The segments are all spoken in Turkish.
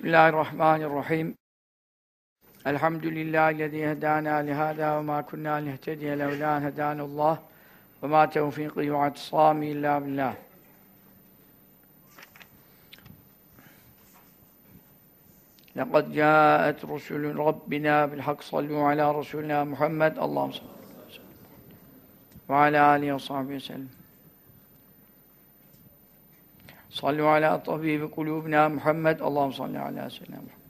بسم الله الرحمن الرحيم الحمد لله الذي هدانا لهذا وما كنا نهتدي لولا أن هدانا الله وما توفيقي واعتصامي إلا بالله لقد جاءت رسل ربنا بالحق صلوا على رسولنا محمد اللهم صل وسلم وعلى آله وصحبه وسلم صلوا على طبيب قلوبنا محمد. اللهم صل على سيدنا محمد.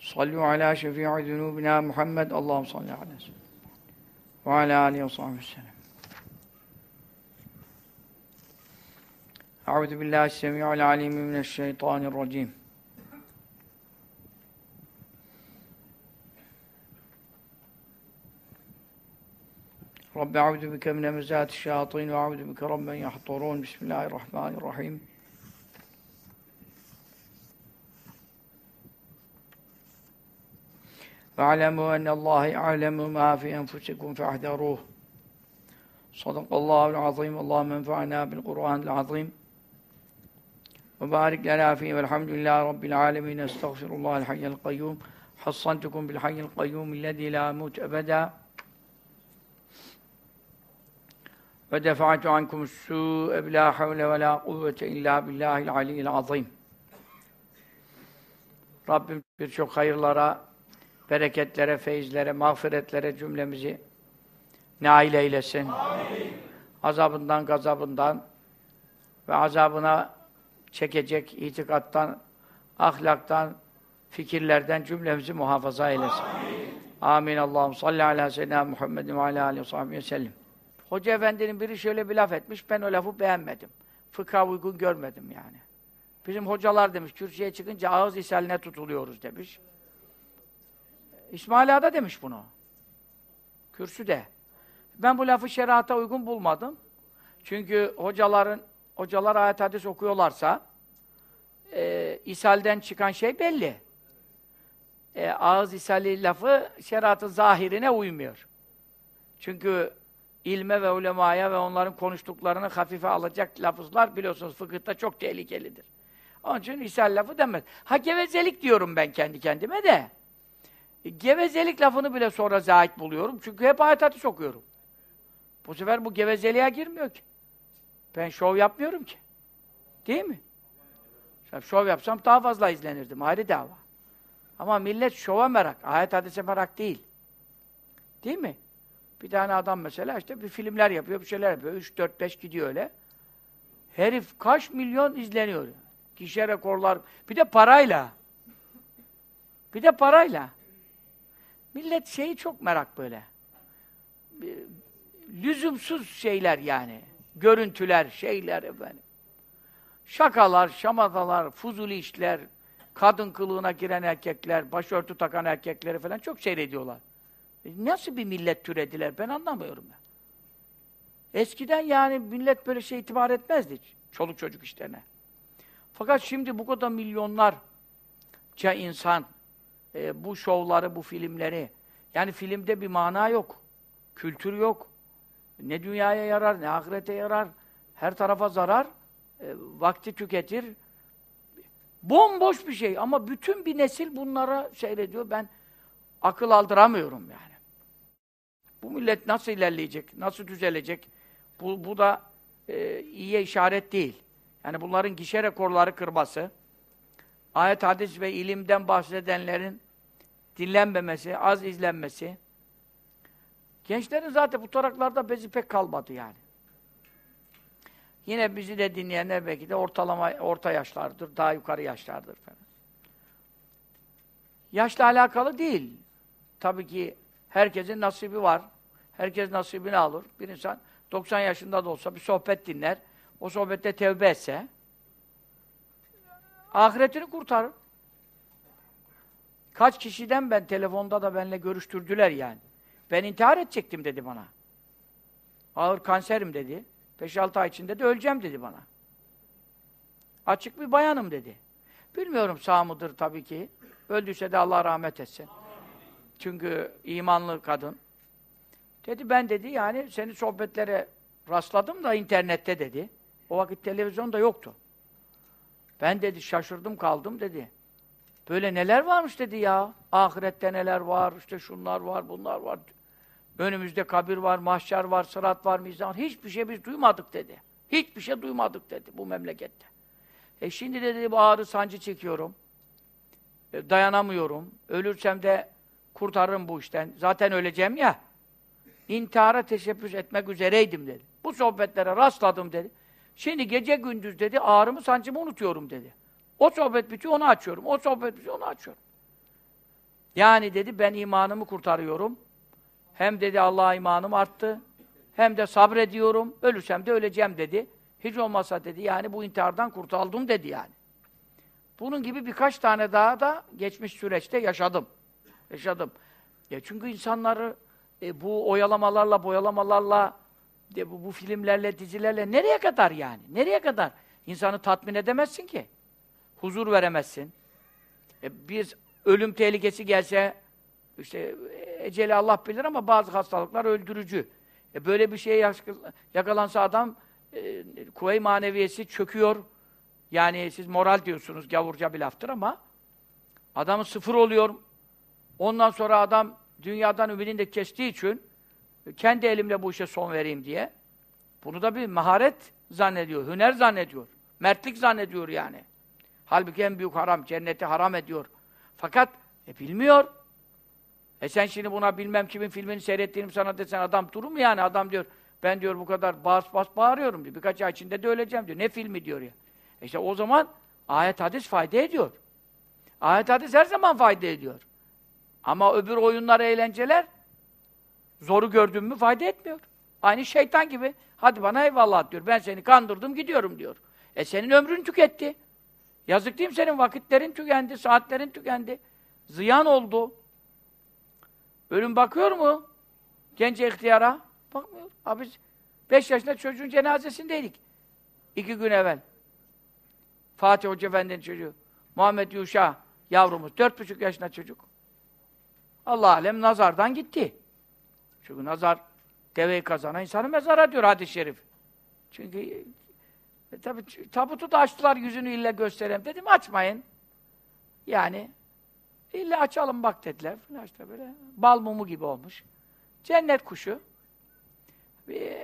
صلوا على شفيع ذنوبنا محمد. اللهم صل على سيدنا وعلى آله وصحبه وسلم. أعوذ بالله السميع العليم من الشيطان الرجيم. رب أعوذ بك من همزات الشياطين وأعوذ بك رب أن يحضرون. بسم الله الرحمن الرحيم. واعلموا أن الله يعلم ما في أنفسكم فاحذروه. صدق الله العظيم. اللهم انفعنا بالقرآن العظيم. وبارك لنا فيه والحمد لله رب العالمين. أستغفر الله الحي القيوم. حصنتكم بالحي القيوم الذي لا يموت أبدا. ve defa'tu ankum su'e bila havle ve la kuvvete illa billahil aliyyil azim. Rabbim birçok hayırlara, bereketlere, feyizlere, mağfiretlere cümlemizi nail eylesin. Amin. Azabından, gazabından ve azabına çekecek itikattan, ahlaktan, fikirlerden cümlemizi muhafaza eylesin. Amin. Amin. Allah'ım salli ala seyyidina Muhammedin ve ala alihi ve sellem. Hoca efendinin biri şöyle bir laf etmiş, ben o lafı beğenmedim. Fıkha uygun görmedim yani. Bizim hocalar demiş, kürsüye çıkınca ağız ishaline tutuluyoruz demiş. İsmail Ağa da demiş bunu. Kürsüde. Ben bu lafı şerata uygun bulmadım. Çünkü hocaların, hocalar ayet hadis okuyorlarsa e, ishalden çıkan şey belli. E, ağız ishali lafı şeriatın zahirine uymuyor. Çünkü ilme ve ulemaya ve onların konuştuklarını hafife alacak lafızlar biliyorsunuz fıkıhta çok tehlikelidir. Onun için ishal lafı demez. Ha gevezelik diyorum ben kendi kendime de. E, gevezelik lafını bile sonra zahit buluyorum. Çünkü hep ayet hadis okuyorum. Bu sefer bu gevezeliğe girmiyor ki. Ben şov yapmıyorum ki. Değil mi? Şov yapsam daha fazla izlenirdim. Ayrı dava. Ama millet şova merak. Ayet hadise merak değil. Değil mi? Bir tane adam mesela işte bir filmler yapıyor, bir şeyler yapıyor. 3, 4, 5 gidiyor öyle. Herif kaç milyon izleniyor. Kişi rekorlar. Bir de parayla. Bir de parayla. Millet şeyi çok merak böyle. Lüzumsuz şeyler yani. Görüntüler, şeyler efendim. Şakalar, şamatalar, fuzuli işler, kadın kılığına giren erkekler, başörtü takan erkekleri falan çok seyrediyorlar. Nasıl bir millet türediler ben anlamıyorum ben. Eskiden yani millet böyle şey itibar etmezdi çoluk çocuk işlerine. Fakat şimdi bu kadar milyonlarca insan e, bu şovları, bu filmleri yani filmde bir mana yok. Kültür yok. Ne dünyaya yarar, ne ahirete yarar. Her tarafa zarar. E, vakti tüketir. Bomboş bir şey ama bütün bir nesil bunlara seyrediyor. Ben akıl aldıramıyorum yani. Bu millet nasıl ilerleyecek, nasıl düzelecek? Bu, bu da e, iyiye işaret değil. Yani bunların gişe rekorları kırması, ayet, hadis ve ilimden bahsedenlerin dinlenmemesi, az izlenmesi. Gençlerin zaten bu taraklarda bezi pek kalmadı yani. Yine bizi de dinleyenler belki de ortalama, orta yaşlardır, daha yukarı yaşlardır falan. Yaşla alakalı değil. Tabii ki herkesin nasibi var. Herkes nasibini alır. Bir insan 90 yaşında da olsa bir sohbet dinler. O sohbette tevbe etse ahiretini kurtarır. Kaç kişiden ben telefonda da benimle görüştürdüler yani. Ben intihar edecektim dedi bana. Ağır kanserim dedi. 5-6 ay içinde de öleceğim dedi bana. Açık bir bayanım dedi. Bilmiyorum sağ mıdır tabii ki. Öldüyse de Allah rahmet etsin. Çünkü imanlı kadın. Dedi ben dedi yani seni sohbetlere rastladım da internette dedi. O vakit televizyon da yoktu. Ben dedi şaşırdım kaldım dedi. Böyle neler varmış dedi ya. Ahirette neler var, işte şunlar var, bunlar var. Önümüzde kabir var, mahşer var, sırat var, mizan. Hiçbir şey biz duymadık dedi. Hiçbir şey duymadık dedi bu memlekette. E şimdi dedi bu ağrı sancı çekiyorum. E, dayanamıyorum. Ölürsem de kurtarırım bu işten. Zaten öleceğim ya. İntihara teşebbüs etmek üzereydim dedi. Bu sohbetlere rastladım dedi. Şimdi gece gündüz dedi ağrımı sancımı unutuyorum dedi. O sohbet bitiyor onu açıyorum. O sohbet bitiyor onu açıyorum. Yani dedi ben imanımı kurtarıyorum. Hem dedi Allah'a imanım arttı. Hem de sabrediyorum. Ölürsem de öleceğim dedi. Hiç olmazsa dedi yani bu intihardan kurtuldım dedi yani. Bunun gibi birkaç tane daha da geçmiş süreçte yaşadım. Yaşadım. Ya çünkü insanları e, bu oyalamalarla, boyalamalarla, de bu, bu filmlerle, dizilerle nereye kadar yani? Nereye kadar? İnsanı tatmin edemezsin ki. Huzur veremezsin. E, bir ölüm tehlikesi gelse, işte eceli Allah bilir ama bazı hastalıklar öldürücü. E, böyle bir şeye yakalansa adam e, kuvve-i maneviyesi çöküyor. Yani siz moral diyorsunuz, gavurca bir laftır ama adamın sıfır oluyor. Ondan sonra adam dünyadan ümidini de kestiği için kendi elimle bu işe son vereyim diye bunu da bir maharet zannediyor, hüner zannediyor. Mertlik zannediyor yani. Halbuki en büyük haram, cenneti haram ediyor. Fakat e, bilmiyor. E sen şimdi buna bilmem kimin filmini seyrettiğini sana desen adam durur mu yani? Adam diyor, ben diyor bu kadar bas bas bağırıyorum diyor. Birkaç ay içinde de öleceğim diyor. Ne filmi diyor ya. E işte o zaman ayet hadis fayda ediyor. Ayet hadis her zaman fayda ediyor. Ama öbür oyunlar, eğlenceler zoru gördün mü fayda etmiyor. Aynı şeytan gibi. Hadi bana eyvallah diyor. Ben seni kandırdım gidiyorum diyor. E senin ömrün tüketti. Yazık değil mi senin vakitlerin tükendi, saatlerin tükendi. Ziyan oldu. Ölüm bakıyor mu? Genç ihtiyara. Bakmıyor. Abi beş yaşında çocuğun cenazesindeydik. İki gün evvel. Fatih Hoca Efendi'nin çocuğu. Muhammed Yuşa yavrumuz. Dört buçuk yaşında çocuk. Allah alem nazardan gitti. Çünkü nazar deveyi kazanan insanı mezara diyor hadis-i şerif. Çünkü e, tabi tabutu da açtılar yüzünü illa göstereyim. Dedim açmayın. Yani illa açalım bak dediler. İşte böyle bal mumu gibi olmuş. Cennet kuşu. Bir,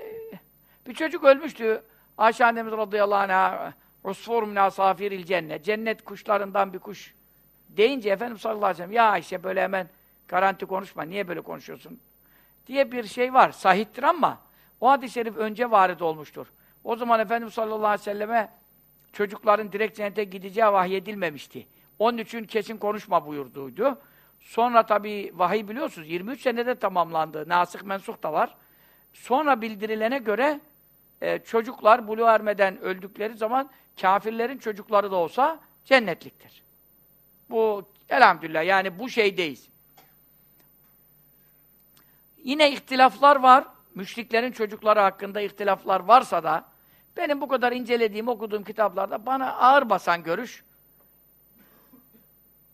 bir çocuk ölmüştü. Ayşe annemiz radıyallahu anh'a Usfur min cennet. Cennet kuşlarından bir kuş. Deyince Efendimiz sallallahu aleyhi ve sellem ya Ayşe böyle hemen garanti konuşma. Niye böyle konuşuyorsun? diye bir şey var. Sahiptir ama o hadis-i şerif önce varid olmuştur. O zaman Efendimiz sallallahu aleyhi ve selleme çocukların direkt cennete gideceği vahyedilmemişti. Onun için kesin konuşma buyurduydu. Sonra tabi vahiy biliyorsunuz 23 senede tamamlandı. Nasık mensuh da var. Sonra bildirilene göre e, çocuklar bulu ermeden öldükleri zaman kafirlerin çocukları da olsa cennetliktir. Bu elhamdülillah yani bu şeydeyiz. Yine ihtilaflar var. Müşriklerin çocukları hakkında ihtilaflar varsa da benim bu kadar incelediğim, okuduğum kitaplarda bana ağır basan görüş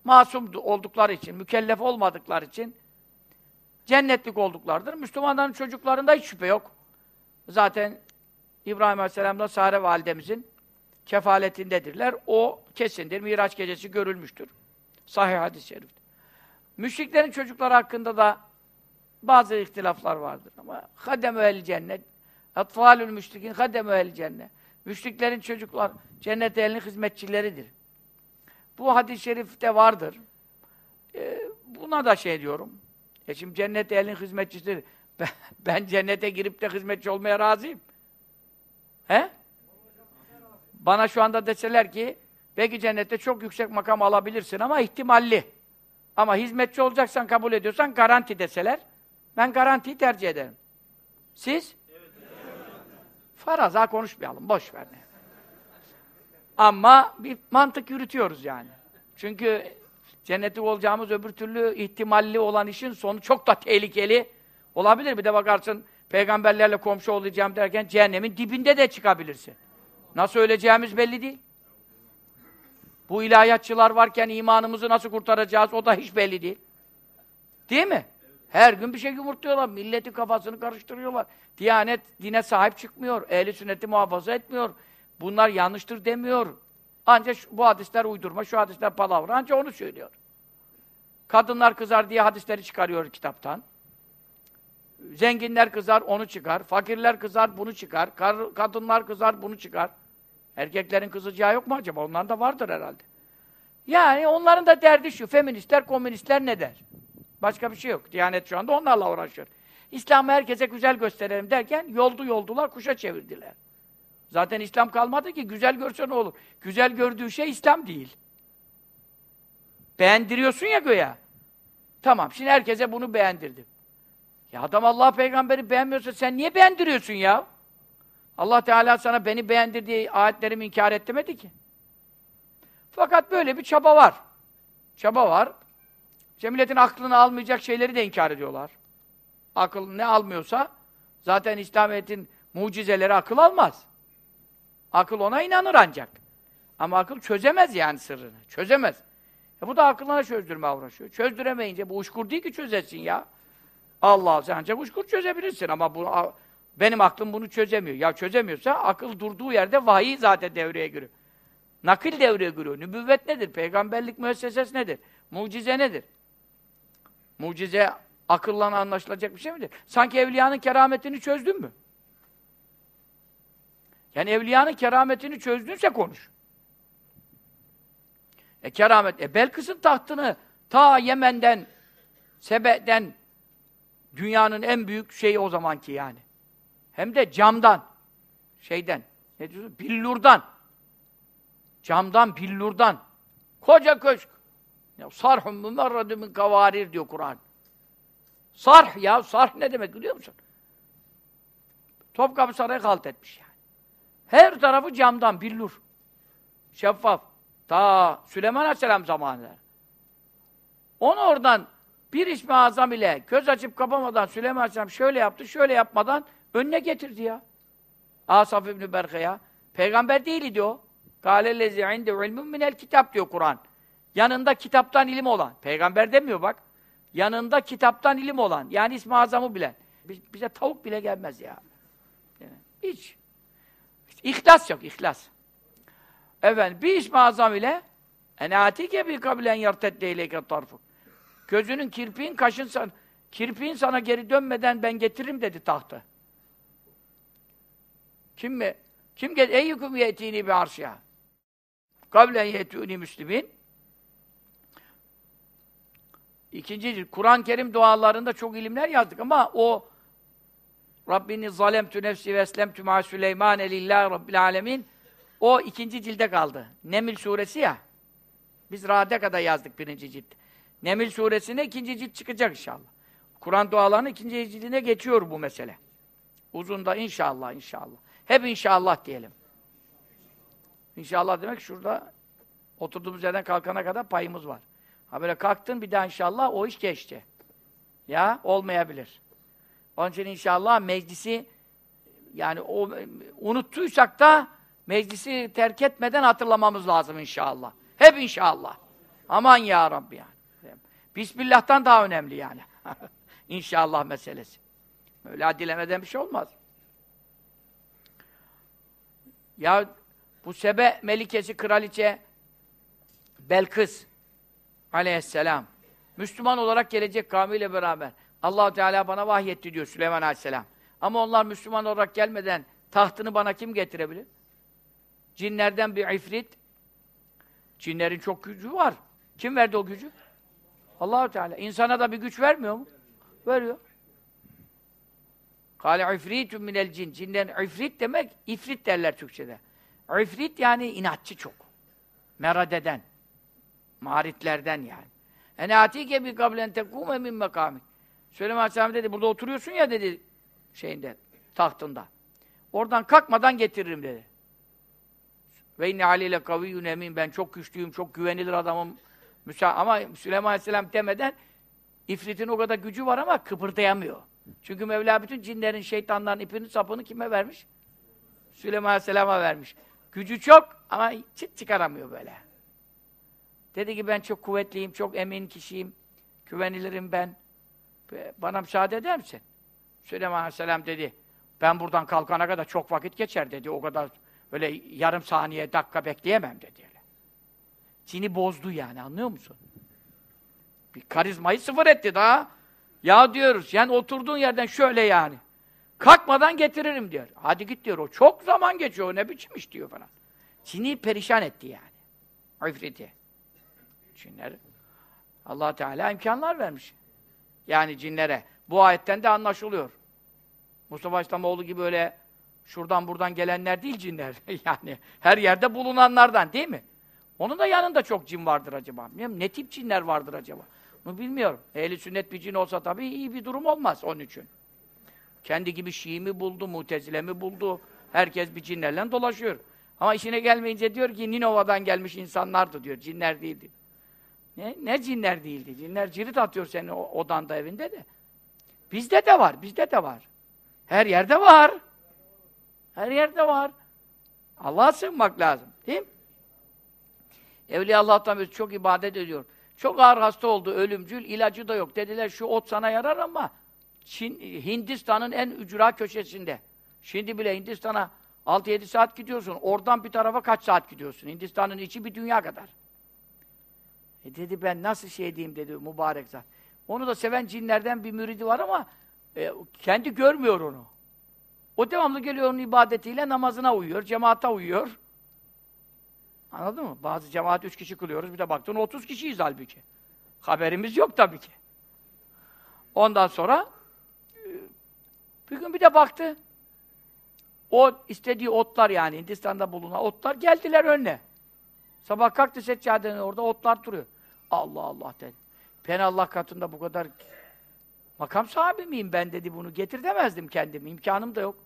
masum oldukları için, mükellef olmadıkları için cennetlik olduklardır. Müslümanların çocuklarında hiç şüphe yok. Zaten İbrahim Aleyhisselam'la Sare validemizin kefaletindedirler. O kesindir. Miraç gecesi görülmüştür. Sahih hadis-i şerif. Müşriklerin çocukları hakkında da bazı ihtilaflar vardır ama hadem el cennet etfalül müşrikin hadem el cennet müşriklerin çocuklar cennet ehlinin hizmetçileridir. Bu hadis-i şerifte vardır. Ee, buna da şey diyorum. E şimdi cennet ehlinin hizmetçisidir. Ben, ben cennete girip de hizmetçi olmaya razıyım. He? Bana şu anda deseler ki belki cennette çok yüksek makam alabilirsin ama ihtimalli. Ama hizmetçi olacaksan kabul ediyorsan garanti deseler ben garantiyi tercih ederim. Siz? Evet. Faraza konuşmayalım, boş ver. Ama bir mantık yürütüyoruz yani. Çünkü cenneti olacağımız öbür türlü ihtimalli olan işin sonu çok da tehlikeli olabilir. Bir de bakarsın peygamberlerle komşu olacağım derken cehennemin dibinde de çıkabilirsin. Nasıl öleceğimiz belli değil. Bu ilahiyatçılar varken imanımızı nasıl kurtaracağız o da hiç belli değil. Değil mi? Her gün bir şey yumurtluyorlar. Milletin kafasını karıştırıyorlar. Diyanet dine sahip çıkmıyor. Ehli sünneti muhafaza etmiyor. Bunlar yanlıştır demiyor. Ancak bu hadisler uydurma, şu hadisler palavra. Ancak onu söylüyor. Kadınlar kızar diye hadisleri çıkarıyor kitaptan. Zenginler kızar, onu çıkar. Fakirler kızar, bunu çıkar. Kar- kadınlar kızar, bunu çıkar. Erkeklerin kızacağı yok mu acaba? Onların da vardır herhalde. Yani onların da derdi şu, feministler, komünistler ne der? Başka bir şey yok. Diyanet şu anda onlarla uğraşıyor. İslam'ı herkese güzel gösterelim derken yoldu yoldular, kuşa çevirdiler. Zaten İslam kalmadı ki, güzel görse ne olur? Güzel gördüğü şey İslam değil. Beğendiriyorsun ya göya. Tamam, şimdi herkese bunu beğendirdim. Ya adam Allah peygamberi beğenmiyorsa sen niye beğendiriyorsun ya? Allah Teala sana beni beğendir diye ayetlerimi inkar et demedi ki. Fakat böyle bir çaba var. Çaba var. İşte milletin aklını almayacak şeyleri de inkar ediyorlar. Akıl ne almıyorsa zaten İslamiyet'in mucizeleri akıl almaz. Akıl ona inanır ancak. Ama akıl çözemez yani sırrını. Çözemez. E bu da aklına çözdürme uğraşıyor. Çözdüremeyince bu uçkur değil ki çözesin ya. Allah sen ancak uçkur çözebilirsin ama bu benim aklım bunu çözemiyor. Ya çözemiyorsa akıl durduğu yerde vahiy zaten devreye giriyor. Nakil devreye giriyor. Nübüvvet nedir? Peygamberlik müessesesi nedir? Mucize nedir? Mucize akılla anlaşılacak bir şey midir? Sanki evliyanın kerametini çözdün mü? Yani evliyanın kerametini çözdünse konuş. E keramet, e Belkıs'ın tahtını ta Yemen'den, Sebe'den dünyanın en büyük şeyi o zamanki yani. Hem de camdan, şeyden, ne diyorsun? Billurdan. Camdan, billurdan. Koca köşk. Ya sarhun mümerredü min kavarir diyor Kur'an. Sarh ya, sarh ne demek biliyor musun? Topkapı Sarayı halt etmiş yani. Her tarafı camdan, billur. Şeffaf. Ta Süleyman Aleyhisselam zamanında. Onu oradan bir ismi azam ile göz açıp kapamadan Süleyman Aleyhisselam şöyle yaptı, şöyle yapmadan önüne getirdi ya. Asaf İbni Berkaya. Peygamber değildi o. Kâlellezi inde ilmün minel kitap diyor Kur'an. Yanında kitaptan ilim olan. Peygamber demiyor bak. Yanında kitaptan ilim olan. Yani ismi azamı bilen. Biz- Bize tavuk bile gelmez ya. Hiç. İhlas yok, ihlas. Efendim, bir ismi azam ile enâtike bir kabilen yartedde ileyke tarfuk. Gözünün, kirpiğin, kaşın san, kirpiğin sana geri dönmeden ben getiririm dedi tahtı. Kim mi? Kim gel? Eyyukum yetini bi arşya. Kablen yetuni müslimin. İkinci, Kur'an-ı Kerim dualarında çok ilimler yazdık ama o Rabbini zalemtü nefsi ve eslemtü ma Süleyman lillahi rabbil alemin o ikinci cilde kaldı. Nemil suresi ya. Biz Ra'de kadar yazdık birinci cilt. Nemil suresine ikinci cilt çıkacak inşallah. Kur'an dualarının ikinci cildine geçiyor bu mesele. Uzun da inşallah inşallah. Hep inşallah diyelim. İnşallah demek şurada oturduğumuz yerden kalkana kadar payımız var. Ha böyle kalktın bir daha inşallah o iş geçti. Ya olmayabilir. Onun için inşallah meclisi yani o unuttuysak da meclisi terk etmeden hatırlamamız lazım inşallah. Hep inşallah. Aman ya Rabbi yani. Bismillah'tan daha önemli yani. inşallah meselesi. Öyle dilemeden bir şey olmaz. Ya bu Sebe Melikesi, kraliçe Belkıs aleyhisselam Müslüman olarak gelecek kavmiyle beraber allah Teala bana vahyetti diyor Süleyman aleyhisselam. Ama onlar Müslüman olarak gelmeden tahtını bana kim getirebilir? Cinlerden bir ifrit. Cinlerin çok gücü var. Kim verdi o gücü? allah Teala. İnsana da bir güç vermiyor mu? Veriyor. Kâle ifritun minel cin. Cinden ifrit demek, ifrit derler Türkçe'de. İfrit yani inatçı çok. Meradeden. Maritlerden yani. Ene atike bi kablen tekûme min mekamik. Süleyman Aleyhisselam dedi, burada oturuyorsun ya dedi şeyinde, tahtında. Oradan kalkmadan getiririm dedi. Ve inne aliyle kaviyyun emin. Ben çok güçlüyüm, çok güvenilir adamım. Müsa ama Süleyman Aleyhisselam demeden ifritin o kadar gücü var ama kıpırdayamıyor. Çünkü Mevla bütün cinlerin, şeytanların ipini, sapını kime vermiş? Süleyman Aleyhisselam'a vermiş. Gücü çok ama çıt çıkaramıyor böyle. Dedi ki ben çok kuvvetliyim, çok emin kişiyim, güvenilirim ben. Bana müsaade eder misin? Süleyman Aleyhisselam dedi, ben buradan kalkana kadar çok vakit geçer dedi. O kadar öyle yarım saniye, dakika bekleyemem dedi. Cini bozdu yani anlıyor musun? Bir karizmayı sıfır etti daha. Ya diyoruz yani oturduğun yerden şöyle yani. Kalkmadan getiririm diyor. Hadi git diyor. O çok zaman geçiyor. Ne biçim iş diyor falan. Cini perişan etti yani. İfriti. Cinler. allah Teala imkanlar vermiş. Yani cinlere. Bu ayetten de anlaşılıyor. Mustafa İslamoğlu gibi öyle şuradan buradan gelenler değil cinler. yani her yerde bulunanlardan değil mi? Onun da yanında çok cin vardır acaba. Ne tip cinler vardır acaba? Bunu bilmiyorum. Ehli sünnet bir cin olsa tabii iyi bir durum olmaz onun için. Kendi gibi Şii mi buldu, Mutezile mi buldu? Herkes bir cinlerle dolaşıyor. Ama işine gelmeyince diyor ki Ninova'dan gelmiş insanlardı diyor. Cinler değildi. Ne, ne cinler değildi? Cinler cirit atıyor senin odanda evinde de. Bizde de var, bizde de var. Her yerde var. Her yerde var. Allah'a sığınmak lazım. Değil mi? Evliya Allah'tan biz çok ibadet ediyor. Çok ağır hasta oldu, ölümcül, ilacı da yok. Dediler şu ot sana yarar ama Çin, Hindistan'ın en ücra köşesinde. Şimdi bile Hindistan'a 6-7 saat gidiyorsun. Oradan bir tarafa kaç saat gidiyorsun? Hindistan'ın içi bir dünya kadar. E dedi ben nasıl şey diyeyim dedi mübarek zat. Onu da seven cinlerden bir müridi var ama e, kendi görmüyor onu. O devamlı geliyor onun ibadetiyle namazına uyuyor, cemaata uyuyor. Anladın mı? Bazı cemaat üç kişi kılıyoruz, bir de baktın 30 kişiyiz halbuki. Haberimiz yok tabii ki. Ondan sonra e, bir gün bir de baktı. O istediği otlar yani Hindistan'da bulunan otlar geldiler önüne. Sabah kalktı seccadenin orada otlar duruyor. Allah Allah dedi. Ben Allah katında bu kadar makam sahibi miyim ben dedi bunu. Getir demezdim kendim. imkanım da yok.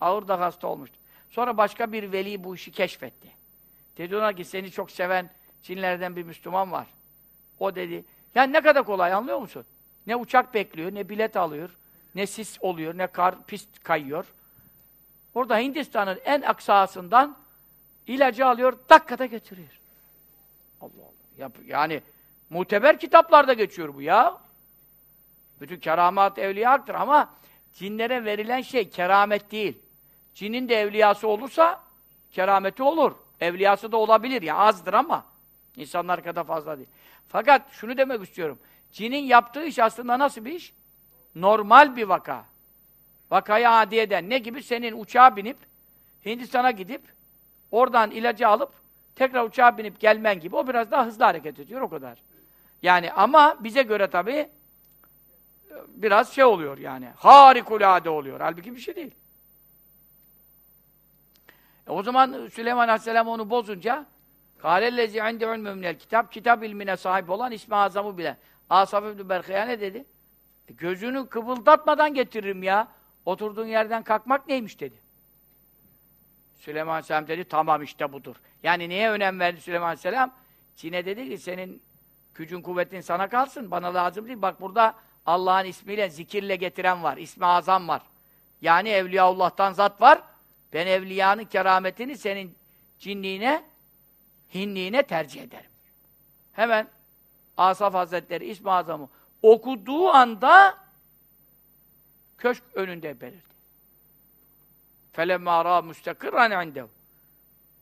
Ağır da hasta olmuştu. Sonra başka bir veli bu işi keşfetti. Dedi ona ki seni çok seven Çinlerden bir Müslüman var. O dedi, yani ne kadar kolay anlıyor musun? Ne uçak bekliyor, ne bilet alıyor, ne sis oluyor, ne kar, pist kayıyor. Orada Hindistan'ın en aksasından ilacı alıyor, dakikada getiriyor. Allah Allah. Yani muteber kitaplarda geçiyor bu ya. Bütün keramat evliyaktır ama cinlere verilen şey keramet değil. Cinin de evliyası olursa kerameti olur. Evliyası da olabilir ya azdır ama insanlar kadar fazla değil. Fakat şunu demek istiyorum. Cinin yaptığı iş aslında nasıl bir iş? Normal bir vaka. Vakayı adi eden. Ne gibi? Senin uçağa binip Hindistan'a gidip oradan ilacı alıp tekrar uçağa binip gelmen gibi. O biraz daha hızlı hareket ediyor o kadar. Yani ama bize göre tabii biraz şey oluyor yani. Harikulade oluyor. Halbuki bir şey değil. E o zaman Süleyman Aleyhisselam onu bozunca Kâlellezi inde ilmü minel kitap, kitap ilmine sahip olan ismi azamı bilen. Asaf İbni Berkıya ne dedi? E gözünü kıvıldatmadan getiririm ya. Oturduğun yerden kalkmak neymiş dedi. Süleyman Aleyhisselam dedi, tamam işte budur. Yani niye önem verdi Süleyman Aleyhisselam? Çin'e dedi ki, senin gücün kuvvetin sana kalsın, bana lazım değil. Bak burada Allah'ın ismiyle, zikirle getiren var, ismi azam var. Yani Evliyaullah'tan zat var. Ben evliyanın kerametini senin cinliğine, hinliğine tercih ederim. Hemen Asaf Hazretleri İsmi Azam'ı okuduğu anda köşk önünde belirdi. فَلَمَّا رَا مُسْتَقِرًا عِنْدَهُ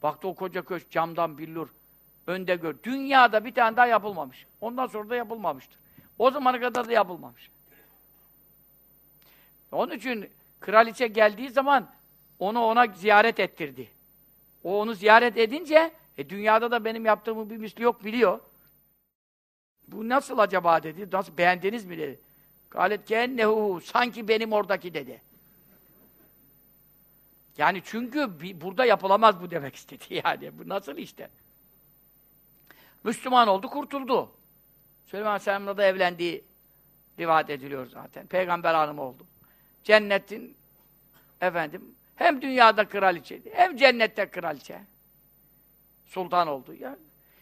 Baktı o koca köşk camdan billur önde gör. Dünyada bir tane daha yapılmamış. Ondan sonra da yapılmamıştır. O zamana kadar da yapılmamış. Onun için kraliçe geldiği zaman onu ona ziyaret ettirdi. O onu ziyaret edince, e dünyada da benim yaptığımı bir misli yok biliyor. Bu nasıl acaba dedi, nasıl beğendiniz mi dedi. Galet kennehu, sanki benim oradaki dedi. Yani çünkü bir, burada yapılamaz bu demek istedi yani. Bu nasıl işte? Müslüman oldu, kurtuldu. Süleyman Aleyhisselam'la da evlendiği rivayet ediliyor zaten. Peygamber hanım oldu. Cennetin efendim hem dünyada kraliçeydi, hem cennette kraliçe. Sultan oldu ya.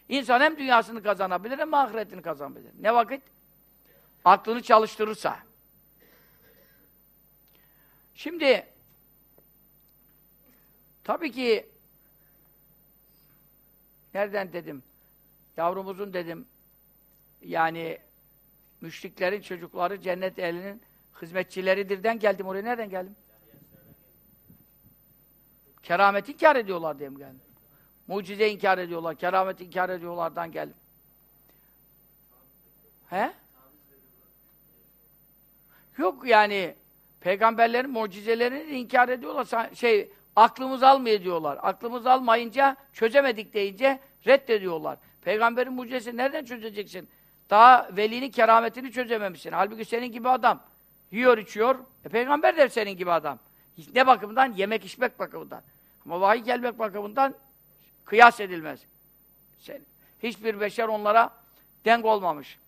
İnsan hem dünyasını kazanabilir hem ahiretini kazanabilir. Ne vakit? Aklını çalıştırırsa. Şimdi tabii ki nereden dedim? Yavrumuzun dedim yani müşriklerin çocukları cennet elinin hizmetçileridirden geldim oraya. Nereden geldim? Kerameti inkar ediyorlar diye mi geldim? Mucize inkar ediyorlar, keramet inkar ediyorlardan geldim. He? Yok yani peygamberlerin mucizelerini inkar ediyorlar. Şey aklımız almıyor diyorlar. Aklımız almayınca çözemedik deyince reddediyorlar. Peygamberin mucizesini nereden çözeceksin? Daha velinin kerametini çözememişsin. Halbuki senin gibi adam yiyor içiyor. E, peygamber de senin gibi adam. Ne bakımdan? Yemek içmek bakımından. Ama vahiy gelmek bakımından kıyas edilmez. Sen, hiçbir beşer onlara denk olmamış.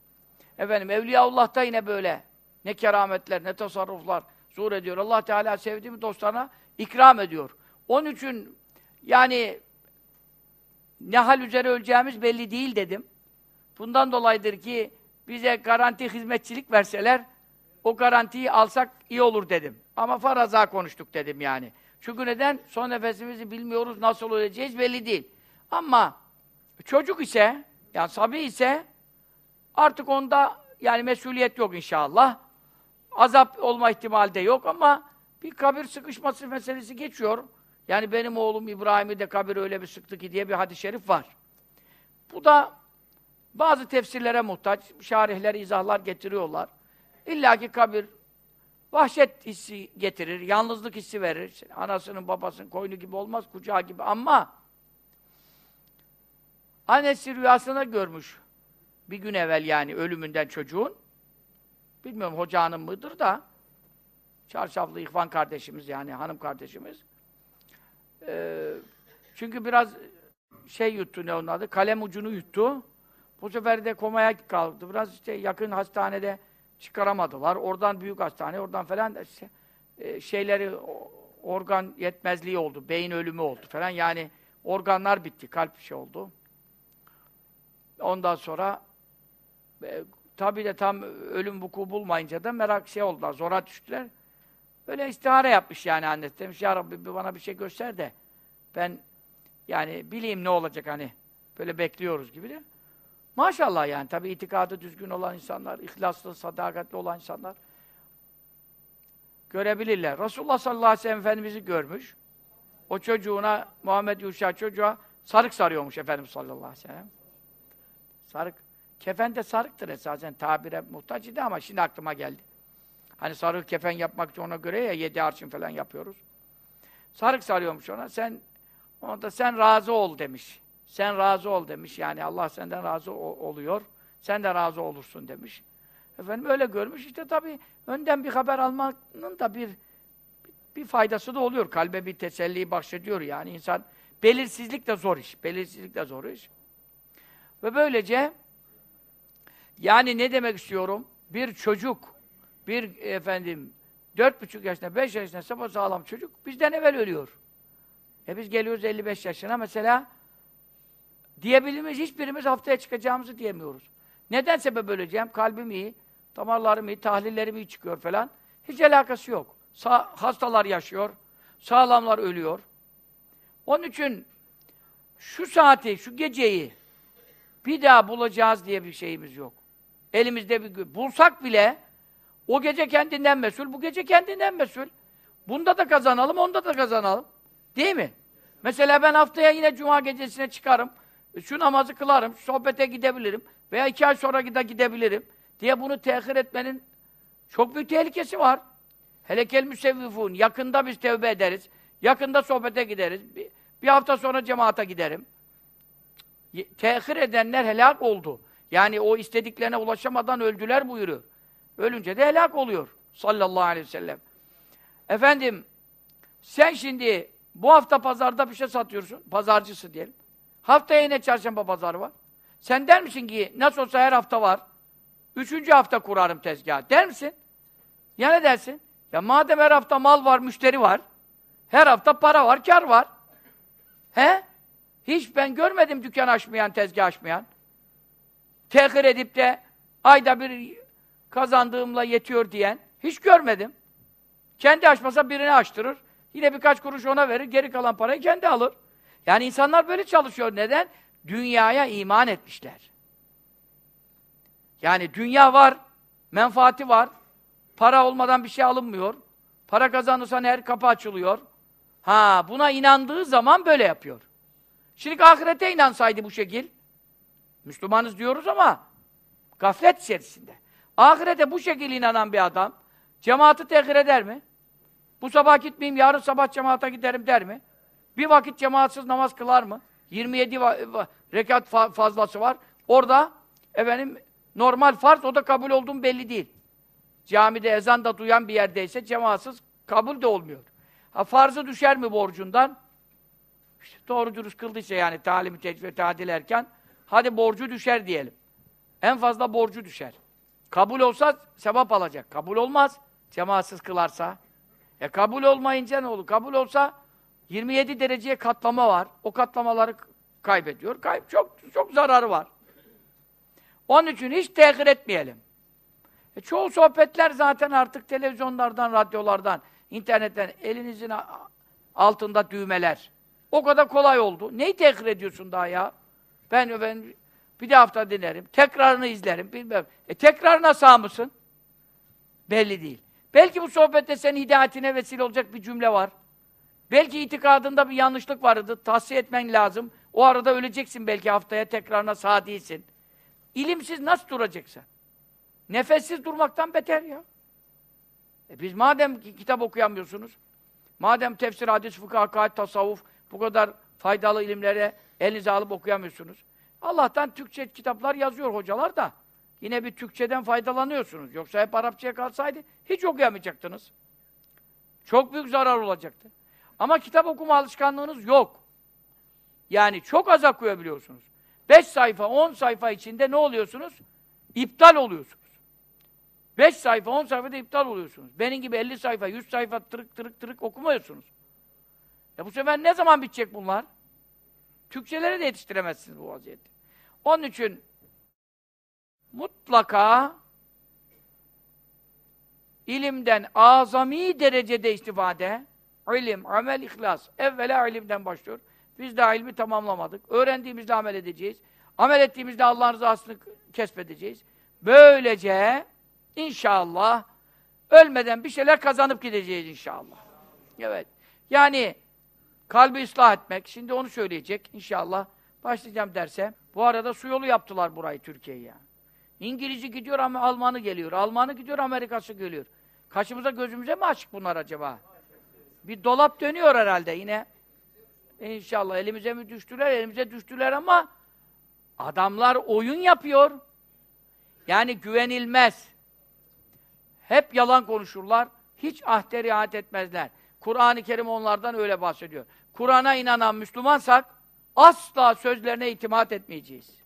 Efendim Evliyaullah'ta yine böyle. Ne kerametler, ne tasarruflar zuhur ediyor. Allah Teala sevdiğim dostlarına ikram ediyor. Onun için yani ne hal üzere öleceğimiz belli değil dedim. Bundan dolayıdır ki bize garanti hizmetçilik verseler o garantiyi alsak iyi olur dedim. Ama faraza konuştuk dedim yani. Çünkü neden? Son nefesimizi bilmiyoruz, nasıl öleceğiz belli değil. Ama çocuk ise, yani sabi ise artık onda yani mesuliyet yok inşallah. Azap olma ihtimali de yok ama bir kabir sıkışması meselesi geçiyor. Yani benim oğlum İbrahim'i de kabir öyle bir sıktı ki diye bir hadis-i şerif var. Bu da bazı tefsirlere muhtaç, şarihler, izahlar getiriyorlar. İlla ki kabir vahşet hissi getirir, yalnızlık hissi verir. Anasının, babasının koynu gibi olmaz, kucağı gibi ama annesi rüyasında görmüş. Bir gün evvel yani ölümünden çocuğun. Bilmiyorum hoca hanım mıdır da çarşaflı ihvan kardeşimiz yani hanım kardeşimiz. Ee, çünkü biraz şey yuttu ne onun adı? Kalem ucunu yuttu. Bu sefer de komaya kaldı. Biraz işte yakın hastanede çıkaramadılar. Oradan büyük hastane, oradan falan işte, e, şeyleri organ yetmezliği oldu. Beyin ölümü oldu falan. Yani organlar bitti. Kalp şey oldu. Ondan sonra e, tabii de tam ölüm vuku bulmayınca da merak şey oldular. Zora düştüler. Öyle istihare yapmış yani annesi. Demiş ya Rabbi bana bir şey göster de ben yani bileyim ne olacak hani. Böyle bekliyoruz gibi de. Maşallah yani tabi itikadı düzgün olan insanlar, ihlaslı, sadakatli olan insanlar görebilirler. Resulullah sallallahu aleyhi ve sellem Efendimiz'i görmüş. O çocuğuna, Muhammed Yuşa çocuğa sarık sarıyormuş Efendimiz sallallahu aleyhi ve sellem. Sarık. Kefen de sarıktır esasen. Tabire muhtaç idi ama şimdi aklıma geldi. Hani sarık kefen yapmak için ona göre ya yedi arşın falan yapıyoruz. Sarık sarıyormuş ona. Sen ona da sen razı ol demiş. Sen razı ol demiş. Yani Allah senden razı oluyor. Sen de razı olursun demiş. Efendim öyle görmüş. İşte tabii önden bir haber almanın da bir bir faydası da oluyor. Kalbe bir teselli bahşediyor yani. insan belirsizlik de zor iş. Belirsizlik de zor iş. Ve böylece yani ne demek istiyorum? Bir çocuk, bir efendim dört buçuk yaşında, beş yaşında sabah sağlam çocuk bizden evvel ölüyor. E biz geliyoruz 55 yaşına mesela diyebilir miyiz? Hiçbirimiz haftaya çıkacağımızı diyemiyoruz. Neden sebep öleceğim? Kalbim iyi, damarlarım iyi, tahlillerim iyi çıkıyor falan. Hiç alakası yok. Sa hastalar yaşıyor, sağlamlar ölüyor. Onun için şu saati, şu geceyi bir daha bulacağız diye bir şeyimiz yok. Elimizde bir. Bulsak bile o gece kendinden mesul, bu gece kendinden mesul. Bunda da kazanalım, onda da kazanalım. Değil mi? Mesela ben haftaya yine cuma gecesine çıkarım. Şu namazı kılarım, sohbete gidebilirim. Veya iki ay sonra gide gidebilirim. Diye bunu tehir etmenin çok büyük tehlikesi var. Hele kel müsevvifun. Yakında biz tevbe ederiz. Yakında sohbete gideriz. Bir, bir hafta sonra cemaate giderim. Tehir edenler helak oldu. Yani o istediklerine ulaşamadan öldüler buyuruyor. Ölünce de helak oluyor. Sallallahu aleyhi ve sellem. Efendim, sen şimdi bu hafta pazarda bir şey satıyorsun. Pazarcısı diyelim. Haftaya yine çarşamba pazarı var. Sen der misin ki nasıl olsa her hafta var. Üçüncü hafta kurarım tezgahı. Der misin? Ya ne dersin? Ya madem her hafta mal var, müşteri var. Her hafta para var, kar var. He? Hiç ben görmedim dükkan açmayan, tezgah açmayan. Tehir edip de ayda bir kazandığımla yetiyor diyen hiç görmedim. Kendi açmasa birini açtırır. Yine birkaç kuruş ona verir, geri kalan parayı kendi alır. Yani insanlar böyle çalışıyor. Neden? Dünyaya iman etmişler. Yani dünya var, menfaati var. Para olmadan bir şey alınmıyor. Para kazanırsan her kapı açılıyor. Ha, buna inandığı zaman böyle yapıyor. Şimdi ahirete inansaydı bu şekil, Müslümanız diyoruz ama gaflet içerisinde. Ahirete bu şekil inanan bir adam, cemaati tehir eder mi? Bu sabah gitmeyeyim, yarın sabah cemaate giderim der mi? Bir vakit cemaatsiz namaz kılar mı? 27 rekat fa fazlası var. Orada efendim normal farz, o da kabul olduğum belli değil. Camide ezan da duyan bir yerdeyse cemaatsız kabul de olmuyor. Ha, farzı düşer mi borcundan? İşte doğru dürüst kıldıysa yani talimi tecrübe tadil erken, hadi borcu düşer diyelim. En fazla borcu düşer. Kabul olsa sevap alacak. Kabul olmaz. Cemaatsiz kılarsa. E kabul olmayınca ne olur? Kabul olsa 27 dereceye katlama var. O katlamaları kaybediyor. Kayıp çok çok zararı var. Onun için hiç tehir etmeyelim. E çoğu sohbetler zaten artık televizyonlardan, radyolardan, internetten elinizin altında düğmeler. O kadar kolay oldu. Neyi tehir ediyorsun daha ya? Ben ben bir de hafta dinlerim. Tekrarını izlerim. Bilmem. E tekrarına sağ mısın? Belli değil. Belki bu sohbette senin hidayetine vesile olacak bir cümle var. Belki itikadında bir yanlışlık vardı. Tahsiye etmen lazım. O arada öleceksin belki haftaya tekrarına sağ değilsin. İlimsiz nasıl duracaksın? Nefessiz durmaktan beter ya. E biz madem ki kitap okuyamıyorsunuz, madem tefsir, hadis, fıkıh, hakaret, tasavvuf bu kadar faydalı ilimlere elinize alıp okuyamıyorsunuz. Allah'tan Türkçe kitaplar yazıyor hocalar da. Yine bir Türkçeden faydalanıyorsunuz. Yoksa hep Arapçaya kalsaydı hiç okuyamayacaktınız. Çok büyük zarar olacaktı. Ama kitap okuma alışkanlığınız yok. Yani çok az okuyabiliyorsunuz. 5 sayfa, 10 sayfa içinde ne oluyorsunuz? İptal oluyorsunuz. 5 sayfa, 10 sayfada iptal oluyorsunuz. Benim gibi 50 sayfa, 100 sayfa tırık tırık tırık okumuyorsunuz. Ya bu sefer ne zaman bitecek bunlar? Türkçeleri de yetiştiremezsiniz bu vaziyette. Onun için mutlaka ilimden azami derecede istifade, ilim, amel, ihlas. Evvela ilimden başlıyor. Biz daha ilmi tamamlamadık. Öğrendiğimizde amel edeceğiz. Amel ettiğimizde Allah'ın rızasını kesbedeceğiz. Böylece inşallah ölmeden bir şeyler kazanıp gideceğiz inşallah. Evet. Yani kalbi ıslah etmek, şimdi onu söyleyecek inşallah. Başlayacağım derse. Bu arada su yolu yaptılar burayı Türkiye'ye. İngilizci gidiyor ama Almanı geliyor. Almanı gidiyor, Amerikası geliyor. Kaşımıza gözümüze mi açık bunlar acaba? Bir dolap dönüyor herhalde yine. İnşallah elimize mi düştüler? Elimize düştüler ama adamlar oyun yapıyor. Yani güvenilmez. Hep yalan konuşurlar. Hiç ahde riayet etmezler. Kur'an-ı Kerim onlardan öyle bahsediyor. Kur'an'a inanan Müslümansak asla sözlerine itimat etmeyeceğiz.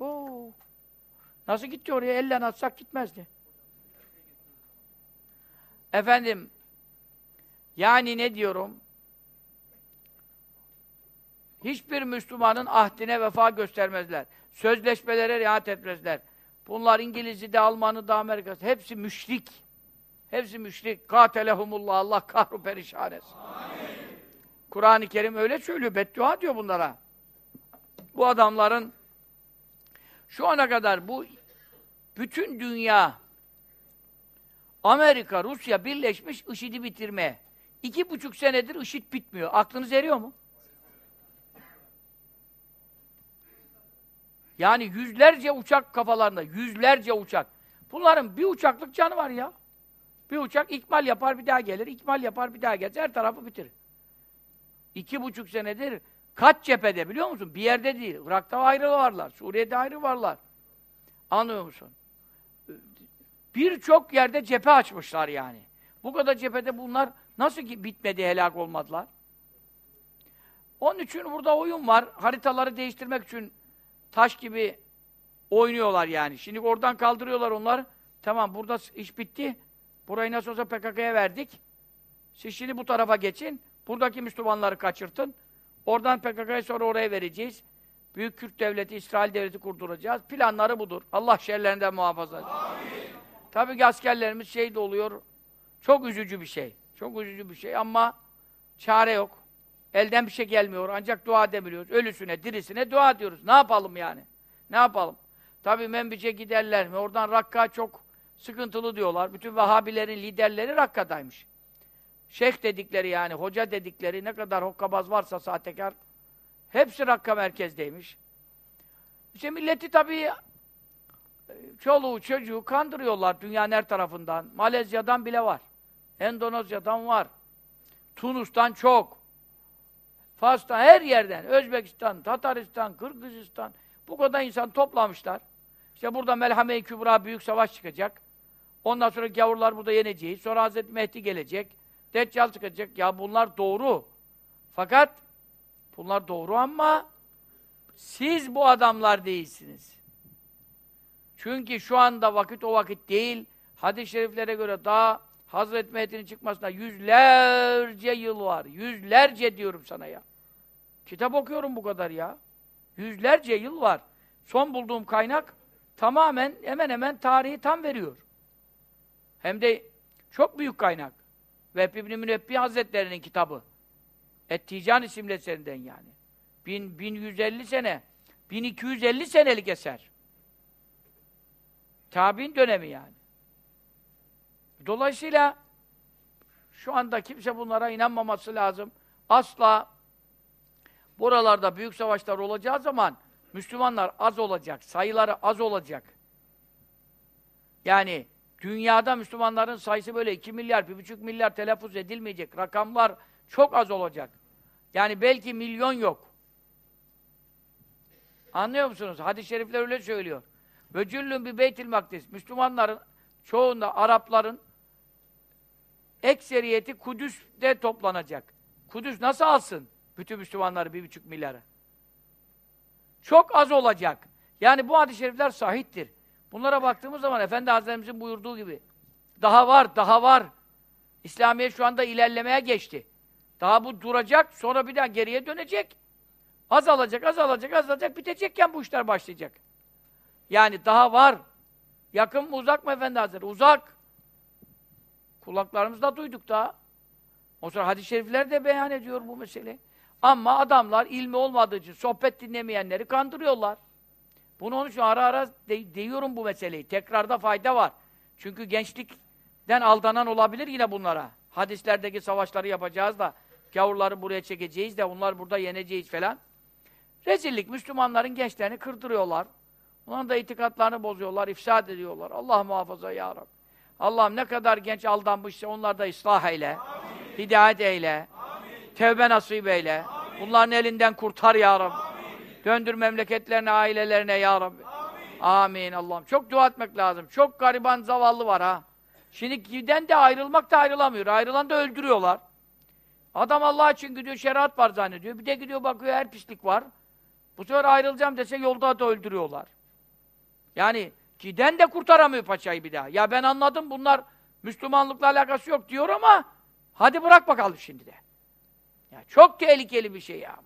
Oo. Nasıl gitti oraya? Elle atsak gitmezdi. Efendim, yani ne diyorum? Hiçbir Müslümanın ahdine vefa göstermezler. Sözleşmelere riayet etmezler. Bunlar İngiliz'i de, Alman'ı da, Amerika'sı. Hepsi müşrik. Hepsi müşrik. Katelehumullah. Allah kahru perişan etsin. Kur'an-ı Kerim öyle söylüyor. Beddua diyor bunlara. Bu adamların şu ana kadar bu bütün dünya Amerika, Rusya birleşmiş IŞİD'i bitirmeye. İki buçuk senedir IŞİD bitmiyor. Aklınız eriyor mu? Yani yüzlerce uçak kafalarında, yüzlerce uçak. Bunların bir uçaklık canı var ya. Bir uçak ikmal yapar bir daha gelir, ikmal yapar bir daha gelir. Her tarafı bitirir. İki buçuk senedir kaç cephede biliyor musun? Bir yerde değil. Irak'ta ayrı varlar, Suriye'de ayrı varlar. Anlıyor musun? Birçok yerde cephe açmışlar yani. Bu kadar cephede bunlar nasıl ki bitmedi, helak olmadılar? Onun için burada oyun var. Haritaları değiştirmek için taş gibi oynuyorlar yani. Şimdi oradan kaldırıyorlar onlar. Tamam burada iş bitti. Burayı nasıl olsa PKK'ya verdik. Siz şimdi bu tarafa geçin. Buradaki Müslümanları kaçırtın. Oradan PKK'yı sonra oraya vereceğiz. Büyük Kürt devleti, İsrail devleti kurduracağız. Planları budur. Allah şerlerinden muhafaza etsin. Tabii ki askerlerimiz şehit oluyor. Çok üzücü bir şey. Çok üzücü bir şey ama çare yok. Elden bir şey gelmiyor. Ancak dua edebiliyoruz. Ölüsüne, dirisine dua diyoruz. Ne yapalım yani? Ne yapalım? Tabii Menbiç'e giderler mi? Oradan Rakka çok sıkıntılı diyorlar. Bütün Vahabilerin liderleri Rakka'daymış. Şeyh dedikleri yani, hoca dedikleri ne kadar hokkabaz varsa sahtekar Hepsi Rakka merkezdeymiş. İşte milleti tabii e, çoluğu çocuğu kandırıyorlar dünyanın her tarafından. Malezya'dan bile var. Endonezya'dan var. Tunus'tan çok. Fas'tan, her yerden. Özbekistan, Tataristan, Kırgızistan. Bu kadar insan toplamışlar. İşte burada Melhame-i Kübra büyük savaş çıkacak. Ondan sonra gavurlar burada yeneceğiz. Sonra Hazreti Mehdi gelecek. Deccal çıkacak. Ya bunlar doğru. Fakat bunlar doğru ama siz bu adamlar değilsiniz. Çünkü şu anda vakit o vakit değil. Hadis-i şeriflere göre daha Hazreti Mehdi'nin çıkmasına yüzlerce yıl var. Yüzlerce diyorum sana ya. Kitap okuyorum bu kadar ya. Yüzlerce yıl var. Son bulduğum kaynak tamamen hemen hemen tarihi tam veriyor. Hem de çok büyük kaynak. Vehb İbn-i Münebbi Hazretleri'nin kitabı. Et-Tican isimli eserinden yani. Bin, 1150 sene, 1250 senelik eser. Tabi'in dönemi yani. Dolayısıyla şu anda kimse bunlara inanmaması lazım. Asla buralarda büyük savaşlar olacağı zaman Müslümanlar az olacak, sayıları az olacak. Yani dünyada Müslümanların sayısı böyle 2 milyar, 1,5 milyar telaffuz edilmeyecek. Rakamlar çok az olacak. Yani belki milyon yok. Anlıyor musunuz? Hadis-i şerifler öyle söylüyor. Ve bir beytil makdis. Müslümanların çoğunda Arapların ekseriyeti Kudüs'te toplanacak. Kudüs nasıl alsın bütün Müslümanları bir buçuk milyarı? Çok az olacak. Yani bu hadis-i şerifler sahiptir. Bunlara baktığımız zaman Efendi Hazretlerimizin buyurduğu gibi daha var, daha var. İslamiyet şu anda ilerlemeye geçti. Daha bu duracak, sonra bir daha geriye dönecek. Azalacak, azalacak, azalacak, bitecekken bu işler başlayacak. Yani daha var. Yakın mı, uzak mı Efendi Hazretleri? Uzak. Kulaklarımızda duyduk daha. O sonra hadis-i şerifler de beyan ediyor bu meseleyi. Ama adamlar ilmi olmadığı için sohbet dinlemeyenleri kandırıyorlar. Bunu onun için ara ara de, diyorum bu meseleyi. Tekrarda fayda var. Çünkü gençlikten aldanan olabilir yine bunlara. Hadislerdeki savaşları yapacağız da gavurları buraya çekeceğiz de onlar burada yeneceğiz falan. Rezillik. Müslümanların gençlerini kırdırıyorlar. Onların da itikatlarını bozuyorlar, ifsad ediyorlar. Allah muhafaza ya Rabbi. Allah'ım ne kadar genç aldanmışsa onları da ıslah eyle. Amin. Hidayet eyle. Amin. Tevbe nasip eyle. Amin. Bunların elinden kurtar ya Rabbi. Amin. Döndür memleketlerine, ailelerine ya Rabbi. Amin, Amin Allah'ım. Çok dua etmek lazım. Çok gariban, zavallı var ha. Şimdi giden de ayrılmak da ayrılamıyor. Ayrılan da öldürüyorlar. Adam Allah için gidiyor, şeriat var zannediyor. Bir de gidiyor bakıyor her pislik var. Bu sefer ayrılacağım dese yolda da öldürüyorlar. Yani giden de kurtaramıyor paçayı bir daha. Ya ben anladım bunlar Müslümanlıkla alakası yok diyor ama hadi bırak bakalım şimdi de. Ya çok tehlikeli bir şey ya.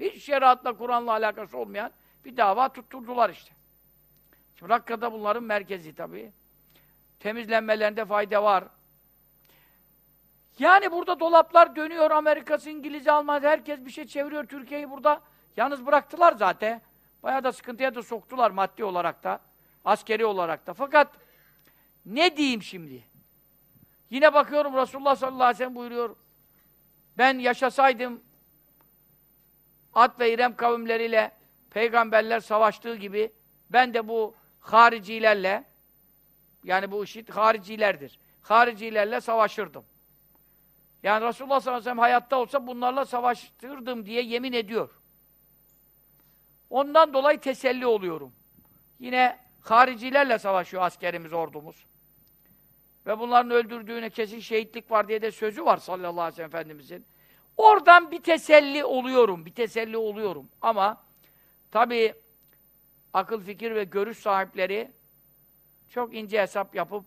Hiç şeriatla, Kur'an'la alakası olmayan bir dava tutturdular işte. Şimdi Rakka'da bunların merkezi tabii. Temizlenmelerinde fayda var. Yani burada dolaplar dönüyor. Amerika'sı, İngiliz, Almanya herkes bir şey çeviriyor. Türkiye'yi burada yalnız bıraktılar zaten. Bayağı da sıkıntıya da soktular maddi olarak da. Askeri olarak da. Fakat ne diyeyim şimdi? Yine bakıyorum Resulullah sallallahu aleyhi ve sellem buyuruyor. Ben yaşasaydım At ve İrem kavimleriyle peygamberler savaştığı gibi ben de bu haricilerle yani bu işit haricilerdir. Haricilerle savaşırdım. Yani Resulullah sallallahu aleyhi ve sellem hayatta olsa bunlarla savaştırdım diye yemin ediyor. Ondan dolayı teselli oluyorum. Yine haricilerle savaşıyor askerimiz, ordumuz. Ve bunların öldürdüğüne kesin şehitlik var diye de sözü var sallallahu aleyhi ve sellem Efendimizin. Oradan bir teselli oluyorum, bir teselli oluyorum. Ama tabii akıl, fikir ve görüş sahipleri çok ince hesap yapıp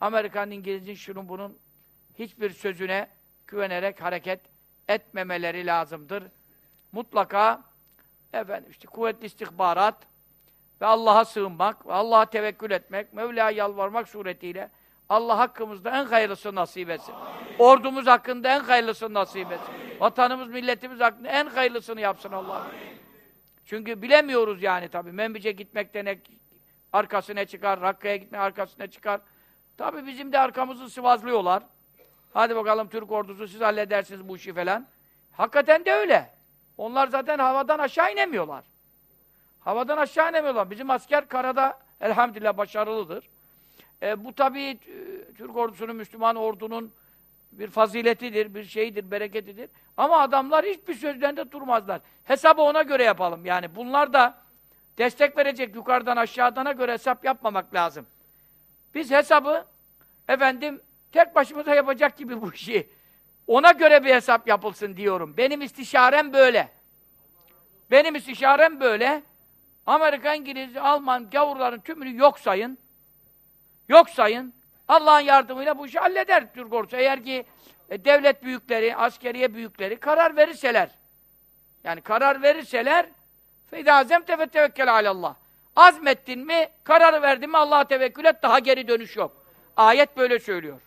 Amerikan, İngiliz'in şunun bunun hiçbir sözüne güvenerek hareket etmemeleri lazımdır. Mutlaka efendim işte kuvvetli istihbarat ve Allah'a sığınmak ve Allah'a tevekkül etmek, Mevla'ya yalvarmak suretiyle Allah hakkımızda en hayırlısı nasip etsin. Amin. Ordumuz hakkında en hayırlısını nasip etsin. Amin. Vatanımız, milletimiz hakkında en hayırlısını yapsın Allah. Çünkü bilemiyoruz yani tabii. Membice gitmekte ne arkasına çıkar, Rakka'ya gitmek arkasına çıkar. Tabii bizim de arkamızı sıvazlıyorlar. Hadi bakalım Türk ordusu siz halledersiniz bu işi falan. Hakikaten de öyle. Onlar zaten havadan aşağı inemiyorlar. Havadan aşağı inemiyorlar. Bizim asker karada elhamdülillah başarılıdır. E, bu tabii e, Türk ordusunun, Müslüman ordunun bir faziletidir, bir şeydir, bereketidir. Ama adamlar hiçbir sözlerinde durmazlar. Hesabı ona göre yapalım. Yani bunlar da destek verecek yukarıdan aşağıdana göre hesap yapmamak lazım. Biz hesabı efendim tek başımıza yapacak gibi bu işi. Ona göre bir hesap yapılsın diyorum. Benim istişarem böyle. Benim istişarem böyle. Amerika, İngiliz, Alman gavurların tümünü yok sayın Yok sayın. Allah'ın yardımıyla bu işi halleder Türk ordusu. Eğer ki e, devlet büyükleri, askeriye büyükleri karar verirseler. Yani karar verirseler فَاِذَا عَزَمْتَ فَتَوَكَّلَ عَلَى اللّٰهِ Azmettin mi, kararı verdin mi Allah'a tevekkül et, daha geri dönüş yok. Ayet böyle söylüyor.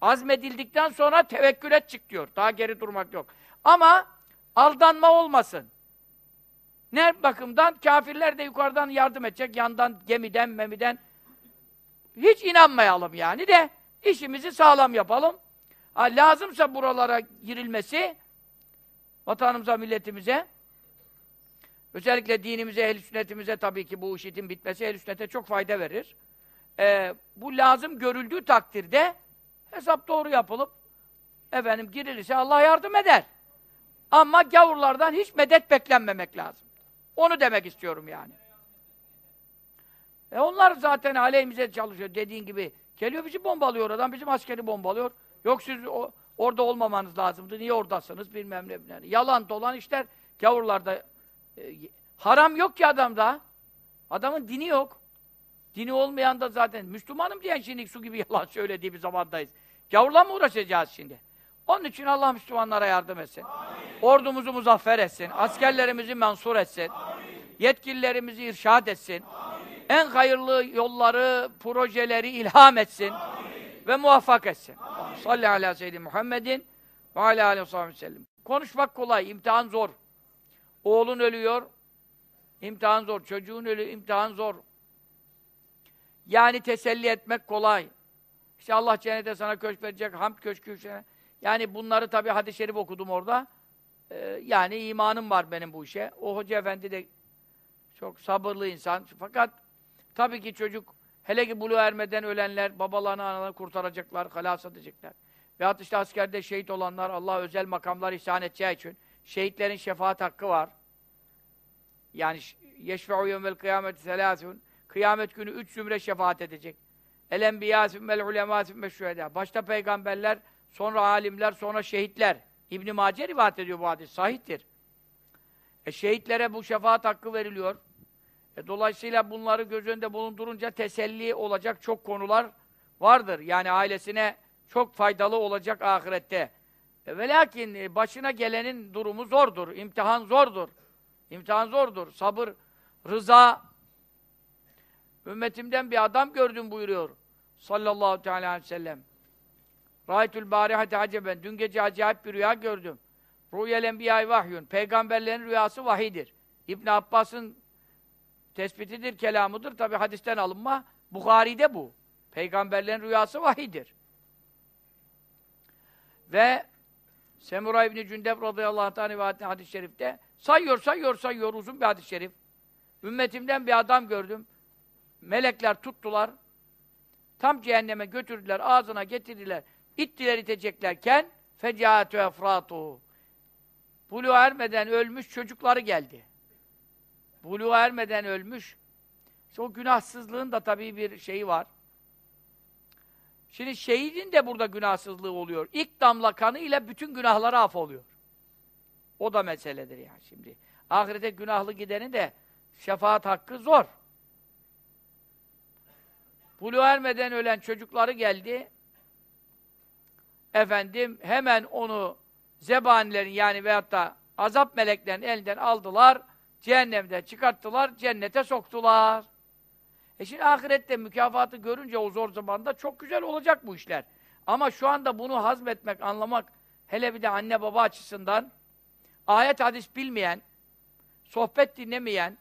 Azmedildikten sonra tevekkül et çık diyor. Daha geri durmak yok. Ama aldanma olmasın. Ne bakımdan? Kafirler de yukarıdan yardım edecek, yandan, gemiden, memiden. hiç inanmayalım yani de işimizi sağlam yapalım. Ha, lazımsa buralara girilmesi vatanımıza, milletimize özellikle dinimize, ehl sünnetimize tabii ki bu işitin bitmesi ehl sünnete çok fayda verir. Ee, bu lazım görüldüğü takdirde hesap doğru yapılıp efendim girilirse Allah yardım eder. Ama gavurlardan hiç medet beklenmemek lazım. Onu demek istiyorum yani. E onlar zaten aleyhimize çalışıyor dediğin gibi. Geliyor bizi bombalıyor oradan, bizim askeri bombalıyor. Yok siz o, orada olmamanız lazımdı, niye oradasınız bilmem ne. Yani yalan dolan işler gavurlarda. E, haram yok ki adamda. Adamın dini yok. Dini olmayan da zaten Müslümanım diyen şimdi su gibi yalan söylediği bir zamandayız. Gavurla mı uğraşacağız şimdi? Onun için Allah Müslümanlara yardım etsin. Amin. Ordumuzu muzaffer etsin. Amin. Askerlerimizi mensur etsin. Amin. Yetkililerimizi irşad etsin. Amin. En hayırlı yolları, projeleri ilham etsin. Amin. Ve muvaffak etsin. Salli ala seyyidi Muhammedin ve ala aleyhi ve sellem. Konuşmak kolay, imtihan zor. Oğlun ölüyor, imtihan zor. Çocuğun ölüyor, imtihan zor. Yani teselli etmek kolay. İşte Allah cennete sana köşk verecek, hamd köşkü. Yani bunları tabi hadis-i şerif okudum orada. Ee, yani imanım var benim bu işe. O hoca efendi de çok sabırlı insan. Fakat tabii ki çocuk hele ki bulu ermeden ölenler babalarını analarını kurtaracaklar, halas edecekler. Veyahut işte askerde şehit olanlar Allah özel makamlar ihsan edeceği için şehitlerin şefaat hakkı var. Yani yeşfe'u yevmel kıyameti selâsûn Kıyamet günü üç zümre şefaat edecek. El enbiya sümmel ulema sümme şühedâ. Başta peygamberler, sonra alimler, sonra şehitler. İbn Mace ediyor bu hadis. Sahihtir. E şehitlere bu şefaat hakkı veriliyor. E dolayısıyla bunları göz önünde bulundurunca teselli olacak çok konular vardır. Yani ailesine çok faydalı olacak ahirette. E ve lakin e, başına gelenin durumu zordur. İmtihan zordur. İmtihan zordur. Sabır, rıza, Ümmetimden bir adam gördüm buyuruyor. Sallallahu teala aleyhi ve sellem. Râitül bârihate aceben. Dün gece acayip bir rüya gördüm. Rüyel enbiyâi vahyun. Peygamberlerin rüyası vahidir. İbn Abbas'ın tespitidir, kelamıdır. Tabi hadisten alınma. Bukhari'de bu. Peygamberlerin rüyası vahidir. Ve Semura İbni Cündep radıyallahu anh rivayetinde hadis-i şerifte sayıyor, sayıyor, sayıyor uzun bir hadis-i şerif. Ümmetimden bir adam gördüm. Melekler tuttular. Tam cehenneme götürdüler, ağzına getirdiler. İttiler iteceklerken fecâetü efrâtuhu. Buluğa ermeden ölmüş çocukları geldi. Buluğa ermeden ölmüş. İşte o günahsızlığın da tabii bir şeyi var. Şimdi şehidin de burada günahsızlığı oluyor. İlk damla kanı ile bütün günahları af oluyor. O da meseledir yani şimdi. Ahirete günahlı gidenin de şefaat hakkı zor. Bulu ermeden ölen çocukları geldi. Efendim hemen onu zebanilerin yani veyahut da azap meleklerin elinden aldılar. Cehennemden çıkarttılar, cennete soktular. E şimdi ahirette mükafatı görünce o zor zamanda çok güzel olacak bu işler. Ama şu anda bunu hazmetmek, anlamak, hele bir de anne baba açısından ayet hadis bilmeyen, sohbet dinlemeyen,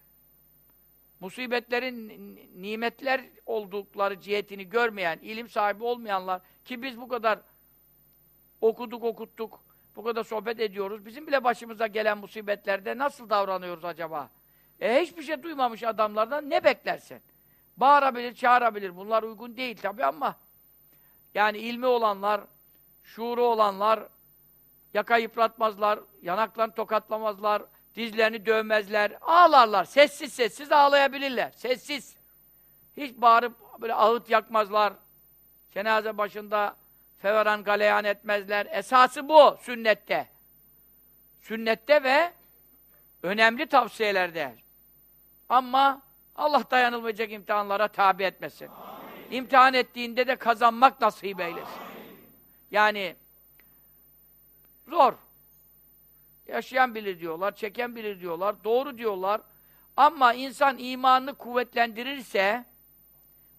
musibetlerin nimetler oldukları cihetini görmeyen, ilim sahibi olmayanlar ki biz bu kadar okuduk okuttuk, bu kadar sohbet ediyoruz. Bizim bile başımıza gelen musibetlerde nasıl davranıyoruz acaba? E hiçbir şey duymamış adamlardan ne beklersin? Bağırabilir, çağırabilir. Bunlar uygun değil tabii ama yani ilmi olanlar, şuuru olanlar yaka yıpratmazlar, yanaklarını tokatlamazlar, dizlerini dövmezler, ağlarlar. Sessiz sessiz ağlayabilirler. Sessiz. Hiç bağırıp böyle ağıt yakmazlar. Cenaze başında feveran galeyan etmezler. Esası bu sünnette. Sünnette ve önemli tavsiyelerde. Ama Allah dayanılmayacak imtihanlara tabi etmesin. Amin. İmtihan ettiğinde de kazanmak nasip eylesin. Amin. Yani zor. Yaşayan bilir diyorlar, çeken bilir diyorlar, doğru diyorlar. Ama insan imanını kuvvetlendirirse,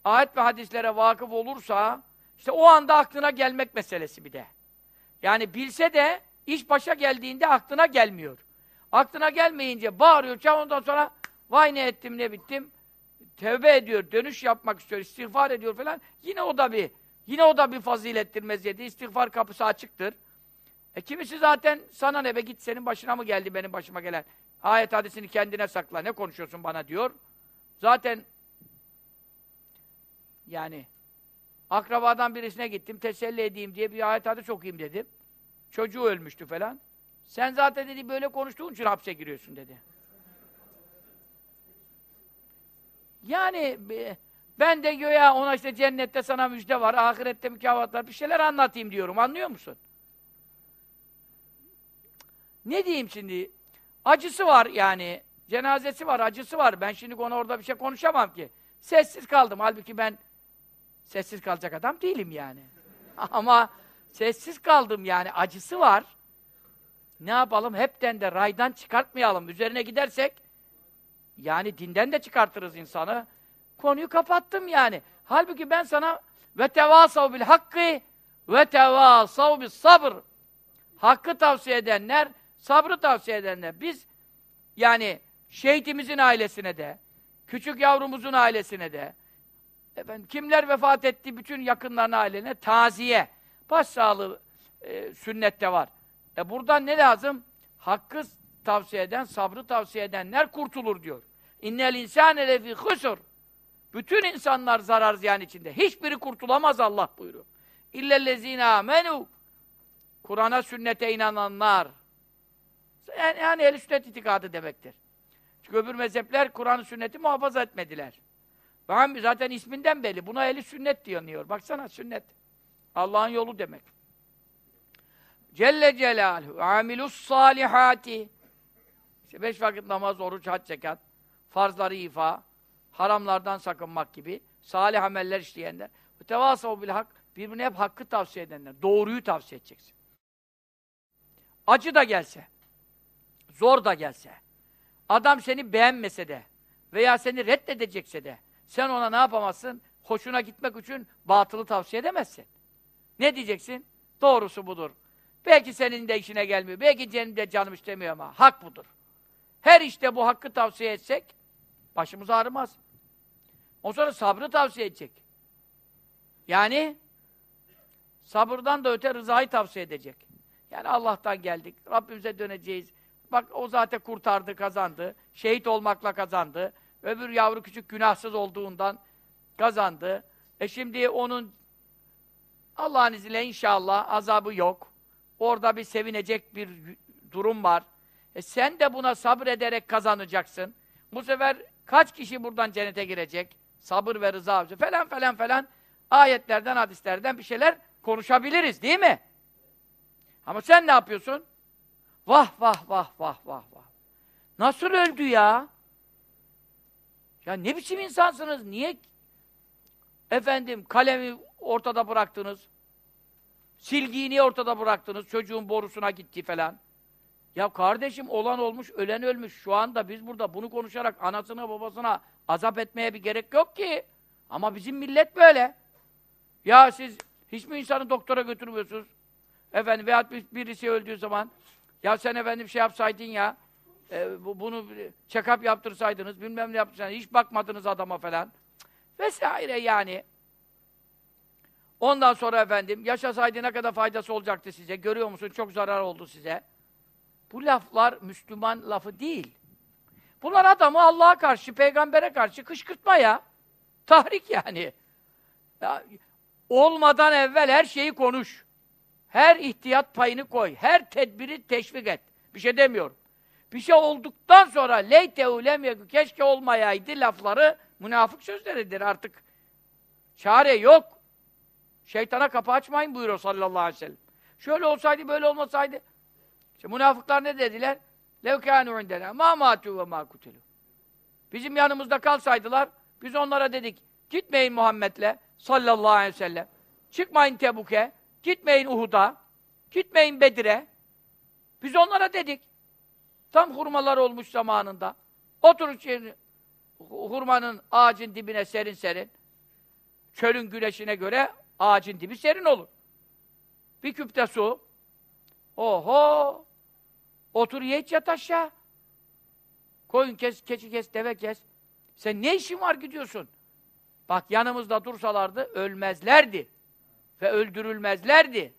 ayet ve hadislere vakıf olursa, işte o anda aklına gelmek meselesi bir de. Yani bilse de, iş başa geldiğinde aklına gelmiyor. Aklına gelmeyince bağırıyor, çağ ondan sonra vay ne ettim ne bittim. Tevbe ediyor, dönüş yapmak istiyor, istiğfar ediyor falan. Yine o da bir, yine o da bir fazilettir meziyeti. İstiğfar kapısı açıktır. E kimisi zaten sana ne be git senin başına mı geldi benim başıma gelen? Ayet hadisini kendine sakla. Ne konuşuyorsun bana diyor. Zaten yani akrabadan birisine gittim teselli edeyim diye bir ayet hadis okuyayım dedim. Çocuğu ölmüştü falan. Sen zaten dedi böyle konuştuğun için hapse giriyorsun dedi. Yani ben de göya ona işte cennette sana müjde var, ahirette mükafatlar bir şeyler anlatayım diyorum. Anlıyor musun? Ne diyeyim şimdi? Acısı var yani. Cenazesi var, acısı var. Ben şimdi ona orada bir şey konuşamam ki. Sessiz kaldım. Halbuki ben sessiz kalacak adam değilim yani. Ama sessiz kaldım yani. Acısı var. Ne yapalım? Hepten de raydan çıkartmayalım. Üzerine gidersek yani dinden de çıkartırız insanı. Konuyu kapattım yani. Halbuki ben sana ve tevasav bil hakkı ve tevasav bis sabır. Hakkı tavsiye edenler Sabrı tavsiye edenler. Biz yani şehitimizin ailesine de, küçük yavrumuzun ailesine de, efendim, kimler vefat etti bütün yakınlarına ailelerine taziye, başsağlığı e, sünnette var. E buradan ne lazım? Hakkı tavsiye eden, sabrı tavsiye edenler kurtulur diyor. İnnel insâne lefî husur. Bütün insanlar zarar ziyan içinde. Hiçbiri kurtulamaz Allah buyuruyor. İllellezîne âmenû. Kur'an'a, sünnete inananlar. Yani, yani ehl sünnet itikadı demektir. Çünkü öbür mezhepler Kur'an-ı sünneti muhafaza etmediler. Bakın zaten isminden belli. Buna ehli sünnet diyor. Baksana sünnet. Allah'ın yolu demek. Celle Celaluhu amilus salihati işte beş vakit namaz, oruç, hac, zekat, farzları ifa, haramlardan sakınmak gibi salih ameller işleyenler. Tevasav bil hak, birbirine hep hakkı tavsiye edenler. Doğruyu tavsiye edeceksin. Acı da gelse, zor da gelse, adam seni beğenmese de veya seni reddedecekse de sen ona ne yapamazsın? Hoşuna gitmek için batılı tavsiye edemezsin. Ne diyeceksin? Doğrusu budur. Belki senin de işine gelmiyor. Belki benim de canım istemiyor ama hak budur. Her işte bu hakkı tavsiye etsek başımız ağrımaz. O sonra sabrı tavsiye edecek. Yani sabırdan da öte rızayı tavsiye edecek. Yani Allah'tan geldik. Rabbimize döneceğiz. Bak o zaten kurtardı, kazandı. Şehit olmakla kazandı. Öbür yavru küçük günahsız olduğundan kazandı. E şimdi onun Allah'ın izniyle inşallah azabı yok. Orada bir sevinecek bir durum var. E sen de buna sabrederek kazanacaksın. Bu sefer kaç kişi buradan cennete girecek? Sabır ve rıza falan falan falan ayetlerden, hadislerden bir şeyler konuşabiliriz değil mi? Ama sen ne yapıyorsun? Vah vah vah vah vah vah. Nasıl öldü ya? Ya ne biçim insansınız? Niye efendim kalemi ortada bıraktınız? Silgiyi niye ortada bıraktınız? Çocuğun borusuna gitti falan. Ya kardeşim olan olmuş, ölen ölmüş. Şu anda biz burada bunu konuşarak anasına babasına azap etmeye bir gerek yok ki. Ama bizim millet böyle. Ya siz hiç mi insanı doktora götürmüyorsunuz? Efendim veyahut birisi öldüğü zaman ya sen efendim şey yapsaydın ya, e, bu, bunu check-up yaptırsaydınız, bilmem ne yaptırsaydınız, hiç bakmadınız adama falan. Vesaire yani. Ondan sonra efendim, yaşasaydı ne kadar faydası olacaktı size, görüyor musun çok zarar oldu size. Bu laflar Müslüman lafı değil. Bunlar adamı Allah'a karşı, peygambere karşı kışkırtma ya. Tahrik yani. Ya, olmadan evvel her şeyi konuş. Her ihtiyat payını koy. Her tedbiri teşvik et. Bir şey demiyorum bir şey olduktan sonra leytehu lem yekü keşke olmayaydı lafları münafık sözleridir artık. Çare yok. Şeytana kapı açmayın buyuruyor sallallahu aleyhi ve sellem. Şöyle olsaydı böyle olmasaydı. İşte münafıklar ne dediler? Levkânû indena mâ mâtû ve mâ kutelû. Bizim yanımızda kalsaydılar biz onlara dedik gitmeyin Muhammed'le sallallahu aleyhi ve sellem. Çıkmayın Tebuk'e, gitmeyin Uhud'a, gitmeyin Bedir'e. Biz onlara dedik Tam hurmalar olmuş zamanında. Oturun şimdi, hurmanın ağacın dibine serin serin. Çölün güneşine göre ağacın dibi serin olur. Bir küpte su. Oho! Otur ye iç yat aşağı. Koyun kes, keçi kes, deve kes. Sen ne işin var gidiyorsun? Bak yanımızda dursalardı ölmezlerdi. Ve öldürülmezlerdi.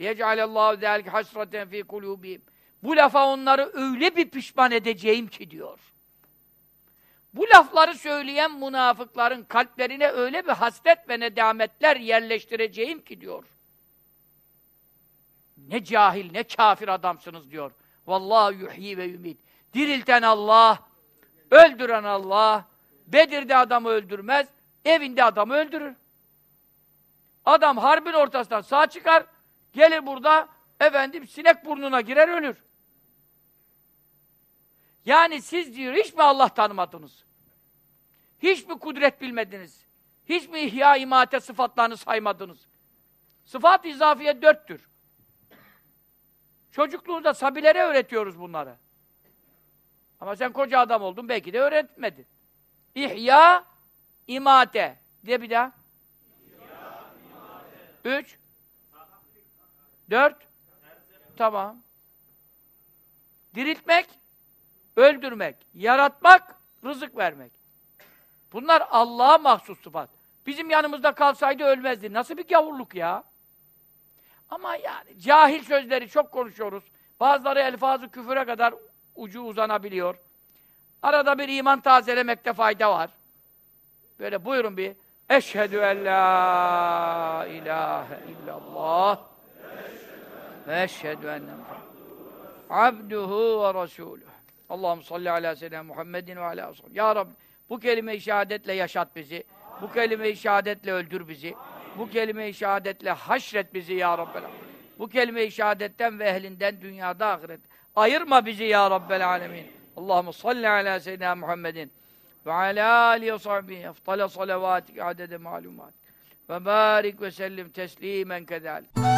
لِيَجْعَلَ ذَٰلِكَ حَسْرَةً ف۪ي قُلُوبِهِمْ bu lafa onları öyle bir pişman edeceğim ki diyor. Bu lafları söyleyen münafıkların kalplerine öyle bir hasret ve nedametler yerleştireceğim ki diyor. Ne cahil, ne kafir adamsınız diyor. Vallahi yuhyi ve yumit. Dirilten Allah, öldüren Allah, Bedir'de adamı öldürmez, evinde adamı öldürür. Adam harbin ortasından sağ çıkar, gelir burada, efendim sinek burnuna girer ölür. Yani siz diyor, hiç mi Allah tanımadınız? Hiç mi kudret bilmediniz? Hiç mi ihya imate sıfatlarını saymadınız? Sıfat-ı izafiye dörttür. Çocukluğunda sabilere öğretiyoruz bunları. Ama sen koca adam oldun, belki de öğretmedin. İhya, imate. Diye bir daha. İhya, Üç. Dört. Tamam. Diriltmek, öldürmek, yaratmak, rızık vermek. Bunlar Allah'a mahsus sıfat. Bizim yanımızda kalsaydı ölmezdi. Nasıl bir gavurluk ya? Ama yani cahil sözleri çok konuşuyoruz. Bazıları elfazı küfüre kadar ucu uzanabiliyor. Arada bir iman tazelemekte fayda var. Böyle buyurun bir. Eşhedü en la ilahe illallah ve eşhedü enne abduhu ve rasuluhu. Allah'ım salli ala seyyidina Muhammedin ve ala Ya Rabbi bu kelime-i şehadetle yaşat bizi. Bu kelime-i şehadetle öldür bizi. Bu kelime-i şehadetle haşret bizi ya Rabbel Bu kelime-i şehadetten ve ehlinden dünyada ahiret. Ayırma bizi ya Rabbel alemin. Allahumme salli ala seyyidina Muhammedin ve ala alihi ve sahbihi eftale salavatik adede malumat ve barik ve sellim teslimen kedalik.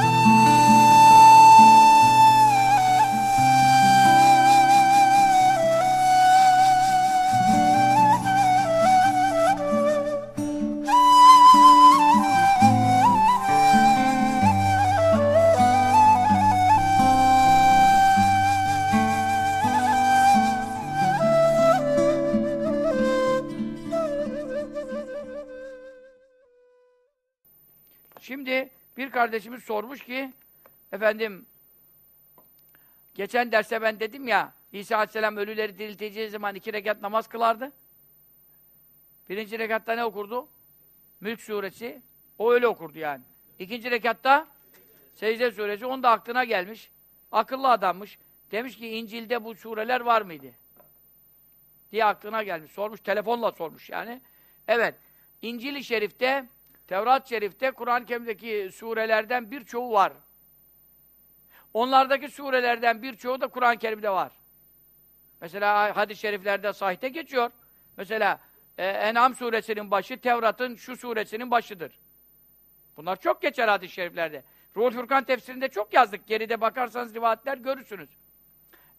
Kardeşimiz sormuş ki efendim geçen derste ben dedim ya İsa Aleyhisselam ölüleri dirilteceği zaman iki rekat namaz kılardı. Birinci rekatta ne okurdu? Mülk suresi. O öyle okurdu yani. İkinci rekatta Secde suresi. Onun da aklına gelmiş. Akıllı adammış. Demiş ki İncil'de bu sureler var mıydı? Diye aklına gelmiş. Sormuş. Telefonla sormuş yani. Evet. İncil-i Şerif'te Tevrat-ı Şerif'te Kur'an-ı Kerim'deki surelerden birçoğu var. Onlardaki surelerden birçoğu da Kur'an-ı Kerim'de var. Mesela hadis-i şeriflerde sahite geçiyor. Mesela e, En'am suresinin başı Tevrat'ın şu suresinin başıdır. Bunlar çok geçer hadis-i şeriflerde. Ruhul Furkan tefsirinde çok yazdık. Geride bakarsanız rivayetler görürsünüz.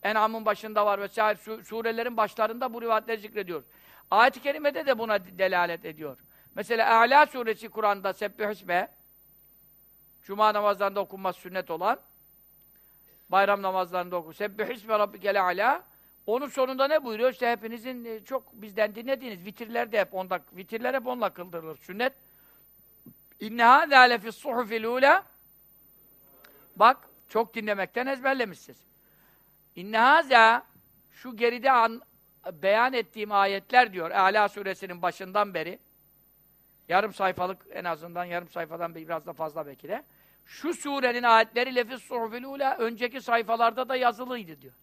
En'am'ın başında var vesaire surelerin başlarında bu rivayetleri zikrediyor. Ayet-i kerimede de buna delalet ediyor. Mesela A'la suresi Kur'an'da Sebbihüsme Cuma namazlarında okunmaz sünnet olan bayram namazlarında oku. Sebbihüsme Rabbikel A'la onun sonunda ne buyuruyor? İşte hepinizin e, çok bizden dinlediğiniz vitirler de hep onda, vitirler hep onunla kıldırılır. Sünnet İnne hâzâ lefis suhufil ûlâ Bak, çok dinlemekten ezberlemişsiniz. İnne hâzâ şu geride an, beyan ettiğim ayetler diyor Âlâ suresinin başından beri yarım sayfalık en azından yarım sayfadan biraz da fazla belki de şu surenin ayetleri lefis suhufil ûlâ önceki sayfalarda da yazılıydı diyor.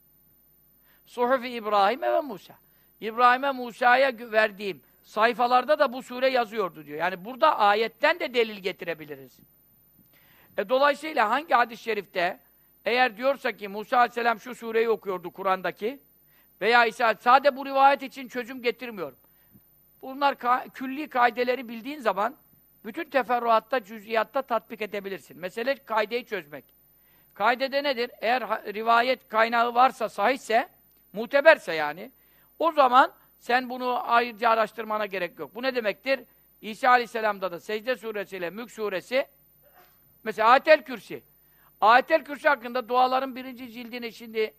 Suhufi İbrahim ve Musa. İbrahim'e Musa'ya verdiğim sayfalarda da bu sure yazıyordu diyor. Yani burada ayetten de delil getirebiliriz. E dolayısıyla hangi hadis-i şerifte eğer diyorsa ki Musa Aleyhisselam şu sureyi okuyordu Kur'an'daki veya İsa sade bu rivayet için çözüm getirmiyorum. Bunlar ka külli kaideleri bildiğin zaman bütün teferruatta, cüz'iyatta tatbik edebilirsin. Mesele kaideyi çözmek. Kaidede nedir? Eğer rivayet kaynağı varsa, sahihse, muteberse yani, o zaman sen bunu ayrıca araştırmana gerek yok. Bu ne demektir? İsa Aleyhisselam'da da Secde suresiyle Mülk suresi mesela Ayetel Kürsi. Ayetel Kürsi hakkında duaların birinci cildini şimdi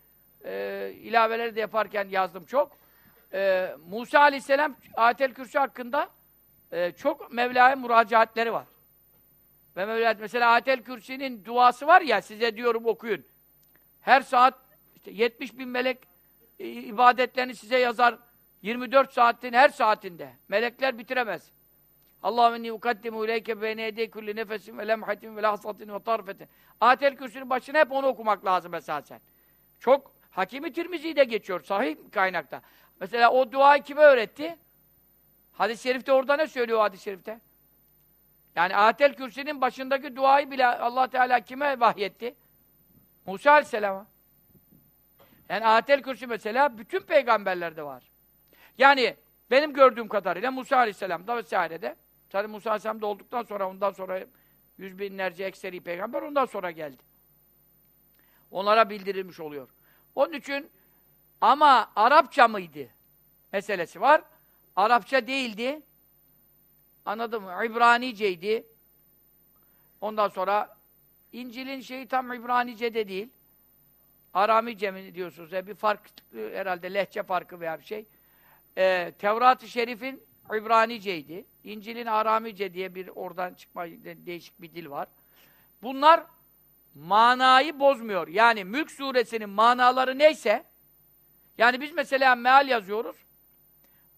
e, ilaveleri de yaparken yazdım çok. E, Musa Aleyhisselam Ayetel Kürsi hakkında e, çok Mevla'ya müracaatleri var. Ve Mevla mesela Ayetel Kürsi'nin duası var ya size diyorum okuyun. Her saat işte 70 bin melek e, ibadetlerini size yazar. 24 saatin her saatinde. Melekler bitiremez. Allahümme inni ukaddimu ileyke beyne yedey kulli nefesin ve lemhatin ve lahsatin ve tarfetin. Ayetel Kürsü'nün başına hep onu okumak lazım esasen. Çok Hakimi Tirmizi'de geçiyor sahih kaynakta. Mesela o duayı kime öğretti? Hadis-i şerifte orada ne söylüyor hadis-i şerifte? Yani Ayetel Kürsü'nün başındaki duayı bile Allah Teala kime vahyetti? Musa Aleyhisselam'a. Yani Ayetel Kürsü mesela bütün peygamberlerde var. Yani benim gördüğüm kadarıyla Musa Aleyhisselam'da vesairede tabi Musa Aleyhisselam'da olduktan sonra ondan sonra yüz binlerce ekseri peygamber ondan sonra geldi. Onlara bildirilmiş oluyor. Onun için ama Arapça mıydı? Meselesi var. Arapça değildi. Anladın mı? İbraniceydi. Ondan sonra İncil'in şeyi tam İbranice de değil. Aramice mi diyorsunuz? Yani bir fark herhalde lehçe farkı veya bir şey. Ee, Tevrat-ı Şerif'in İbraniceydi. İncil'in Aramice diye bir oradan çıkma değişik bir dil var. Bunlar manayı bozmuyor. Yani Mülk suresinin manaları neyse yani biz mesela meal yazıyoruz.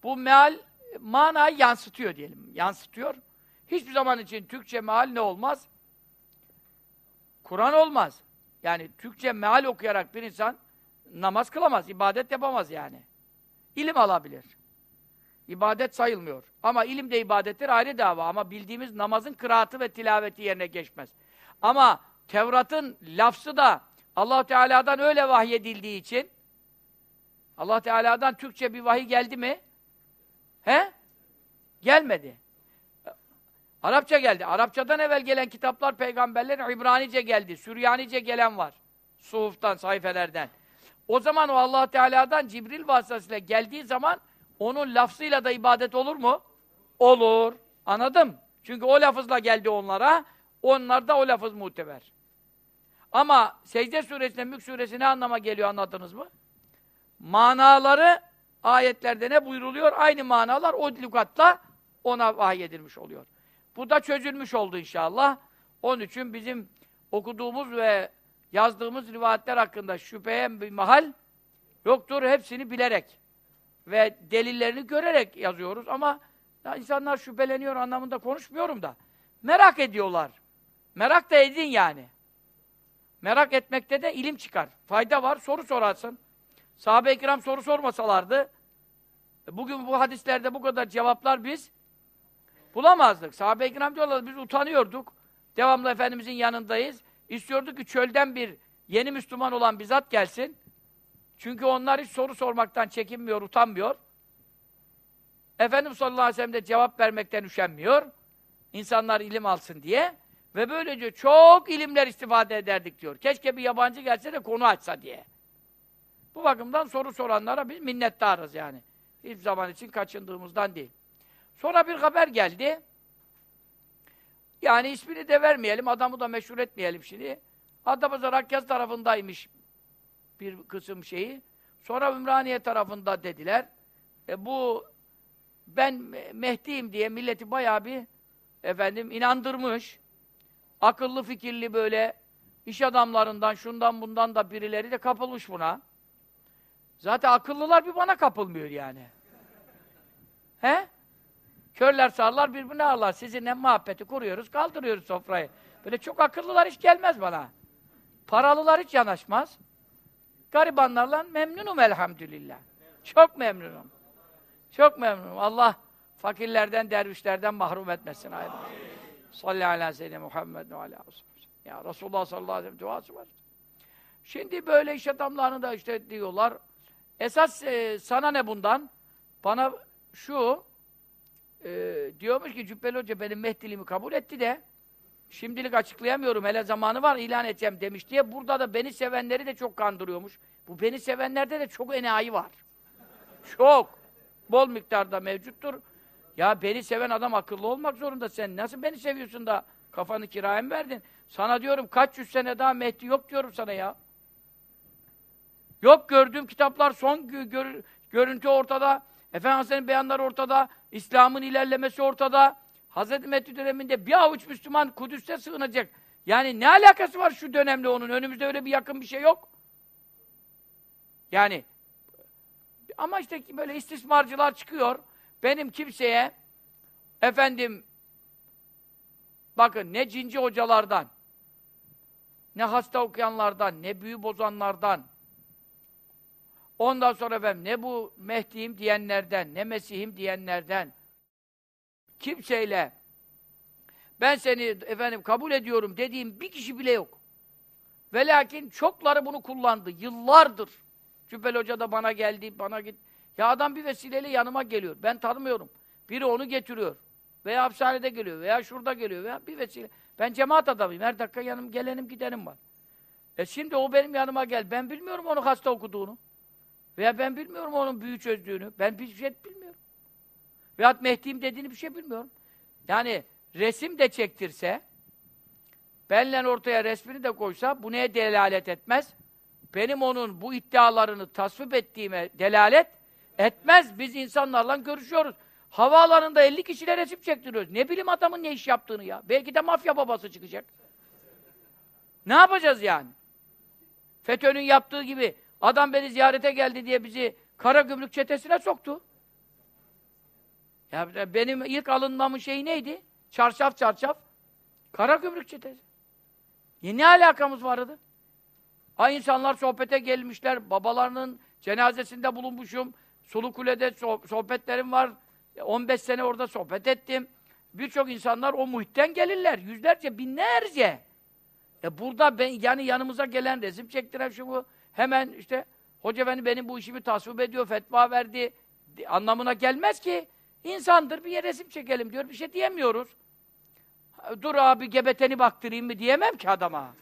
Bu meal manayı yansıtıyor diyelim. Yansıtıyor. Hiçbir zaman için Türkçe meal ne olmaz? Kur'an olmaz. Yani Türkçe meal okuyarak bir insan namaz kılamaz, ibadet yapamaz yani. İlim alabilir. İbadet sayılmıyor. Ama ilim de ibadettir ayrı dava. Ama bildiğimiz namazın kıraatı ve tilaveti yerine geçmez. Ama Tevrat'ın lafzı da allah Teala'dan öyle vahyedildiği için allah Teala'dan Türkçe bir vahiy geldi mi? He? Gelmedi. Arapça geldi. Arapçadan evvel gelen kitaplar peygamberlerin İbranice geldi. Süryanice gelen var. Suhuftan, sayfelerden. O zaman o allah Teala'dan Cibril vasıtasıyla geldiği zaman onun lafzıyla da ibadet olur mu? Olur. Anladım. Çünkü o lafızla geldi onlara. Onlar da o lafız muteber. Ama Secde suresinde, Mülk suresi ne anlama geliyor anladınız mı? Manaları ayetlerde ne buyruluyor? Aynı manalar o lügatla ona vahyedilmiş oluyor. Bu da çözülmüş oldu inşallah. Onun için bizim okuduğumuz ve yazdığımız rivayetler hakkında şüpheye bir mahal yoktur. Hepsini bilerek ve delillerini görerek yazıyoruz ama ya insanlar şüpheleniyor anlamında konuşmuyorum da. Merak ediyorlar. Merak da edin yani. Merak etmekte de ilim çıkar. Fayda var, soru sorarsın. Sahabe-i kiram soru sormasalardı, bugün bu hadislerde bu kadar cevaplar biz bulamazdık. Sahabe-i kiram diyorlar, biz utanıyorduk. Devamlı Efendimizin yanındayız. İstiyorduk ki çölden bir yeni Müslüman olan bizzat gelsin. Çünkü onlar hiç soru sormaktan çekinmiyor, utanmıyor. Efendimiz sallallahu aleyhi ve sellem de cevap vermekten üşenmiyor. İnsanlar ilim alsın diye. Ve böylece çok ilimler istifade ederdik diyor. Keşke bir yabancı gelse de konu açsa diye. Bu bakımdan soru soranlara biz minnettarız yani. Hiçbir zaman için kaçındığımızdan değil. Sonra bir haber geldi. Yani ismini de vermeyelim, adamı da meşhur etmeyelim şimdi. Adapazarı Hakkaz tarafındaymış bir kısım şeyi. Sonra Ümraniye tarafında dediler. E bu ben Mehdi'yim diye milleti bayağı bir efendim inandırmış. Akıllı fikirli böyle iş adamlarından, şundan bundan da birileri de kapılmış buna. Zaten akıllılar bir bana kapılmıyor yani. He? Körler sağırlar birbirine ağırlar. Sizinle muhabbeti kuruyoruz, kaldırıyoruz sofrayı. Böyle çok akıllılar hiç gelmez bana. Paralılar hiç yanaşmaz. Garibanlarla memnunum elhamdülillah. Çok memnunum. Çok memnunum. Allah fakirlerden, dervişlerden mahrum etmesin ayrı. Salli ala seyyidina Muhammed ve ala Ya Resulullah sallallahu aleyhi ve sellem duası var. Şimdi böyle iş adamlarını da işte diyorlar. Esas e, sana ne bundan? Bana şu e, diyormuş ki Cübbeli Hoca benim Mehdiliğimi kabul etti de şimdilik açıklayamıyorum hele zamanı var ilan edeceğim demiş diye burada da beni sevenleri de çok kandırıyormuş. Bu beni sevenlerde de çok enayi var. Çok. Bol miktarda mevcuttur. Ya beni seven adam akıllı olmak zorunda. Sen nasıl beni seviyorsun da kafanı kiraya mı verdin? Sana diyorum kaç yüz sene daha Mehdi yok diyorum sana ya. Yok gördüğüm kitaplar son gö gör görüntü ortada. Efendimiz'in beyanları ortada. İslam'ın ilerlemesi ortada. Hz. Mehdi döneminde bir avuç Müslüman Kudüs'te sığınacak. Yani ne alakası var şu dönemle onun? Önümüzde öyle bir yakın bir şey yok. Yani ama işte böyle istismarcılar çıkıyor. Benim kimseye efendim bakın ne cinci hocalardan ne hasta okuyanlardan, ne büyü bozanlardan ondan sonra efendim ne bu Mehdi'yim diyenlerden, ne Mesih'im diyenlerden kimseyle ben seni efendim kabul ediyorum dediğim bir kişi bile yok. Ve lakin çokları bunu kullandı. Yıllardır. Cübbeli Hoca da bana geldi, bana git. Ya adam bir vesileyle yanıma geliyor. Ben tanımıyorum. Biri onu getiriyor. Veya hapishanede geliyor, veya şurada geliyor, veya bir vesile. Ben cemaat adamıyım. Her dakika yanım gelenim gidenim var. E şimdi o benim yanıma gel. Ben bilmiyorum onun hasta okuduğunu. Veya ben bilmiyorum onun büyü çözdüğünü. Ben bir şey bilmiyorum. Veyahut Mehdi'yim dediğini bir şey bilmiyorum. Yani resim de çektirse, benle ortaya resmini de koysa bu neye delalet etmez? Benim onun bu iddialarını tasvip ettiğime delalet etmez. Biz insanlarla görüşüyoruz. Havaalanında 50 kişiyle resim çektiriyoruz. Ne bileyim adamın ne iş yaptığını ya. Belki de mafya babası çıkacak. Ne yapacağız yani? FETÖ'nün yaptığı gibi adam beni ziyarete geldi diye bizi kara gümrük çetesine soktu. Ya benim ilk alınmamın şeyi neydi? Çarşaf çarşaf. Kara gümrük çetesi. Ya ne alakamız vardı? Ha insanlar sohbete gelmişler, babalarının cenazesinde bulunmuşum, Sulukule'de sohbetlerim var, 15 sene orada sohbet ettim. Birçok insanlar o muhitten gelirler, yüzlerce, binlerce. E burada ben, yani yanımıza gelen resim çektiren şu bu, hemen işte, Hoca Efendi benim bu işimi tasvip ediyor, fetva verdi, anlamına gelmez ki. İnsandır, bir resim çekelim diyor, bir şey diyemiyoruz. Dur abi gebeteni baktırayım mı diyemem ki adama.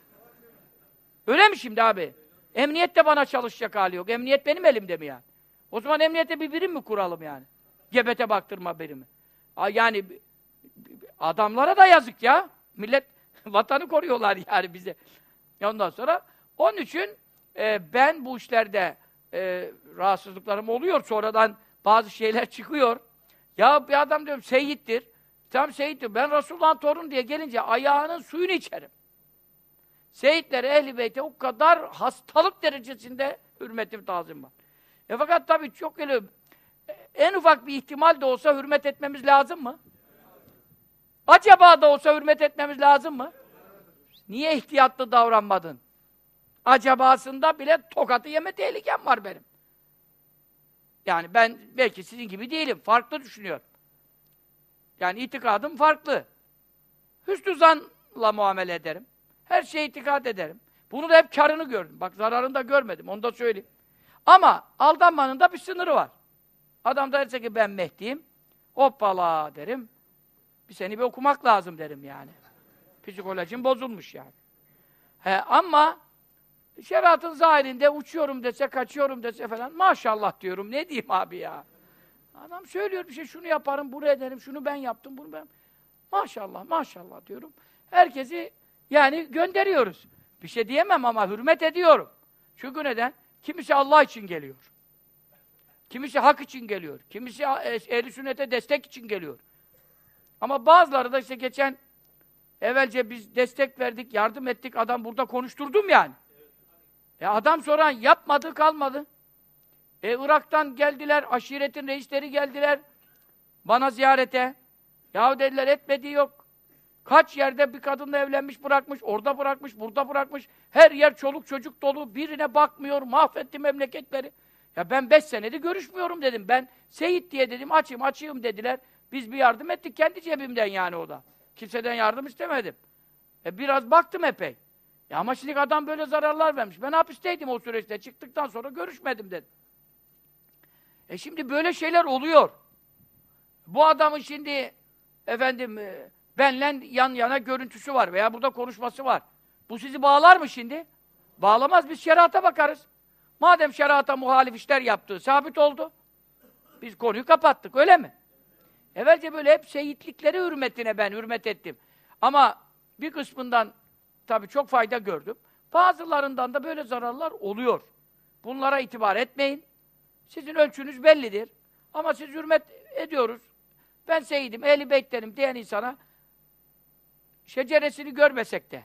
Öyle mi şimdi abi? Emniyet de bana çalışacak hali yok. Emniyet benim elimde mi yani? O zaman emniyete bir birim mi kuralım yani? Gebete baktırma birimi. Yani adamlara da yazık ya. Millet vatanı koruyorlar yani bize. Ondan sonra onun için e, ben bu işlerde e, rahatsızlıklarım oluyor. Sonradan bazı şeyler çıkıyor. Ya bir adam diyorum seyittir. Tam seyittir. Ben Resulullah'ın torun diye gelince ayağının suyunu içerim. Seyitlere, ehl Beyt'e o kadar hastalık derecesinde hürmetim, tazim var. E fakat tabii çok geliyor. En ufak bir ihtimal de olsa hürmet etmemiz lazım mı? Acaba da olsa hürmet etmemiz lazım mı? Niye ihtiyatlı davranmadın? Acabasında bile tokatı yeme tehlikem var benim. Yani ben belki sizin gibi değilim. Farklı düşünüyorum. Yani itikadım farklı. Hüsnü zanla muamele ederim. Her şeye itikad ederim. Bunu da hep karını gördüm. Bak zararını da görmedim. Onu da söyleyeyim. Ama aldanmanın da bir sınırı var. Adam derse ki ben Mehdi'yim. Hoppala derim. Bir seni bir okumak lazım derim yani. Psikolojim bozulmuş yani. He, ama şeriatın zahirinde uçuyorum dese, kaçıyorum dese falan maşallah diyorum. Ne diyeyim abi ya? Adam söylüyor bir şey, şunu yaparım, bunu ederim, şunu ben yaptım, bunu ben... Maşallah, maşallah diyorum. Herkesi yani gönderiyoruz. Bir şey diyemem ama hürmet ediyorum. Çünkü neden? Kimisi Allah için geliyor. Kimisi hak için geliyor. Kimisi ehl sünnete destek için geliyor. Ama bazıları da işte geçen evvelce biz destek verdik, yardım ettik, adam burada konuşturdum yani. E adam soran yapmadı, kalmadı. E Irak'tan geldiler, aşiretin reisleri geldiler bana ziyarete. Yahu dediler etmediği yok. Kaç yerde bir kadınla evlenmiş bırakmış, orada bırakmış, burada bırakmış. Her yer çoluk çocuk dolu, birine bakmıyor, mahvetti memleketleri. Ya ben beş senedir görüşmüyorum dedim. Ben Seyit diye dedim, açayım, açayım dediler. Biz bir yardım ettik, kendi cebimden yani o da. Kimseden yardım istemedim. E biraz baktım epey. Ya ama şimdi adam böyle zararlar vermiş. Ben hapisteydim o süreçte. Çıktıktan sonra görüşmedim dedim. E şimdi böyle şeyler oluyor. Bu adamın şimdi efendim e, benle yan yana görüntüsü var veya burada konuşması var. Bu sizi bağlar mı şimdi? Bağlamaz. Biz şerata bakarız. Madem şerata muhalif işler yaptığı sabit oldu. Biz konuyu kapattık. Öyle mi? Evvelce böyle hep şehitlikleri hürmetine ben hürmet ettim. Ama bir kısmından tabii çok fayda gördüm. Bazılarından da böyle zararlar oluyor. Bunlara itibar etmeyin. Sizin ölçünüz bellidir. Ama siz hürmet ediyoruz. Ben seyidim, ehli beytlerim diyen insana şeceresini görmesek de,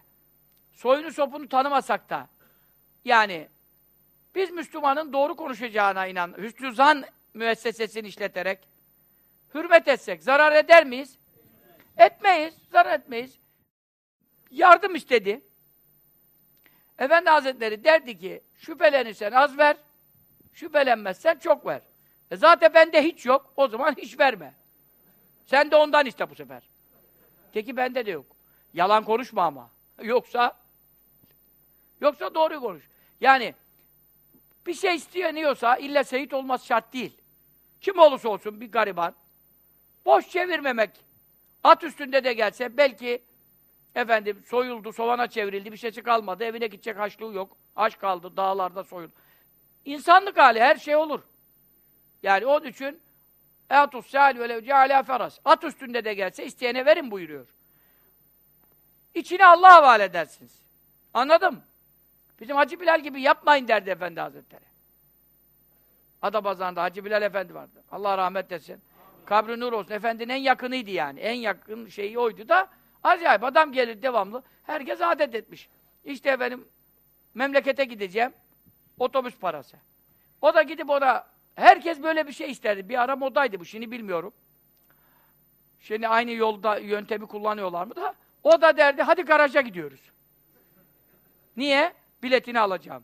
soyunu sopunu tanımasak da, yani biz Müslümanın doğru konuşacağına inan, hüsnü müessesesini işleterek hürmet etsek, zarar eder miyiz? Etmeyiz, zarar etmeyiz. Yardım istedi. Efendi Hazretleri derdi ki, şüphelenirsen az ver, şüphelenmezsen çok ver. E zaten bende hiç yok, o zaman hiç verme. Sen de ondan iste bu sefer. Teki bende de yok. Yalan konuşma ama. Yoksa yoksa doğru konuş. Yani bir şey isteniyorsa illa seyit olmaz şart değil. Kim olursa olsun bir gariban. Boş çevirmemek. At üstünde de gelse belki efendim soyuldu, sovana çevrildi, bir şeysi kalmadı, evine gidecek haçlığı yok. Aç kaldı, dağlarda soyuldu. İnsanlık hali, her şey olur. Yani onun için Eatus sâli ve lev cealâ feras. At üstünde de gelse isteyene verin buyuruyor. İçine Allah'a havale edersiniz. Anladım. Bizim Hacı Bilal gibi yapmayın derdi Efendi Hazretleri. Adapazarı'nda Hacı Bilal Efendi vardı. Allah rahmet etsin. Kabri nur olsun. Efendinin en yakınıydı yani. En yakın şeyi oydu da acayip adam gelir devamlı. Herkes adet etmiş. İşte efendim memlekete gideceğim. Otobüs parası. O da gidip ona Herkes böyle bir şey isterdi. Bir ara modaydı bu, şimdi bilmiyorum. Şimdi aynı yolda yöntemi kullanıyorlar mı da? O da derdi, hadi garaja gidiyoruz. Niye? Biletini alacağım.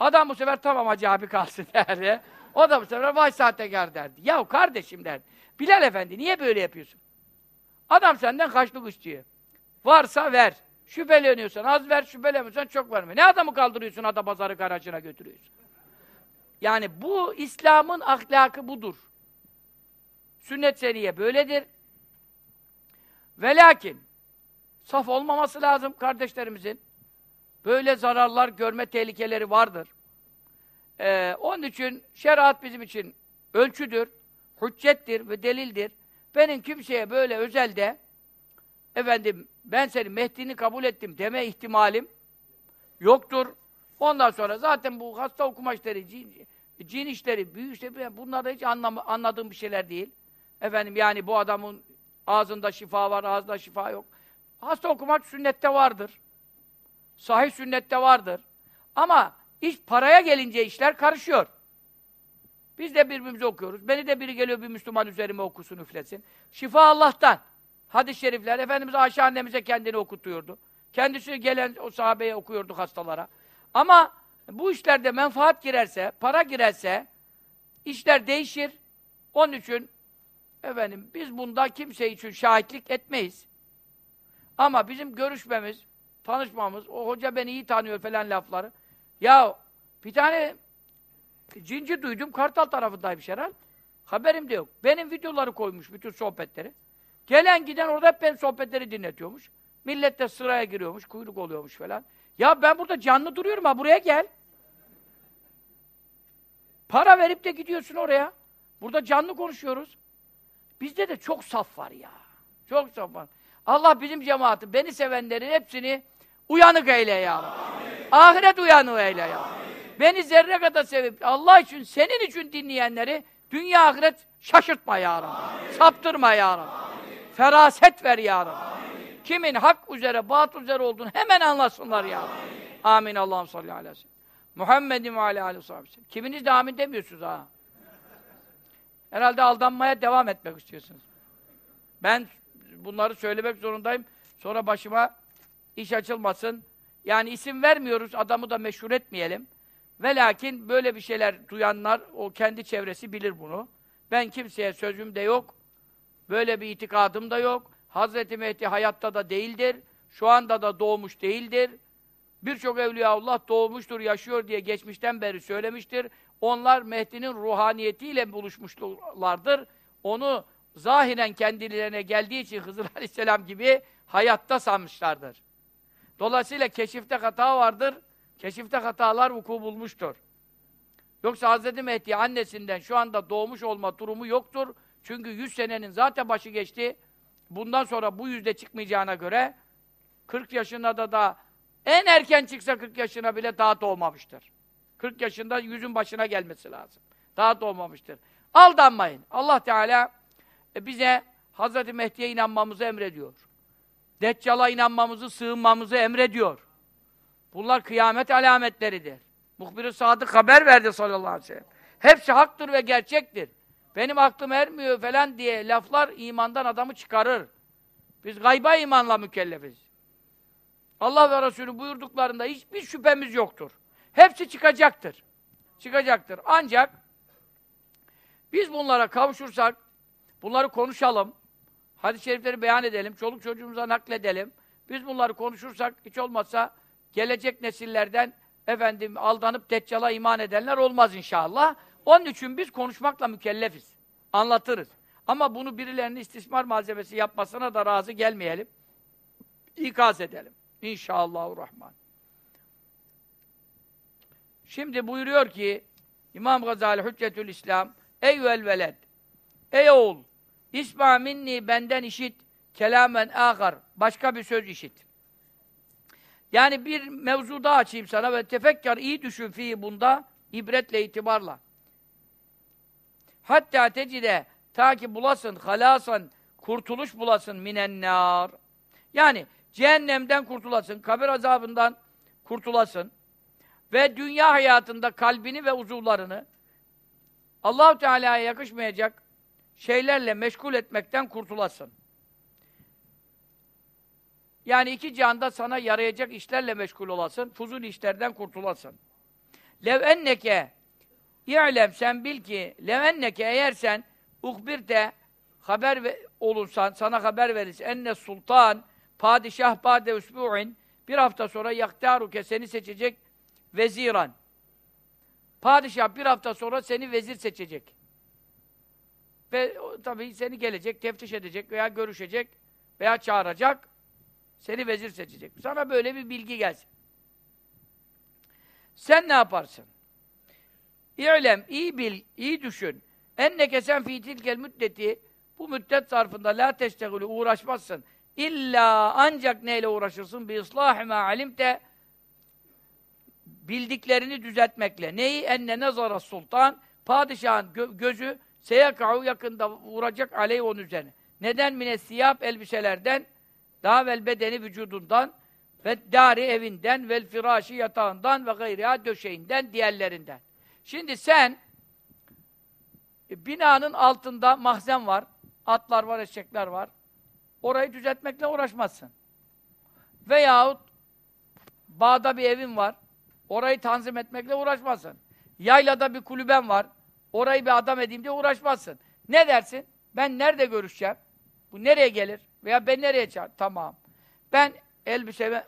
Adam bu sefer tamam hacı abi kalsın derdi. O da bu sefer vay sahtekar derdi. Yahu kardeşim derdi. Bilal efendi niye böyle yapıyorsun? Adam senden kaçlık istiyor. Varsa ver. Şüpheleniyorsan az ver, şüpheleniyorsan çok verme. Ne adamı kaldırıyorsun, Adapazarı garajına götürüyorsun? Yani bu İslam'ın ahlakı budur. Sünnet seriye böyledir. Ve lakin saf olmaması lazım kardeşlerimizin. Böyle zararlar görme tehlikeleri vardır. Ee, onun için şeriat bizim için ölçüdür, hüccettir ve delildir. Benim kimseye böyle özelde efendim ben senin Mehdi'ni kabul ettim deme ihtimalim yoktur. Ondan sonra zaten bu hasta okuma işleri, cin, cin işleri, büyük işleri, bunlar da hiç anlam anladığım bir şeyler değil. Efendim yani bu adamın ağzında şifa var, ağzında şifa yok. Hasta okumak sünnette vardır. Sahih sünnette vardır. Ama iş paraya gelince işler karışıyor. Biz de birbirimizi okuyoruz. Beni de biri geliyor bir Müslüman üzerime okusun, üflesin. Şifa Allah'tan. Hadis-i şerifler, Efendimiz Ayşe annemize kendini okutuyordu. Kendisi gelen o sahabeye okuyordu hastalara. Ama bu işlerde menfaat girerse, para girerse işler değişir. Onun için efendim biz bunda kimse için şahitlik etmeyiz. Ama bizim görüşmemiz, tanışmamız, o hoca beni iyi tanıyor falan lafları. Ya bir tane cinci duydum, Kartal tarafındaymış herhal. Haberim de yok. Benim videoları koymuş, bütün sohbetleri. Gelen giden orada hep benim sohbetleri dinletiyormuş. Millet de sıraya giriyormuş, kuyruk oluyormuş falan. Ya ben burada canlı duruyorum ha buraya gel. Para verip de gidiyorsun oraya. Burada canlı konuşuyoruz. Bizde de çok saf var ya. Çok saf var. Allah bizim cemaati, beni sevenlerin hepsini uyanık eyle ya Rabbi. Ahiret uyanığı eyle ya Rabbi. Beni zerre kadar sevip Allah için, senin için dinleyenleri dünya ahiret şaşırtma ya Rabbi. Saptırma ya Rabbi. Feraset ver ya Rabbi. Kimin hak üzere, batıl üzere olduğunu hemen anlasınlar ya Rabbi. Amin. Allah'ım salli aleyhi ve sellem. Muhammedin ve aleyhi ve sellem. Kiminiz de amin demiyorsunuz ha. Herhalde aldanmaya devam etmek istiyorsunuz. Ben bunları söylemek zorundayım. Sonra başıma iş açılmasın. Yani isim vermiyoruz, adamı da meşhur etmeyelim. Ve lakin böyle bir şeyler duyanlar, o kendi çevresi bilir bunu. Ben kimseye sözüm de yok. Böyle bir itikadım da yok. Hazreti Mehdi hayatta da değildir. Şu anda da doğmuş değildir. Birçok Evliyaullah doğmuştur, yaşıyor diye geçmişten beri söylemiştir. Onlar Mehdi'nin ruhaniyetiyle buluşmuşlardır. Onu zahiren kendilerine geldiği için Hızır Aleyhisselam gibi hayatta sanmışlardır. Dolayısıyla keşifte hata vardır. Keşifte hatalar vuku bulmuştur. Yoksa Hz. Mehdi annesinden şu anda doğmuş olma durumu yoktur. Çünkü 100 senenin zaten başı geçti. Bundan sonra bu yüzde çıkmayacağına göre 40 yaşında da da en erken çıksa 40 yaşına bile daha doğmamıştır. 40 yaşında yüzün başına gelmesi lazım. Daha doğmamıştır. Aldanmayın. Allah Teala e, bize Hz. Mehdi'ye inanmamızı emrediyor. Deccal'a inanmamızı, sığınmamızı emrediyor. Bunlar kıyamet alametleridir. Muhbir-i Sadık haber verdi sallallahu aleyhi ve sellem. Hepsi haktır ve gerçektir. Benim aklım ermiyor falan diye laflar imandan adamı çıkarır. Biz gayba imanla mükellefiz. Allah ve Resulü buyurduklarında hiçbir şüphemiz yoktur. Hepsi çıkacaktır. Çıkacaktır. Ancak biz bunlara kavuşursak, bunları konuşalım, hadis-i şerifleri beyan edelim, çoluk çocuğumuza nakledelim. Biz bunları konuşursak, hiç olmazsa gelecek nesillerden efendim aldanıp Deccal'a iman edenler olmaz inşallah. Onun için biz konuşmakla mükellefiz. Anlatırız. Ama bunu birilerinin istismar malzemesi yapmasına da razı gelmeyelim. İkaz edelim. İnşallahurrahman. Şimdi buyuruyor ki İmam Gazali Hüccetül İslam Eyvel veled Ey oğul İsma minni benden işit kelamen ağar başka bir söz işit. Yani bir mevzuda açayım sana ve tefekkar iyi düşün fi bunda ibretle itibarla. Hatta tecide ta ki bulasın halasan kurtuluş bulasın minennar. Yani cehennemden kurtulasın, kabir azabından kurtulasın ve dünya hayatında kalbini ve uzuvlarını Allahu Teala'ya yakışmayacak şeylerle meşgul etmekten kurtulasın. Yani iki cihanda sana yarayacak işlerle meşgul olasın, fuzul işlerden kurtulasın. Lev enneke İ'lem sen bil ki lev enneke eğer sen uhbirte haber olunsan, sana haber verirse enne sultan padişah bade usbu'in bir hafta sonra yaktaruke seni seçecek veziran. Padişah bir hafta sonra seni vezir seçecek. Ve tabii seni gelecek, teftiş edecek veya görüşecek veya çağıracak. Seni vezir seçecek. Sana böyle bir bilgi gelsin. Sen ne yaparsın? İ'lem, iyi bil, iyi düşün. Enneke sen fî tilkel müddeti bu müddet zarfında la teştegülü uğraşmazsın. İlla ancak neyle uğraşırsın? Bi ıslâhi mâ alimte bildiklerini düzeltmekle. Neyi? Enne nezara sultan padişahın gö gözü seyekâhu yakında vuracak aleyh onun üzerine. Neden? Mine siyap elbiselerden daha vel bedeni vücudundan ve dari evinden vel firaşı yatağından ve gayriha döşeğinden diğerlerinden. Şimdi sen e, binanın altında mahzen var, atlar var, eşekler var. Orayı düzeltmekle uğraşmazsın. Veyahut bağda bir evin var. Orayı tanzim etmekle uğraşmazsın. Yaylada bir kulüben var. Orayı bir adam edeyim diye uğraşmazsın. Ne dersin? Ben nerede görüşeceğim? Bu nereye gelir? Veya ben nereye çağır? Tamam. Ben elbisemi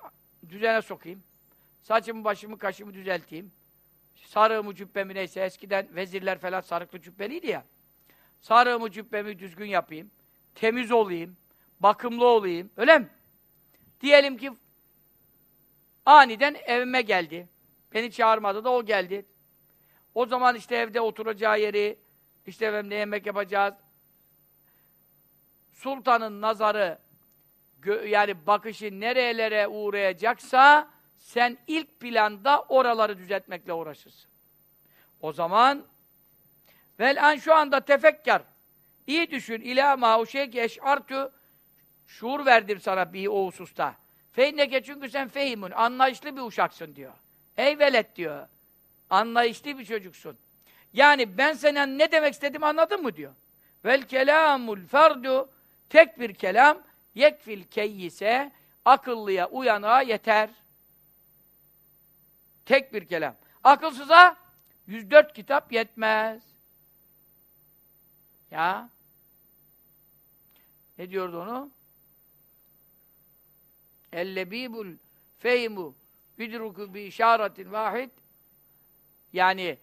düzene sokayım. Saçımı, başımı, kaşımı düzelteyim. Sarığımı, cübbemi neyse. Eskiden vezirler falan sarıklı cübbeliydi ya. Sarığımı, cübbemi düzgün yapayım. Temiz olayım. Bakımlı olayım. Öyle mi? Diyelim ki aniden evime geldi. Beni çağırmadı da o geldi. O zaman işte evde oturacağı yeri, işte evimde yemek yapacağız. Sultanın nazarı, yani bakışı nerelere uğrayacaksa sen ilk planda oraları düzeltmekle uğraşırsın. O zaman vel an şu anda tefekkar. İyi düşün. İlâ mâ o şey eş'artü Şuur verdim sana bir o hususta. Feinneke çünkü sen fehimun, anlayışlı bir uşaksın diyor. Ey velet diyor. Anlayışlı bir çocuksun. Yani ben sana ne demek istediğimi anladın mı diyor. Vel kelamul ferdu tek bir kelam yekfil keyyise akıllıya, uyanığa yeter. Tek bir kelam. Akılsıza 104 kitap yetmez. Ya. Ne diyordu onu? Ellebibul feymu yudruku bi işaretin vahid yani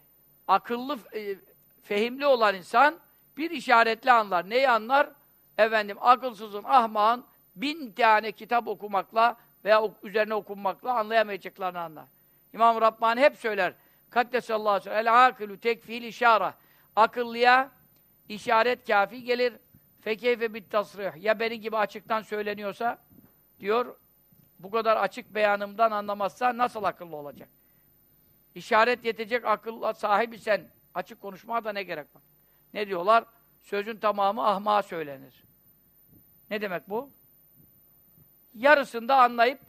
akıllı, e, fehimli olan insan bir işaretle anlar. Neyi anlar? Efendim, akılsızın, ahmağın bin tane kitap okumakla veya üzerine okunmakla anlayamayacaklarını anlar. İmam Rabbani hep söyler. Kaddesallahu aleyhi ve sellem. El akilu tekfil işara. Akıllıya işaret kafi gelir. Fekeyfe bit tasrih. Ya benim gibi açıktan söyleniyorsa diyor bu kadar açık beyanımdan anlamazsa nasıl akıllı olacak? İşaret yetecek akılla sahibi sen. Açık konuşmaya da ne gerek var? Ne diyorlar? Sözün tamamı ahmağa söylenir. Ne demek bu? Yarısında anlayıp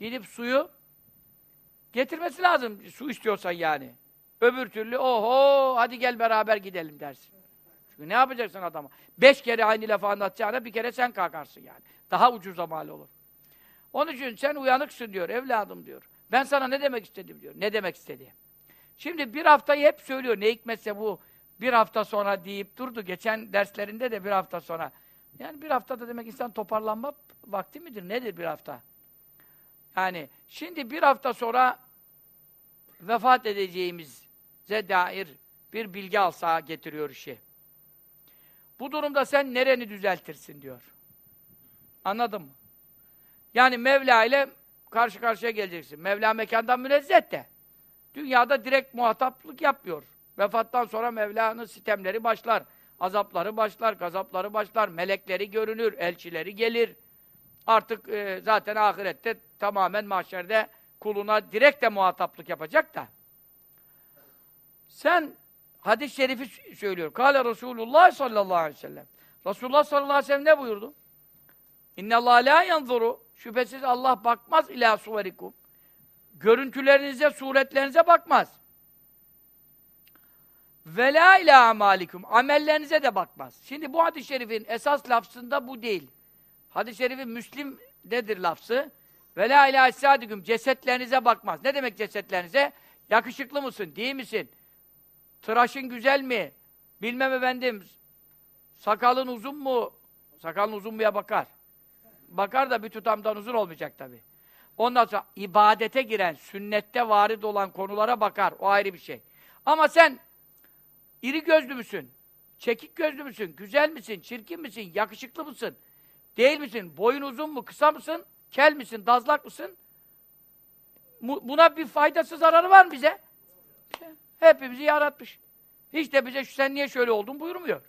gidip suyu getirmesi lazım. Su istiyorsan yani. Öbür türlü oho hadi gel beraber gidelim dersin. Çünkü ne yapacaksın adama? Beş kere aynı lafı anlatacağına bir kere sen kalkarsın yani. Daha ucuza mal olur. Onun için sen uyanıksın diyor evladım diyor. Ben sana ne demek istedim diyor. Ne demek istedi? Şimdi bir haftayı hep söylüyor. Ne hikmetse bu bir hafta sonra deyip durdu. Geçen derslerinde de bir hafta sonra. Yani bir haftada demek insan toparlanma vakti midir? Nedir bir hafta? Yani şimdi bir hafta sonra vefat edeceğimize dair bir bilgi alsa getiriyor işi. Bu durumda sen nereni düzeltirsin diyor. Anladın mı? Yani Mevla ile karşı karşıya geleceksin. Mevla mekandan münezzeh de. Dünyada direkt muhataplık yapmıyor. Vefattan sonra Mevla'nın sistemleri başlar. Azapları başlar, gazapları başlar. Melekleri görünür, elçileri gelir. Artık e, zaten ahirette tamamen mahşerde kuluna direkt de muhataplık yapacak da. Sen hadis-i şerifi söylüyor. Kale Resulullah sallallahu aleyhi ve sellem. Resulullah sallallahu aleyhi ve sellem ne buyurdu? İnne Allah la yanzuru şüphesiz Allah bakmaz ila suverikum. Görüntülerinize, suretlerinize bakmaz. Ve la ila amalikum. Amellerinize de bakmaz. Şimdi bu hadis-i şerifin esas lafzında bu değil. Hadis-i şerifin Müslim nedir lafzı? Ve la ila essadikum. Cesetlerinize bakmaz. Ne demek cesetlerinize? Yakışıklı mısın? Değil misin? Tıraşın güzel mi? Bilmem efendim. Sakalın uzun mu? Sakalın uzun muya bakar. Bakar da bir tutamdan uzun olmayacak tabi. Ondan sonra ibadete giren, sünnette varid olan konulara bakar. O ayrı bir şey. Ama sen iri gözlü müsün? Çekik gözlü müsün? Güzel misin? Çirkin misin? Yakışıklı mısın? Değil misin? Boyun uzun mu? Kısa mısın? Kel misin? Dazlak mısın? Buna bir faydası zararı var mı bize? Hepimizi yaratmış. Hiç de bize sen niye şöyle oldun buyurmuyor.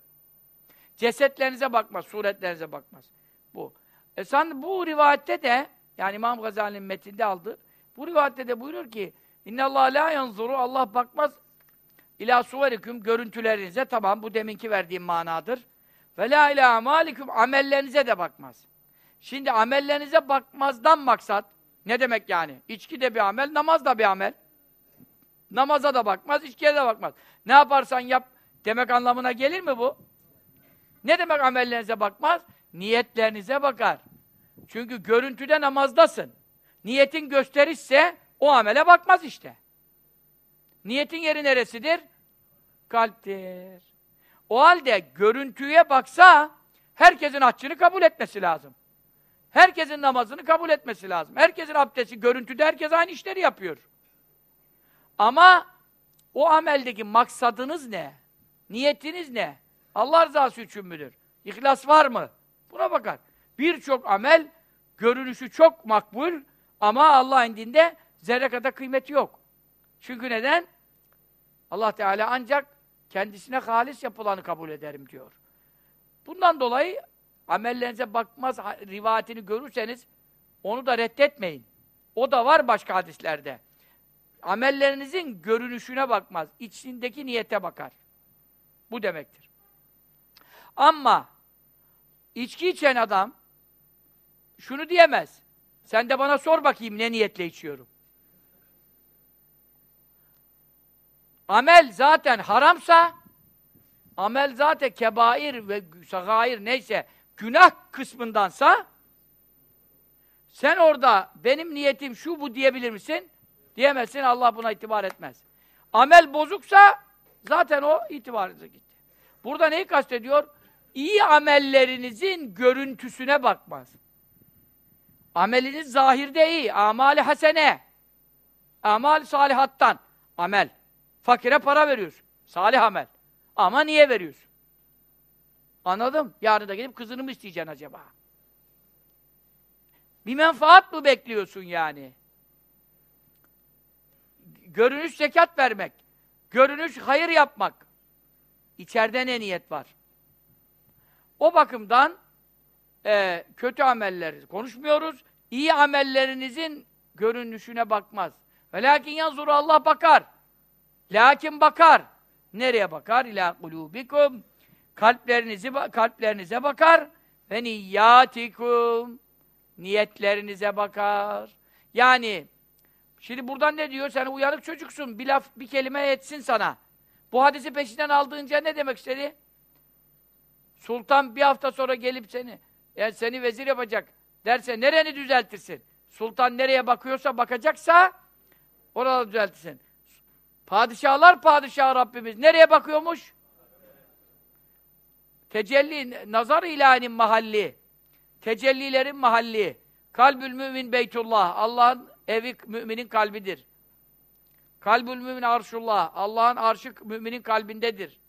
Cesetlerinize bakmaz, suretlerinize bakmaz. Bu. E sen bu rivayette de yani İmam Gazali'nin metinde aldı. Bu rivayette de buyurur ki İnne Allah la yanzuru Allah bakmaz ila suverikum görüntülerinize tamam bu deminki verdiğim manadır. Ve la ila amalikum amellerinize de bakmaz. Şimdi amellerinize bakmazdan maksat ne demek yani? İçki de bir amel, namaz da bir amel. Namaza da bakmaz, içkiye de bakmaz. Ne yaparsan yap demek anlamına gelir mi bu? Ne demek amellerinize bakmaz? Niyetlerinize bakar. Çünkü görüntüde namazdasın. Niyetin gösterişse o amele bakmaz işte. Niyetin yeri neresidir? Kalptir. O halde görüntüye baksa herkesin haccını kabul etmesi lazım. Herkesin namazını kabul etmesi lazım. Herkesin abdesti görüntüde herkes aynı işleri yapıyor. Ama o ameldeki maksadınız ne? Niyetiniz ne? Allah rızası için müdür? İhlas var mı? Buna bakar. Birçok amel görünüşü çok makbul ama Allah indinde zerre kadar kıymeti yok. Çünkü neden? Allah Teala ancak kendisine halis yapılanı kabul ederim diyor. Bundan dolayı amellerinize bakmaz rivayetini görürseniz onu da reddetmeyin. O da var başka hadislerde. Amellerinizin görünüşüne bakmaz, içindeki niyete bakar. Bu demektir. Ama içki içen adam şunu diyemez. Sen de bana sor bakayım ne niyetle içiyorum. Amel zaten haramsa, amel zaten kebair ve sagair neyse, günah kısmındansa, sen orada benim niyetim şu bu diyebilir misin? Diyemezsin, Allah buna itibar etmez. Amel bozuksa, zaten o itibarınıza gitti. Burada neyi kastediyor? İyi amellerinizin görüntüsüne bakmaz. Ameliniz zahirde iyi, amali hasene. Amal salihattan, amel. Fakire para veriyorsun. Salih amel. Ama niye veriyorsun? Anladım. Yarın da gidip kızını mı isteyeceksin acaba? Bir menfaat mı bekliyorsun yani? Görünüş zekat vermek. Görünüş hayır yapmak. İçeride ne niyet var? O bakımdan e, kötü amelleri konuşmuyoruz. İyi amellerinizin görünüşüne bakmaz. Ve lakin yanzuru Allah bakar. Lakin bakar. Nereye bakar? İlâ kulûbikum. Kalplerinizi, kalplerinize bakar. Ve niyyâtikum. Niyetlerinize bakar. Yani, şimdi buradan ne diyor? Sen uyanık çocuksun. Bir laf, bir kelime etsin sana. Bu hadisi peşinden aldığınca ne demek istedi? Sultan bir hafta sonra gelip seni, yani seni vezir yapacak derse nereni düzeltirsin? Sultan nereye bakıyorsa bakacaksa orada düzeltirsin. Padişahlar padişah Rabbimiz nereye bakıyormuş? Tecelli, nazar ilahin mahalli. Tecellilerin mahalli. Kalbül mümin beytullah. Allah'ın evi müminin kalbidir. Kalbül mümin arşullah. Allah'ın arşı müminin kalbindedir.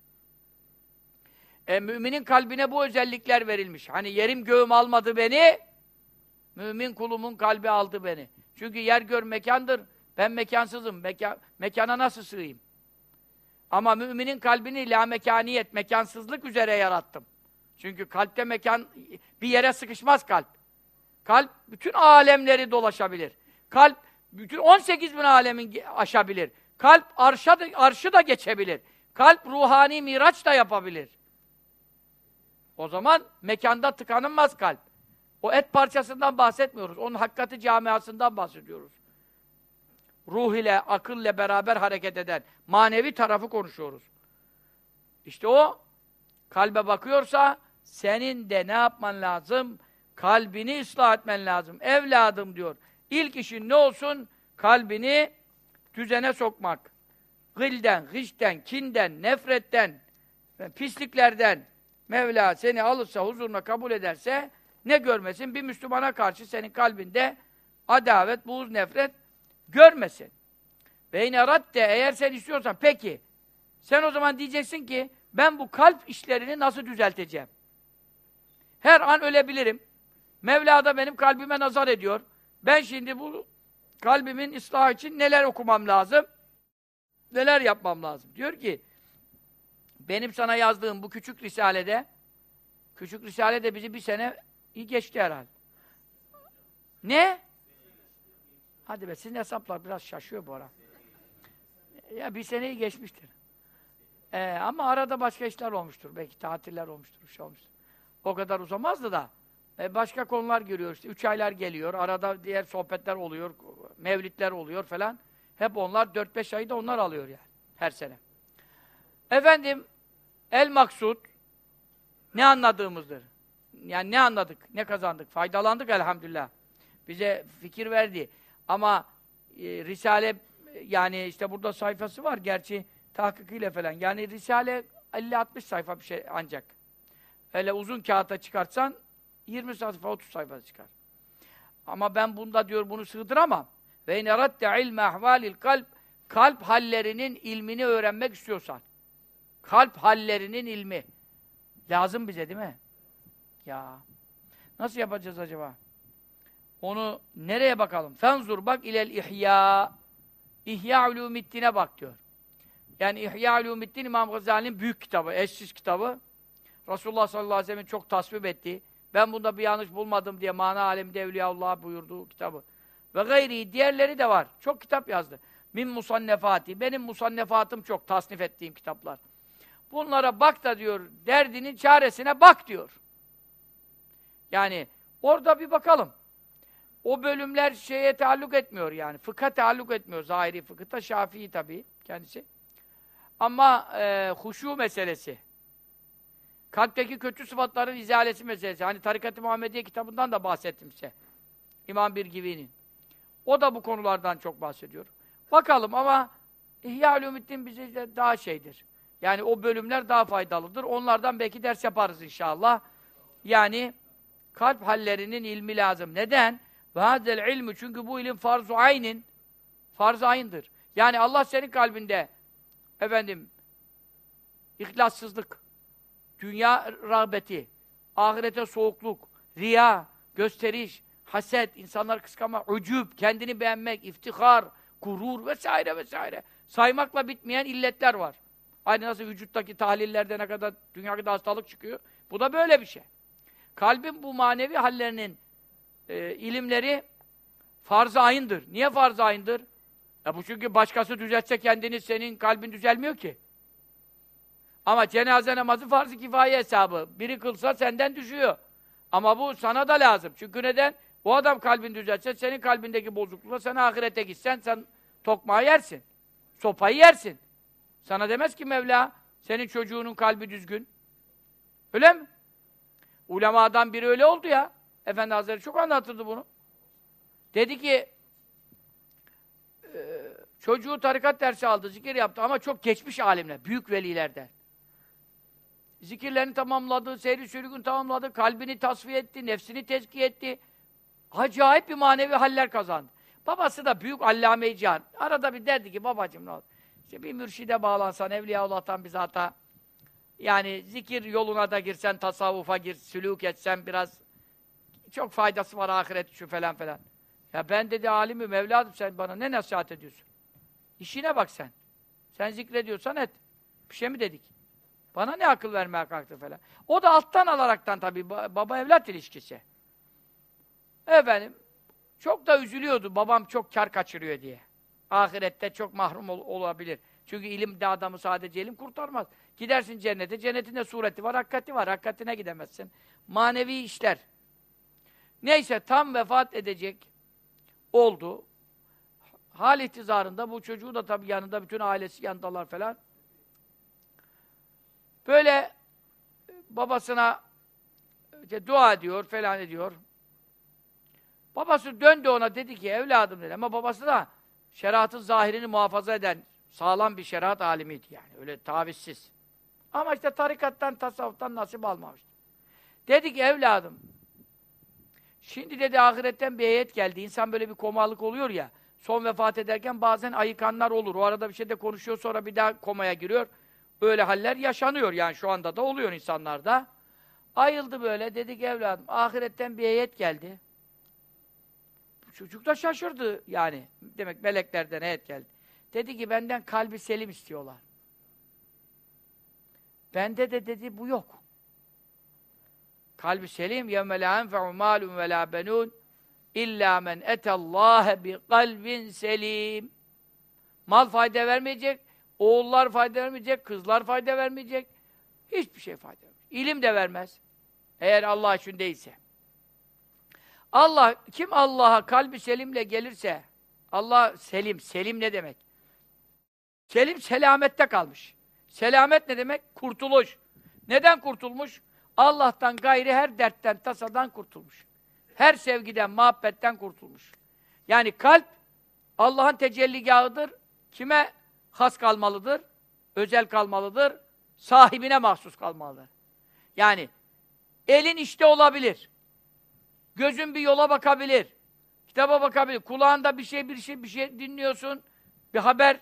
E, müminin kalbine bu özellikler verilmiş. Hani yerim göğüm almadı beni, mümin kulumun kalbi aldı beni. Çünkü yer gör mekandır. Ben mekansızım. Meka mekana nasıl sığayım? Ama müminin kalbini la mekaniyet, mekansızlık üzere yarattım. Çünkü kalpte mekan, bir yere sıkışmaz kalp. Kalp bütün alemleri dolaşabilir. Kalp bütün 18 bin alemin aşabilir. Kalp arşa da, arşı da geçebilir. Kalp ruhani miraç da yapabilir. O zaman mekanda tıkanılmaz kalp. O et parçasından bahsetmiyoruz. Onun hakikati camiasından bahsediyoruz. Ruh ile, akıl ile beraber hareket eden manevi tarafı konuşuyoruz. İşte o kalbe bakıyorsa senin de ne yapman lazım? Kalbini ıslah etmen lazım. Evladım diyor. İlk işin ne olsun? Kalbini düzene sokmak. Gılden, hışten, kinden, nefretten, pisliklerden Mevla seni alırsa, huzuruna kabul ederse ne görmesin? Bir Müslümana karşı senin kalbinde adavet, buğz, nefret görmesin. Beyne radde eğer sen istiyorsan peki sen o zaman diyeceksin ki ben bu kalp işlerini nasıl düzelteceğim? Her an ölebilirim. Mevla da benim kalbime nazar ediyor. Ben şimdi bu kalbimin ıslahı için neler okumam lazım? Neler yapmam lazım? Diyor ki benim sana yazdığım bu küçük risalede küçük risale de bizi bir sene iyi geçti herhalde. Ne? Hadi be sizin hesaplar biraz şaşıyor bu ara. Ya bir seneyi geçmiştir. Ee, ama arada başka işler olmuştur. Belki tatiller olmuştur, şey olmuştur. O kadar uzamazdı da. E, başka konular görüyoruz. İşte. Üç aylar geliyor. Arada diğer sohbetler oluyor. Mevlitler oluyor falan. Hep onlar dört beş ayı da onlar alıyor yani. Her sene. Efendim el maksut ne anladığımızdır. Yani ne anladık, ne kazandık, faydalandık elhamdülillah. Bize fikir verdi. Ama e, Risale yani işte burada sayfası var gerçi tahkikiyle falan. Yani Risale 50-60 sayfa bir şey ancak. Öyle uzun kağıta çıkartsan 20 sayfa 30 sayfa çıkar. Ama ben bunda diyor bunu sığdıramam. Ve in eradde ilme ahvalil kalp kalp hallerinin ilmini öğrenmek istiyorsan. Kalp hallerinin ilmi. Lazım bize değil mi? Ya. Nasıl yapacağız acaba? Onu nereye bakalım? Fenzur bak ilel ihya. İhya Ulumiddin'e bak diyor. Yani İhya Ulumiddin İmam Gazali'nin büyük kitabı, eşsiz kitabı. Resulullah sallallahu aleyhi ve sellem'in çok tasvip ettiği, ben bunda bir yanlış bulmadım diye mana alemde Evliyaullah buyurduğu kitabı. Ve gayri diğerleri de var. Çok kitap yazdı. Min musannefati. Benim musannefatım çok tasnif ettiğim kitaplar. Bunlara bak da diyor, derdinin çaresine bak diyor. Yani Orada bir bakalım. O bölümler şeye taalluk etmiyor yani. Fıkha taalluk etmiyor. Zahiri fıkıhta Şafii tabii kendisi. Ama e, huşu meselesi. Kalpteki kötü sıfatların izalesi meselesi. Hani Tarikat-ı Muhammediye kitabından da bahsettim size. İmam Birgivi'nin. O da bu konulardan çok bahsediyor. Bakalım ama İhya Ulumiddin bize de daha şeydir. Yani o bölümler daha faydalıdır. Onlardan belki ders yaparız inşallah. Yani kalp hallerinin ilmi lazım. Neden? Ve ilmi çünkü bu ilim farz-ı aynin farz-ı ayındır. Yani Allah senin kalbinde efendim ihlassızlık, dünya rağbeti, ahirete soğukluk, riya, gösteriş, haset, insanlar kıskanma, ucub, kendini beğenmek, iftihar, gurur vesaire vesaire. Saymakla bitmeyen illetler var. Aynı nasıl vücuttaki tahlillerde ne kadar dünyada hastalık çıkıyor. Bu da böyle bir şey. Kalbin bu manevi hallerinin e, ilimleri farz-ı ayındır. Niye farz-ı ayındır? Ya bu çünkü başkası düzeltse kendini senin kalbin düzelmiyor ki. Ama cenaze namazı farz-ı kifaye hesabı. Biri kılsa senden düşüyor. Ama bu sana da lazım. Çünkü neden? O adam kalbin düzeltse senin kalbindeki bozuklukla sen ahirete gitsen sen tokmağı yersin. Sopayı yersin. Sana demez ki Mevla senin çocuğunun kalbi düzgün. Öyle mi? Ulemadan biri öyle oldu ya. Efendi Hazretleri çok anlatırdı bunu. Dedi ki e, çocuğu tarikat dersi aldı, zikir yaptı ama çok geçmiş alimler, büyük velilerden. Zikirlerini tamamladı, seyri sürgün tamamladı, kalbini tasfiye etti, nefsini tezkiye etti. Acayip bir manevi haller kazandı. Babası da büyük allame can. Arada bir derdi ki babacığım ne olur. İşte bir mürşide bağlansan, Evliyaullah'tan bize hata. Yani zikir yoluna da girsen, tasavvufa gir, sülük etsen biraz çok faydası var ahiret şu falan falan. Ya ben dedi alimim, evladım sen bana ne nasihat ediyorsun? İşine bak sen. Sen zikrediyorsan et. Bir şey mi dedik? Bana ne akıl vermeye kalktı falan. O da alttan alaraktan tabii baba evlat ilişkisi. Efendim, çok da üzülüyordu babam çok kar kaçırıyor diye. Ahirette çok mahrum ol olabilir. Çünkü ilim de adamı sadece ilim kurtarmaz. Gidersin cennete, cennetinde sureti var, hakikati var. Hakikatine gidemezsin. Manevi işler. Neyse tam vefat edecek oldu. Hal ihtizarında bu çocuğu da tabii yanında, bütün ailesi yanındalar falan. Böyle babasına işte dua ediyor falan ediyor. Babası döndü ona dedi ki evladım dedi ama babası da şeriatın zahirini muhafaza eden sağlam bir şeriat alimiydi yani. Öyle tavizsiz. Ama işte tarikattan, tasavvuftan nasip almamıştı. Dedi ki evladım şimdi dedi ahiretten bir heyet geldi. İnsan böyle bir komalık oluyor ya. Son vefat ederken bazen ayıkanlar olur. O arada bir şey de konuşuyor sonra bir daha komaya giriyor. Öyle haller yaşanıyor yani şu anda da oluyor insanlarda. Ayıldı böyle dedi ki evladım ahiretten bir heyet geldi. Çocuk da şaşırdı yani. Demek meleklerden heyet geldi. Dedi ki benden kalbi selim istiyorlar. Bende de dedi bu yok. Kalbi selim yevme la enfe'u malun ve la benun illa men etallâhe bi kalbin selim. Mal fayda vermeyecek, oğullar fayda vermeyecek, kızlar fayda vermeyecek. Hiçbir şey fayda vermeyecek. İlim de vermez. Eğer Allah için değilse. Allah, kim Allah'a kalbi selimle gelirse, Allah selim, selim ne demek? Selim selamette kalmış. Selamet ne demek? Kurtuluş. Neden kurtulmuş? Allah'tan gayri her dertten, tasadan kurtulmuş. Her sevgiden, muhabbetten kurtulmuş. Yani kalp Allah'ın tecelligahıdır. Kime has kalmalıdır? Özel kalmalıdır. Sahibine mahsus kalmalıdır. Yani elin işte olabilir. Gözün bir yola bakabilir. Kitaba bakabilir. Kulağında bir şey bir şey bir şey dinliyorsun. Bir haber.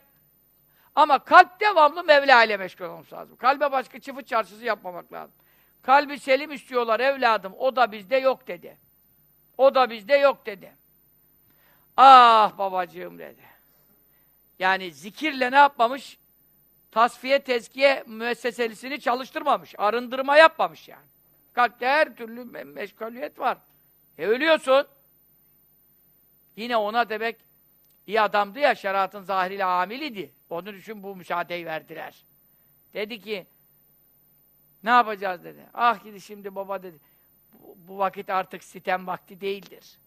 Ama kalp devamlı Mevla ile meşgul olması lazım. Kalbe başka çıfı çarşısı yapmamak lazım. Kalbi selim istiyorlar evladım. O da bizde yok dedi. O da bizde yok dedi. Ah babacığım dedi. Yani zikirle ne yapmamış? Tasfiye, tezkiye müesseselisini çalıştırmamış. Arındırma yapmamış yani. Kalpte her türlü me meşguliyet var. E ölüyorsun. Yine ona demek iyi adamdı ya, şeriatın zahiriyle amiliydi. Onun için bu müsaadeyi verdiler. Dedi ki, ne yapacağız dedi. Ah gidi şimdi baba dedi. bu, bu vakit artık sitem vakti değildir.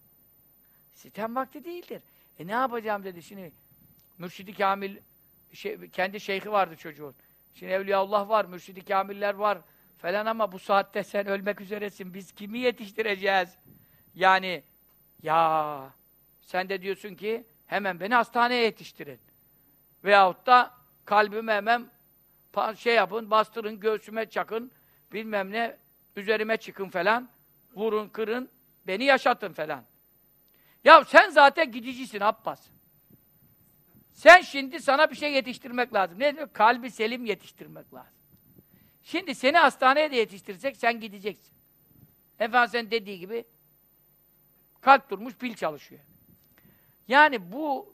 Sitem vakti değildir. E ne yapacağım dedi şimdi. Mürşidi Kamil şey, kendi şeyhi vardı çocuğun. Şimdi Evliyaullah var, Mürşidi Kamiller var falan ama bu saatte sen ölmek üzeresin. Biz kimi yetiştireceğiz? Yani ya sen de diyorsun ki hemen beni hastaneye yetiştirin. Veyahut da kalbime hemen şey yapın, bastırın, göğsüme çakın, bilmem ne, üzerime çıkın falan, vurun, kırın, beni yaşatın falan. Ya sen zaten gidicisin Abbas. Sen şimdi sana bir şey yetiştirmek lazım. Ne diyor? Kalbi selim yetiştirmek lazım. Şimdi seni hastaneye de yetiştirsek sen gideceksin. Efendim sen dediği gibi kalp durmuş, pil çalışıyor. Yani bu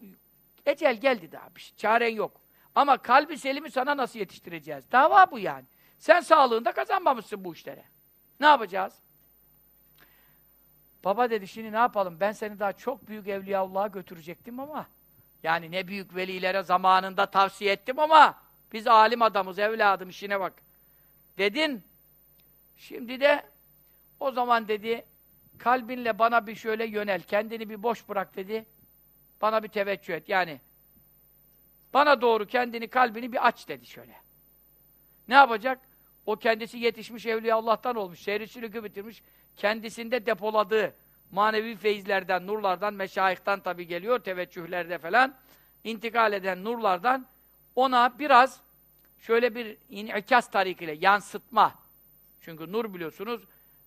ecel geldi daha. Bir şey, çaren yok. Ama kalbi selimi sana nasıl yetiştireceğiz? Dava bu yani. Sen sağlığında kazanmamışsın bu işlere. Ne yapacağız? Baba dedi şimdi ne yapalım? Ben seni daha çok büyük Evliyaullah'a götürecektim ama yani ne büyük velilere zamanında tavsiye ettim ama biz alim adamız evladım işine bak. Dedin. Şimdi de o zaman dedi kalbinle bana bir şöyle yönel. Kendini bir boş bırak dedi. Bana bir teveccüh et. Yani bana doğru kendini, kalbini bir aç dedi şöyle. Ne yapacak? O kendisi yetişmiş evliya Allah'tan olmuş. Şehri bitirmiş. Kendisinde depoladığı manevi feyizlerden, nurlardan, meşayihtan tabi geliyor, teveccühlerde falan. intikal eden nurlardan ona biraz şöyle bir inikas tarikiyle yansıtma. Çünkü nur biliyorsunuz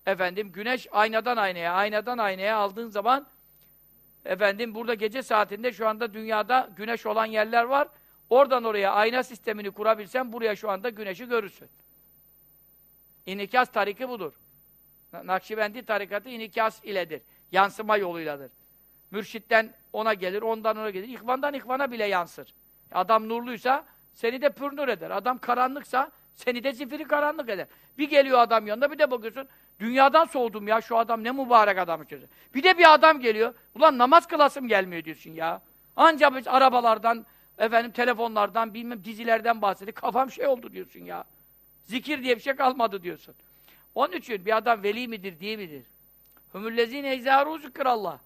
efendim güneş aynadan aynaya, aynadan aynaya aldığın zaman efendim burada gece saatinde şu anda dünyada güneş olan yerler var. Oradan oraya ayna sistemini kurabilsen buraya şu anda güneşi görürsün. İnikas tariki budur. Nakşibendi tarikatı inikas iledir. Yansıma yoluyladır. Mürşitten ona gelir, ondan ona gelir. İhvandan ihvana bile yansır. Adam nurluysa seni de pürnür eder. Adam karanlıksa seni de zifiri karanlık eder. Bir geliyor adam yanında bir de bakıyorsun dünyadan soğudum ya şu adam ne mübarek adamı çözüyor. Bir de bir adam geliyor. Ulan namaz kılasım gelmiyor diyorsun ya. Ancak biz arabalardan, efendim telefonlardan, bilmem dizilerden bahsediyor. Kafam şey oldu diyorsun ya. Zikir diye bir şey kalmadı diyorsun. Onun için bir adam veli midir, değil midir? Hümüllezine izâru zikrallah.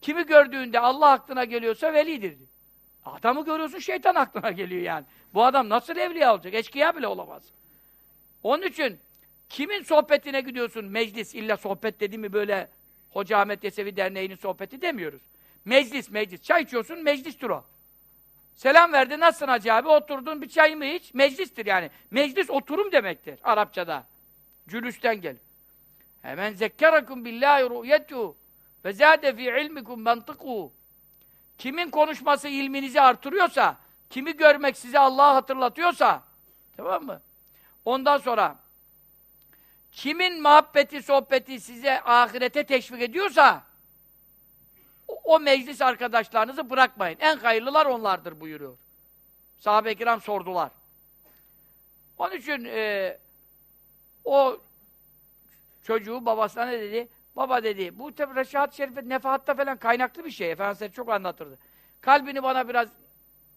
Kimi gördüğünde Allah aklına geliyorsa velidir. Adamı görüyorsun şeytan aklına geliyor yani. Bu adam nasıl evliya olacak? Eşkıya bile olamaz. Onun için kimin sohbetine gidiyorsun? Meclis illa sohbet dedi mi böyle Hoca Ahmet Yesevi Derneği'nin sohbeti demiyoruz. Meclis, meclis. Çay içiyorsun, meclistir o. Selam verdi, nasılsın Hacı abi? Oturdun, bir çayımı iç. Meclistir yani. Meclis oturum demektir Arapçada. Cülüsten gel. Hemen zekkerakum billahi ru'yetu ve zâde fi ilmikum mantıku. Kimin konuşması ilminizi artırıyorsa, kimi görmek size Allah'ı hatırlatıyorsa, tamam mı? Ondan sonra, kimin muhabbeti, sohbeti size ahirete teşvik ediyorsa, o, meclis arkadaşlarınızı bırakmayın. En hayırlılar onlardır buyuruyor. Sahabe-i kiram sordular. Onun için e, o çocuğu babasına ne dedi? Baba dedi, bu tabi Reşahat Şerife nefahatta falan kaynaklı bir şey. Efendimiz çok anlatırdı. Kalbini bana biraz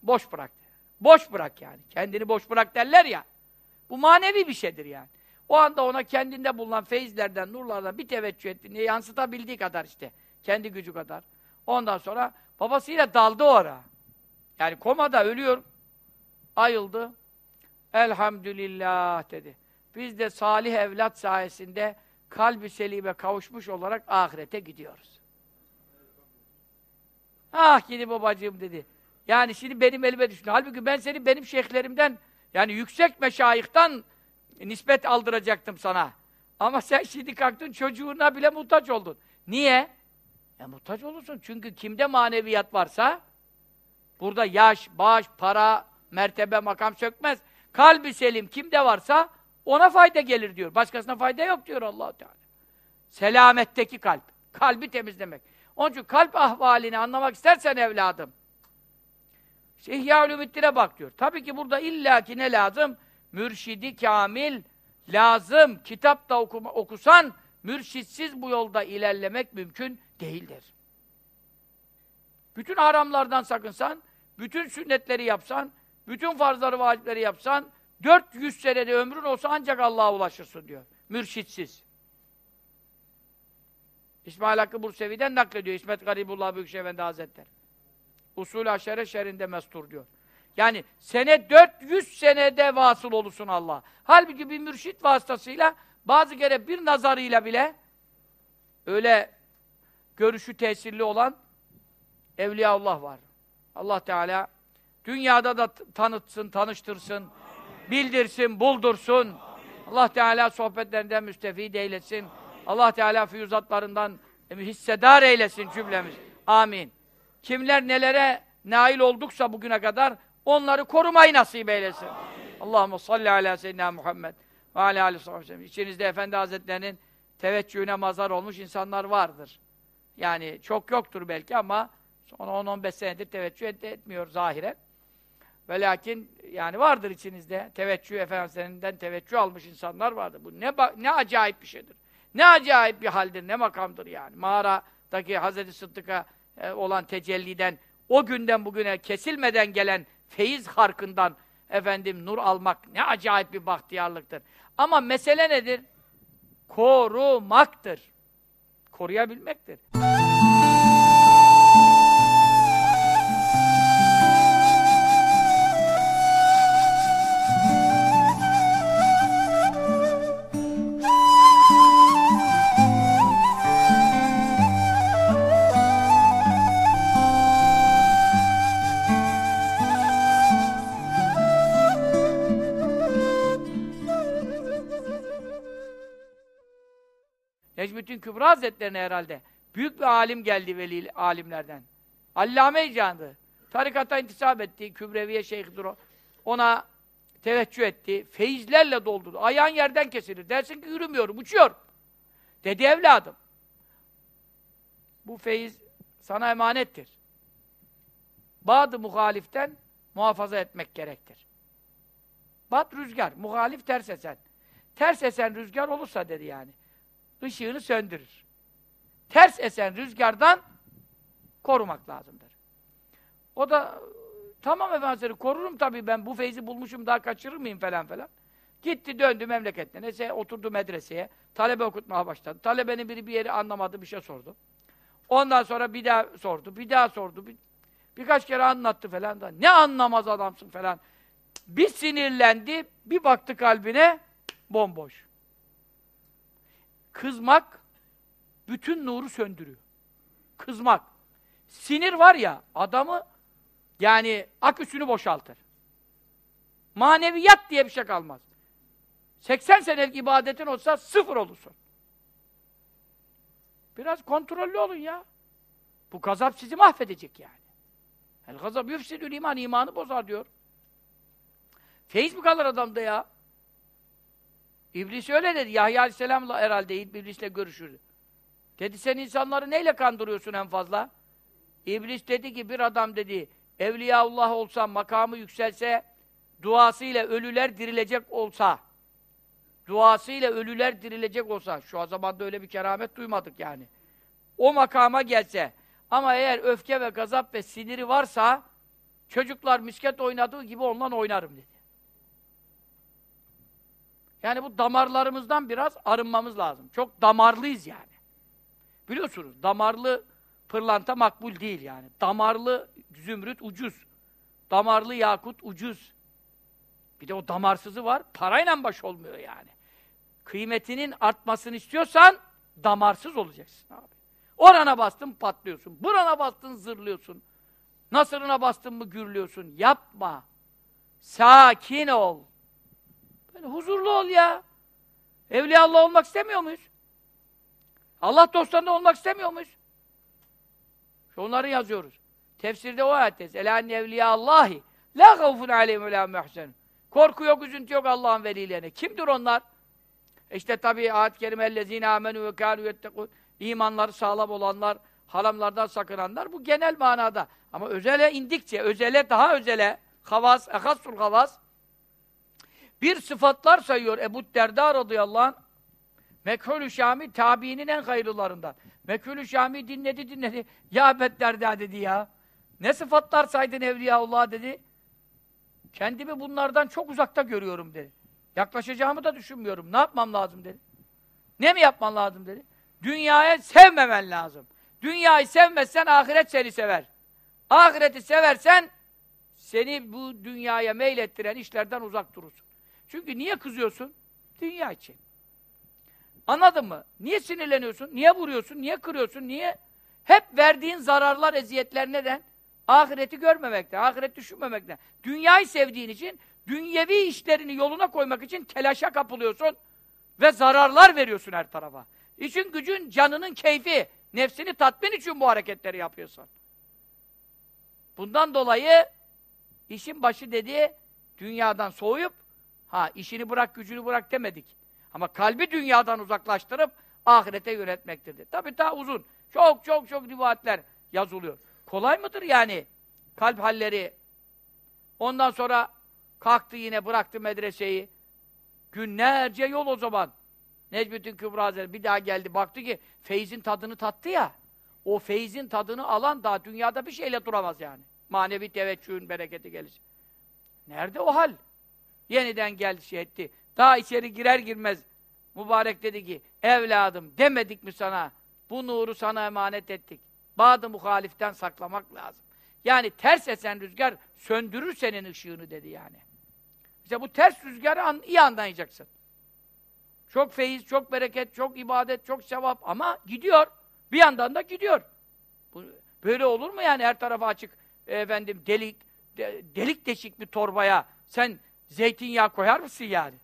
boş bırak. Boş bırak yani. Kendini boş bırak derler ya. Bu manevi bir şeydir yani. O anda ona kendinde bulunan feyizlerden, nurlardan bir teveccüh ettiğini yansıtabildiği kadar işte. Kendi gücü kadar. Ondan sonra babasıyla daldı o ara. Yani komada ölüyor. Ayıldı. Elhamdülillah dedi. Biz de salih evlat sayesinde kalbi selime kavuşmuş olarak ahirete gidiyoruz. Ah gidi babacığım dedi. Yani şimdi benim elime düştü. Halbuki ben seni benim şeyhlerimden yani yüksek meşayihtan nispet aldıracaktım sana. Ama sen şimdi kalktın çocuğuna bile muhtaç oldun. Niye? E muhtaç olursun. Çünkü kimde maneviyat varsa burada yaş, baş, para, mertebe, makam sökmez. Kalbi selim kimde varsa ona fayda gelir diyor. Başkasına fayda yok diyor allah Teala. Selametteki kalp. Kalbi temizlemek. Onun için kalp ahvalini anlamak istersen evladım. İşte İhya-ül bak diyor. Tabii ki burada illaki ne lazım? Mürşidi kamil lazım. Kitap da okuma, okusan mürşitsiz bu yolda ilerlemek mümkün değildir. Bütün haramlardan sakınsan, bütün sünnetleri yapsan, bütün farzları, vacipleri yapsan, 400 senede ömrün olsa ancak Allah'a ulaşırsın diyor. Mürşitsiz. İsmail Hakkı Bursevi'den naklediyor. İsmet Garibullah Büyükşehir Efendi Hazretleri. Usul-i aşere şerinde mestur diyor. Yani sene 400 senede vasıl olursun Allah. Halbuki bir mürşit vasıtasıyla bazı kere bir nazarıyla bile öyle görüşü tesirli olan Evliyaullah var. Allah Teala dünyada da tanıtsın, tanıştırsın, bildirsin, buldursun. Allah Teala sohbetlerinden müstefid eylesin. Allah Teala füyüzatlarından hissedar eylesin cümlemiz. Amin. Kimler nelere nail olduksa bugüne kadar onları korumayı nasip eylesin. Allahumme salli ala seyyidina Muhammed ve ala aleyhi sellem. İçinizde Efendi Hazretlerinin teveccühüne mazar olmuş insanlar vardır. Yani çok yoktur belki ama son 10-15 senedir teveccüh et etmiyor zahiren. Ve lakin yani vardır içinizde teveccüh Efendimizlerinden teveccüh almış insanlar vardır. Bu ne ne acayip bir şeydir. Ne acayip bir haldir, ne makamdır yani. Mağaradaki Hazreti Sıddık'a e, olan tecelliden o günden bugüne kesilmeden gelen feyiz harkından efendim nur almak ne acayip bir bahtiyarlıktır. Ama mesele nedir? Korumaktır. Koruyabilmektir. Necmettin Kübra Hazretlerine herhalde büyük bir alim geldi veli alimlerden. Allame icandı. Tarikata intisap etti. Kübreviye şeyhdir o. Ona teveccüh etti. Feyizlerle doldurdu. Ayağın yerden kesilir. Dersin ki yürümüyorum, uçuyor. Dedi evladım. Bu feyiz sana emanettir. Bazı muhaliften muhafaza etmek gerektir. Bat rüzgar, muhalif ters esen. Ters esen rüzgar olursa dedi yani ışığını söndürür. Ters esen rüzgardan korumak lazımdır. O da tamam efendim korurum tabii ben bu feyzi bulmuşum daha kaçırır mıyım falan falan. Gitti döndü memleketine. Neyse oturdu medreseye. Talebe okutmaya başladı. Talebenin biri bir yeri anlamadı bir şey sordu. Ondan sonra bir daha sordu. Bir daha sordu. Bir, birkaç kere anlattı falan da. Ne anlamaz adamsın falan. Bir sinirlendi. Bir baktı kalbine bomboş. Kızmak bütün nuru söndürüyor. Kızmak. Sinir var ya adamı yani aküsünü boşaltır. Maneviyat diye bir şey kalmaz. 80 senelik ibadetin olsa sıfır olursun. Biraz kontrollü olun ya. Bu gazap sizi mahvedecek yani. El gazap yüfsidül iman, imanı bozar diyor. Feyiz mi kalır adamda ya? İblis öyle dedi. Yahya Aleyhisselam'la herhalde İblis'le görüşürdü. Dedi sen insanları neyle kandırıyorsun en fazla? İblis dedi ki bir adam dedi Evliyaullah olsa, makamı yükselse, duasıyla ölüler dirilecek olsa, duasıyla ölüler dirilecek olsa, şu zamanda öyle bir keramet duymadık yani. O makama gelse, ama eğer öfke ve gazap ve siniri varsa, çocuklar misket oynadığı gibi ondan oynarım dedi. Yani bu damarlarımızdan biraz arınmamız lazım. Çok damarlıyız yani. Biliyorsunuz damarlı pırlanta makbul değil yani. Damarlı zümrüt ucuz. Damarlı yakut ucuz. Bir de o damarsızı var. Parayla baş olmuyor yani. Kıymetinin artmasını istiyorsan damarsız olacaksın abi. Orana bastın patlıyorsun. Burana bastın zırlıyorsun. Nasırına bastın mı gürlüyorsun. Yapma. Sakin ol. Böyle huzurlu ol ya. Evliya Allah olmak istemiyor muyuz? Allah dostlarında olmak istemiyor muyuz? Onları yazıyoruz. Tefsirde o ayetteyiz. Elâne evliya Allahi la gavfun aleyhim ve la. Korku yok, üzüntü yok Allah'ın velilerine. Kimdir onlar? İşte tabi ayet-i kerime ellezîne âmenû ve kâlû yettekûn. İmanları sağlam olanlar, haramlardan sakınanlar. Bu genel manada. Ama özele indikçe, özele daha özele, havas, ehassul havas, bir sıfatlar sayıyor Ebu Derda radıyallahu anh. Mekhulü Şami tabiinin en hayırlılarından. Mekhulü Şami dinledi dinledi. Ya Ebu Derda dedi ya. Ne sıfatlar saydın Evliyaullah dedi. Kendimi bunlardan çok uzakta görüyorum dedi. Yaklaşacağımı da düşünmüyorum. Ne yapmam lazım dedi. Ne mi yapman lazım dedi. Dünyaya sevmemen lazım. Dünyayı sevmezsen ahiret seni sever. Ahireti seversen seni bu dünyaya meylettiren işlerden uzak durursun. Çünkü niye kızıyorsun? Dünya için. Anladın mı? Niye sinirleniyorsun? Niye vuruyorsun? Niye kırıyorsun? Niye? Hep verdiğin zararlar, eziyetler neden? Ahireti görmemekten, ahiret düşünmemekten. Dünyayı sevdiğin için, dünyevi işlerini yoluna koymak için telaşa kapılıyorsun ve zararlar veriyorsun her tarafa. İçin gücün, canının keyfi, nefsini tatmin için bu hareketleri yapıyorsun. Bundan dolayı işin başı dediği dünyadan soğuyup ha işini bırak, gücünü bırak demedik. Ama kalbi dünyadan uzaklaştırıp ahirete yönetmektir. Tabi daha uzun. Çok çok çok rivayetler yazılıyor. Kolay mıdır yani? Kalp halleri. Ondan sonra kalktı yine bıraktı medreseyi. Günlerce yol o zaman. Necmettin Kübra Hazretleri bir daha geldi. Baktı ki feyzin tadını tattı ya. O feyzin tadını alan daha dünyada bir şeyle duramaz yani. Manevi teveccühün bereketi gelir. Nerede o hal? Yeniden geldi şey etti. Daha içeri girer girmez mübarek dedi ki evladım demedik mi sana bu nuru sana emanet ettik. Bazı muhaliften saklamak lazım. Yani ters esen rüzgar söndürür senin ışığını dedi yani. İşte bu ters rüzgarı an, iyi anlayacaksın. Çok feyiz, çok bereket, çok ibadet, çok sevap ama gidiyor. Bir yandan da gidiyor. Bu, böyle olur mu yani her tarafı açık efendim delik de, delik deşik bir torbaya sen zeytinyağı koyar mısın yani?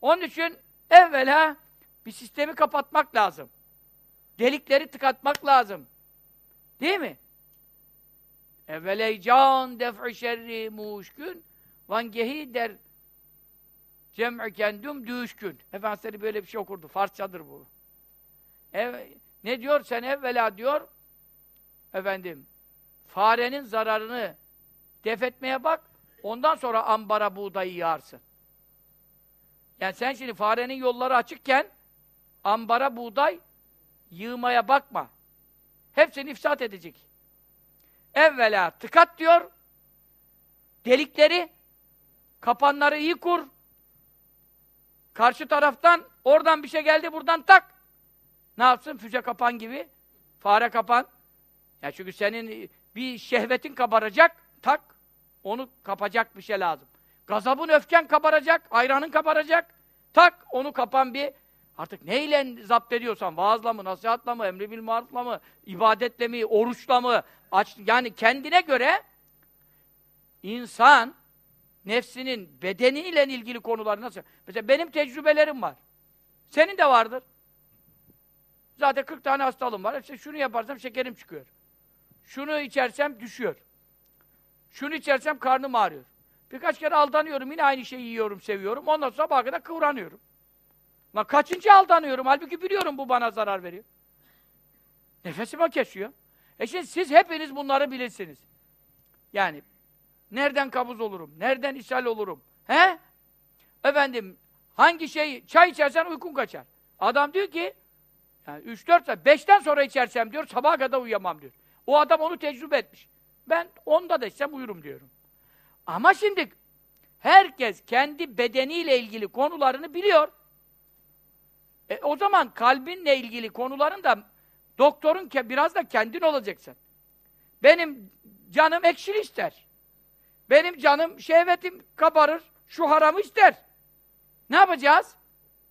Onun için evvela bir sistemi kapatmak lazım. Delikleri tıkatmak lazım. Değil mi? Evvele can def'i şerri muşkün vangehi der cem'i kendüm düşkün. Efendimiz böyle bir şey okurdu. Farsçadır bu. Ev, ne diyor? Sen evvela diyor efendim farenin zararını def etmeye bak ondan sonra ambara buğdayı yağarsın. Yani sen şimdi farenin yolları açıkken ambara buğday yığmaya bakma. Hepsini ifsat edecek. Evvela tıkat diyor. Delikleri, kapanları iyi kur. Karşı taraftan oradan bir şey geldi buradan tak. Ne yapsın? Füze kapan gibi. Fare kapan. Ya çünkü senin bir şehvetin kabaracak, tak. Onu kapacak bir şey lazım. Gazabın, öfken kabaracak, ayranın kabaracak. Tak, onu kapan bir Artık neyle zapt ediyorsan, vaazla mı, nasihatla mı, emri bil marufla mı, ibadetle mi, oruçla mı, aç, yani kendine göre insan nefsinin bedeniyle ilgili konuları nasıl? Mesela benim tecrübelerim var. Senin de vardır. Zaten 40 tane hastalığım var. İşte şunu yaparsam şekerim çıkıyor. Şunu içersem düşüyor. Şunu içersem karnım ağrıyor. Birkaç kere aldanıyorum, yine aynı şeyi yiyorum, seviyorum. Ondan sonra sabaha kadar kıvranıyorum. Lan kaçıncı aldanıyorum? Halbuki biliyorum bu bana zarar veriyor. Nefesimi kesiyor. E şimdi siz hepiniz bunları bilirsiniz. Yani nereden kabuz olurum? Nereden ishal olurum? He? Efendim hangi şey çay içersen uykun kaçar. Adam diyor ki yani 3-4 saat, 5'ten sonra içersem diyor sabaha kadar uyuyamam diyor. O adam onu tecrübe etmiş. Ben onda da içsem uyurum diyorum. Ama şimdi herkes kendi bedeniyle ilgili konularını biliyor. E, o zaman kalbinle ilgili konuların da doktorun ke biraz da kendin olacaksın. Benim canım ekşili ister. Benim canım şehvetim kabarır, şu haramı ister. Ne yapacağız?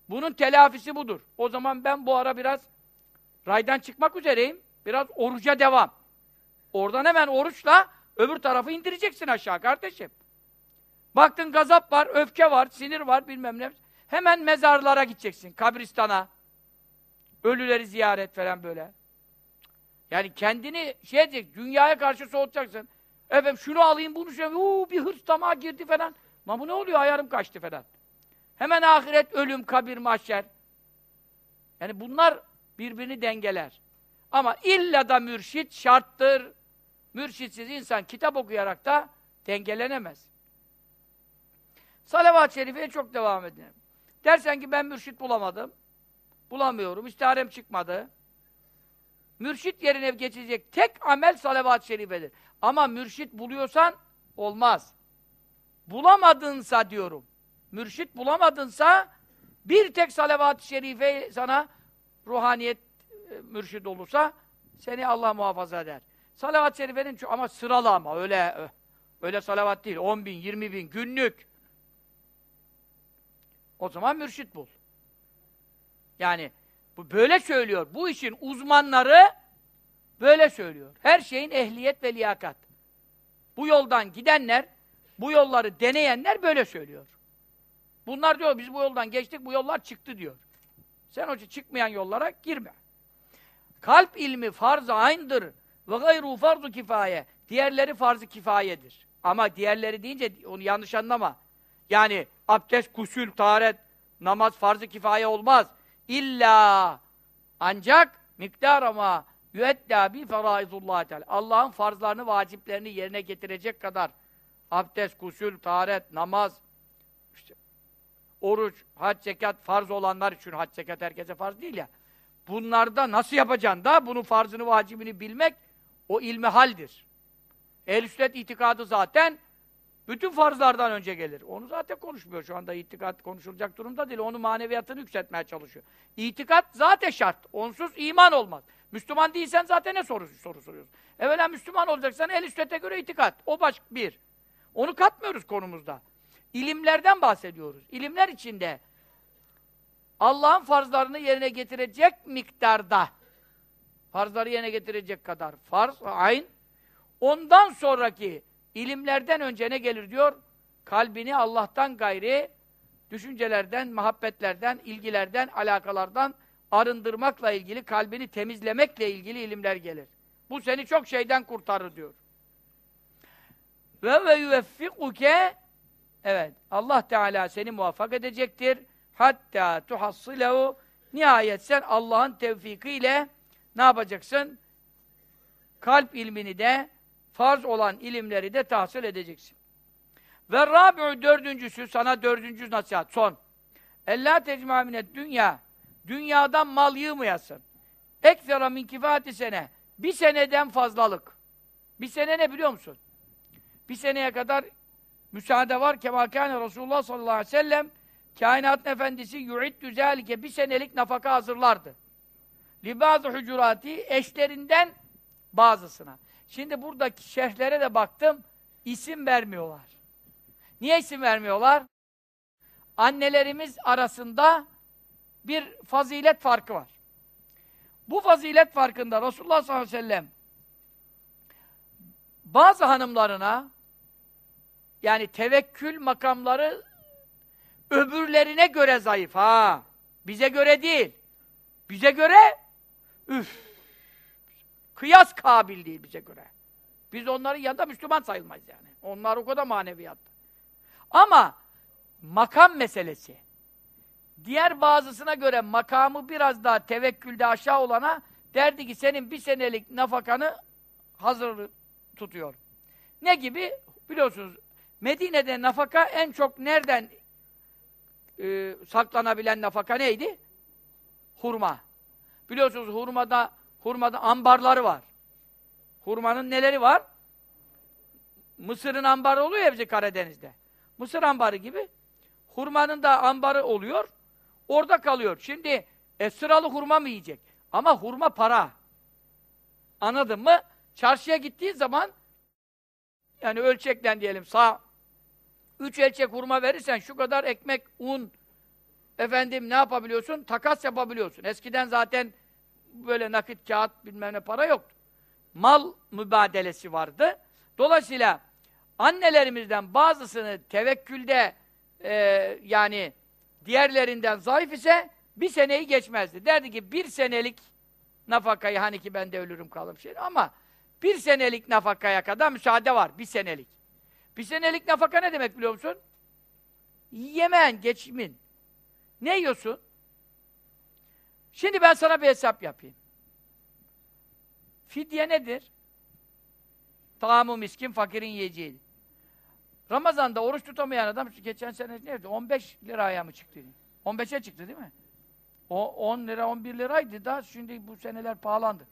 Bunun telafisi budur. O zaman ben bu ara biraz raydan çıkmak üzereyim. Biraz oruca devam. Oradan hemen oruçla öbür tarafı indireceksin aşağı kardeşim. Baktın gazap var, öfke var, sinir var bilmem ne. Hemen mezarlara gideceksin, kabristana. Ölüleri ziyaret falan böyle. Yani kendini şey edecek, dünyaya karşı soğutacaksın. Efendim şunu alayım, bunu şöyle, uuu bir hırs tamağa girdi falan. Ma bu ne oluyor, ayarım kaçtı falan. Hemen ahiret, ölüm, kabir, mahşer. Yani bunlar birbirini dengeler. Ama illa da mürşit şarttır. Mürşitsiz insan kitap okuyarak da dengelenemez. Salavat-ı Şerife'ye çok devam edelim. Dersen ki ben mürşit bulamadım. Bulamıyorum. İstiharem çıkmadı. Mürşit yerine geçecek tek amel salavat-ı şerifedir. Ama mürşit buluyorsan olmaz. Bulamadınsa diyorum. Mürşit bulamadınsa Bir tek salavat-ı şerife sana ruhaniyet e, mürşid olursa seni Allah muhafaza eder. Salavat-ı şerifenin ço- ama sıralı ama öyle ö, öyle salavat değil. 10 bin, 20 bin günlük. O zaman mürşit bul. Yani bu böyle söylüyor. Bu işin uzmanları böyle söylüyor. Her şeyin ehliyet ve liyakat. Bu yoldan gidenler, bu yolları deneyenler böyle söylüyor. Bunlar diyor biz bu yoldan geçtik, bu yollar çıktı diyor. Sen o çıkmayan yollara girme. Kalp ilmi farz-ı ayn'dır ve gayru farz-ı kifaye. Diğerleri farz-ı kifayedir. Ama diğerleri deyince onu yanlış anlama. Yani abdest, kusül, taharet, namaz farz-ı kifaye olmaz. İlla ancak miktar ama yüedda bi feraizullah teala. Allah'ın farzlarını, vaciplerini yerine getirecek kadar abdest, kusül, taharet, namaz, işte oruç, hac, zekat farz olanlar için hac, zekat herkese farz değil ya. Bunlarda nasıl yapacaksın da bunun farzını, vacibini bilmek o ilmi haldir. Ehl-i itikadı zaten bütün farzlardan önce gelir. Onu zaten konuşmuyor. Şu anda itikat konuşulacak durumda değil. Onu maneviyatını yükseltmeye çalışıyor. İtikat zaten şart. Onsuz iman olmaz. Müslüman değilsen zaten ne soru, soru soruyorsun? Evvela Müslüman olacaksan ehl-i sünnete göre itikat. O baş bir. Onu katmıyoruz konumuzda. İlimlerden bahsediyoruz. İlimler içinde Allah'ın farzlarını yerine getirecek miktarda farzları yerine getirecek kadar farz, ayn ondan sonraki ilimlerden önce ne gelir diyor? Kalbini Allah'tan gayri düşüncelerden, muhabbetlerden, ilgilerden, alakalardan arındırmakla ilgili, kalbini temizlemekle ilgili ilimler gelir. Bu seni çok şeyden kurtarır diyor. Ve ve yuveffikuke Evet, Allah Teala seni muvaffak edecektir. Hatta tuhassilehu nihayet sen Allah'ın tevfikiyle ne yapacaksın? Kalp ilmini de farz olan ilimleri de tahsil edeceksin. Ve rabi'u dördüncüsü, sana dördüncü nasihat, son. Ella tecmâ minet dünya. Dünyadan mal yığmayasın. Ekfera min kifati sene. Bir seneden fazlalık. Bir sene ne biliyor musun? Bir seneye kadar müsaade var. Kema kâne Resulullah sallallahu aleyhi ve sellem kainatın efendisi yu'iddü zâlike bir senelik nafaka hazırlardı. Libâz-ı hücurati eşlerinden bazısına. Şimdi buradaki şerhlere de baktım, isim vermiyorlar. Niye isim vermiyorlar? Annelerimiz arasında bir fazilet farkı var. Bu fazilet farkında Resulullah sallallahu aleyhi ve sellem bazı hanımlarına yani tevekkül makamları öbürlerine göre zayıf ha. Bize göre değil. Bize göre üf. Kıyas kabil değil bize göre. Biz onların yanında Müslüman sayılmayız yani. Onlar o kadar maneviyat. Ama makam meselesi. Diğer bazısına göre makamı biraz daha tevekkülde aşağı olana derdi ki senin bir senelik nafakanı hazır tutuyor. Ne gibi? Biliyorsunuz Medine'de nafaka en çok nereden e, saklanabilen nafaka neydi? Hurma. Biliyorsunuz hurmada hurmada ambarları var. Hurmanın neleri var? Mısırın ambarı oluyor ya bize Karadeniz'de. Mısır ambarı gibi. Hurmanın da ambarı oluyor. Orada kalıyor. Şimdi e, sıralı hurma mı yiyecek? Ama hurma para. Anladın mı? Çarşıya gittiğin zaman yani ölçekten diyelim sağ üç ölçek hurma verirsen şu kadar ekmek, un efendim ne yapabiliyorsun? Takas yapabiliyorsun. Eskiden zaten böyle nakit, kağıt bilmem ne para yoktu. Mal mübadelesi vardı. Dolayısıyla annelerimizden bazısını tevekkülde e, yani diğerlerinden zayıf ise bir seneyi geçmezdi. Derdi ki bir senelik nafakayı hani ki ben de ölürüm kalırım şey ama bir senelik nafakaya kadar müsaade var. Bir senelik. Bir senelik nafaka ne demek biliyor musun? Yemen, geçimin. Ne yiyorsun? Şimdi ben sana bir hesap yapayım. Fidye nedir? Tamamı miskin, fakirin yiyeceği. Ramazan'da oruç tutamayan adam geçen sene nerede? 15 liraya mı çıktı? 15'e çıktı değil mi? O 10 lira, 11 liraydı da şimdi bu seneler pahalandı.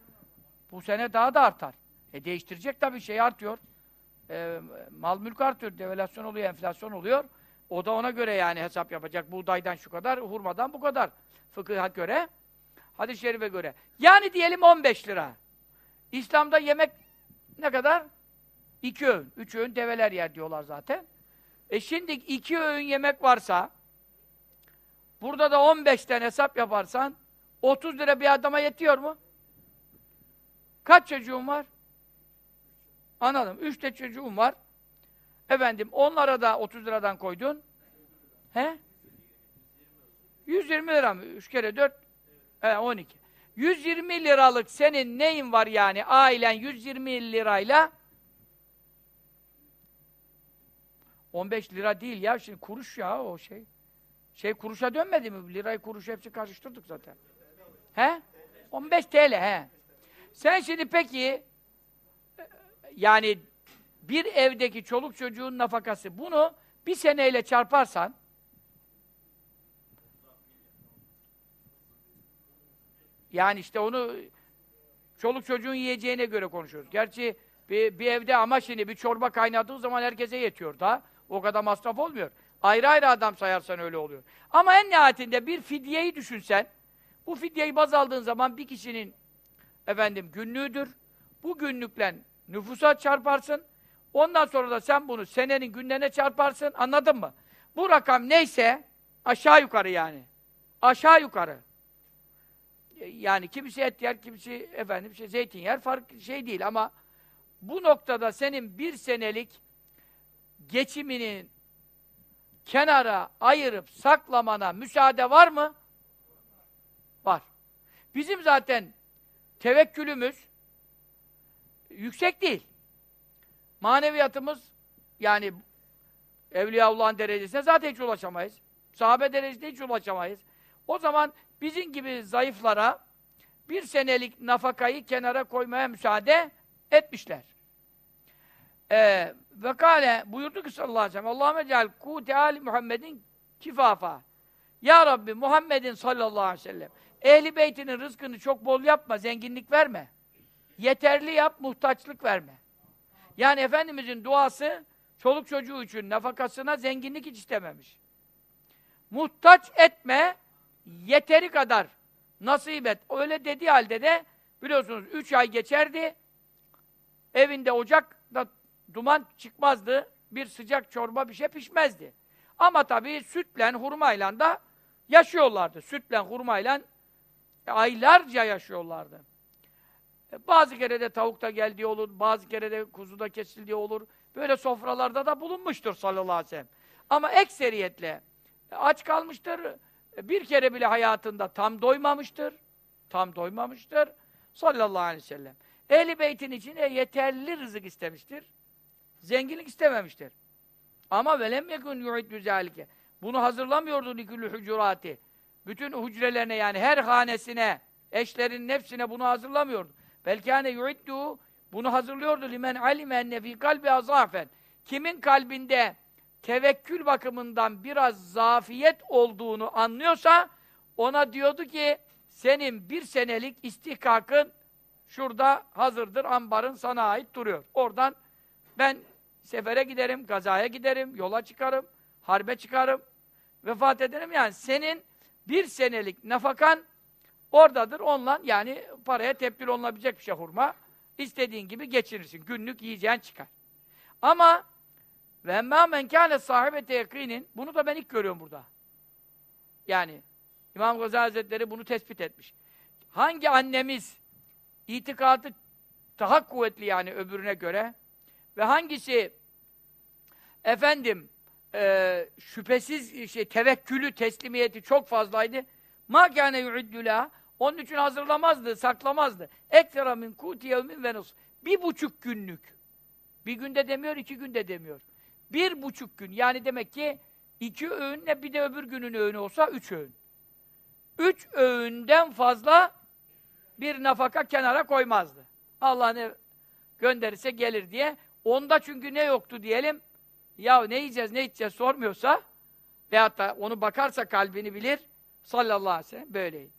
Bu sene daha da artar. E değiştirecek tabii şey artıyor. E, mal mülk artıyor, devalüasyon oluyor, enflasyon oluyor. O da ona göre yani hesap yapacak. Buğdaydan şu kadar, hurmadan bu kadar. Fıkıha göre, hadis-i şerife göre. Yani diyelim 15 lira. İslam'da yemek ne kadar? İki öğün. Üç öğün develer yer diyorlar zaten. E şimdi iki öğün yemek varsa, burada da 15'ten hesap yaparsan, 30 lira bir adama yetiyor mu? Kaç çocuğun var? Anladım. Üç de çocuğum var. Efendim onlara da 30 liradan koydun. He? 120 lira mı? 3 kere 4 he, 12. 120 liralık senin neyin var yani? Ailen 120 lirayla 15 lira değil ya şimdi kuruş ya o şey. Şey kuruşa dönmedi mi? Lirayı kuruş hepsi karıştırdık zaten. He? 15 TL he. Sen şimdi peki yani bir evdeki çoluk çocuğun nafakası bunu bir seneyle çarparsan yani işte onu çoluk çocuğun yiyeceğine göre konuşuyoruz. Gerçi bir, bir evde ama şimdi bir çorba kaynadığı zaman herkese yetiyor da o kadar masraf olmuyor. Ayrı ayrı adam sayarsan öyle oluyor. Ama en nihayetinde bir fidyeyi düşünsen bu fidyeyi baz aldığın zaman bir kişinin efendim günlüğüdür. Bu günlükle nüfusa çarparsın. Ondan sonra da sen bunu senenin günlerine çarparsın. Anladın mı? Bu rakam neyse aşağı yukarı yani. Aşağı yukarı. Yani kimisi et yer, kimisi efendim şey, zeytin yer. Fark şey değil ama bu noktada senin bir senelik geçiminin kenara ayırıp saklamana müsaade var mı? Var. Bizim zaten tevekkülümüz yüksek değil. Maneviyatımız yani Evliyaullah'ın derecesine zaten hiç ulaşamayız. Sahabe derecesine hiç ulaşamayız. O zaman bizim gibi zayıflara bir senelik nafakayı kenara koymaya müsaade etmişler. Ee, ve kâle buyurdu ki sallallahu aleyhi ve sellem Allahümme ceal kûte Muhammedin kifafa. Ya Rabbi Muhammedin sallallahu aleyhi ve sellem ehli beytinin rızkını çok bol yapma, zenginlik verme. Yeterli yap, muhtaçlık verme. Yani Efendimizin duası çoluk çocuğu için nafakasına zenginlik hiç istememiş. Muhtaç etme, yeteri kadar nasip et. Öyle dediği halde de biliyorsunuz üç ay geçerdi. Evinde ocakta duman çıkmazdı. Bir sıcak çorba bir şey pişmezdi. Ama tabii sütle, hurmayla da yaşıyorlardı. Sütle, hurmayla aylarca yaşıyorlardı. E, bazı kere de tavuk da geldiği olur, bazı kere de kuzu da kesildiği olur. Böyle sofralarda da bulunmuştur sallallahu aleyhi ve sellem. Ama ekseriyetle e, aç kalmıştır, e, bir kere bile hayatında tam doymamıştır. Tam doymamıştır sallallahu aleyhi ve sellem. Ehli beytin içine yeterli rızık istemiştir. Zenginlik istememiştir. Ama velem yekun yu'iddu zalike. Bunu hazırlamıyordu likülü hücurati. Bütün hücrelerine yani her hanesine, eşlerin hepsine bunu hazırlamıyordu. Belkâne yu'iddu bunu hazırlıyordu limen alime enne fî kalbi azafen. Kimin kalbinde tevekkül bakımından biraz zafiyet olduğunu anlıyorsa ona diyordu ki senin bir senelik istihkakın şurada hazırdır, ambarın sana ait duruyor. Oradan ben sefere giderim, gazaya giderim, yola çıkarım, harbe çıkarım, vefat ederim. Yani senin bir senelik nafakan oradadır. Onunla yani paraya tebdil olunabilecek bir şey hurma. İstediğin gibi geçirirsin. Günlük yiyeceğin çıkar. Ama ve emmâ men kâne sahibete yakînin bunu da ben ilk görüyorum burada. Yani İmam Gazali Hazretleri bunu tespit etmiş. Hangi annemiz itikadı daha kuvvetli yani öbürüne göre ve hangisi efendim e, şüphesiz şey tevekkülü, teslimiyeti çok fazlaydı. Ma kâne yu'iddülâ onun için hazırlamazdı, saklamazdı. Ekstra min kuti yevmin ve. Bir buçuk günlük. Bir günde demiyor, iki günde demiyor. Bir buçuk gün. Yani demek ki iki öğünle bir de öbür günün öğünü olsa üç öğün. Üç öğünden fazla bir nafaka kenara koymazdı. Allah ne gönderirse gelir diye. Onda çünkü ne yoktu diyelim, ya ne yiyeceğiz, ne içeceğiz sormuyorsa veyahut da onu bakarsa kalbini bilir, sallallahu aleyhi ve sellem böyleydi.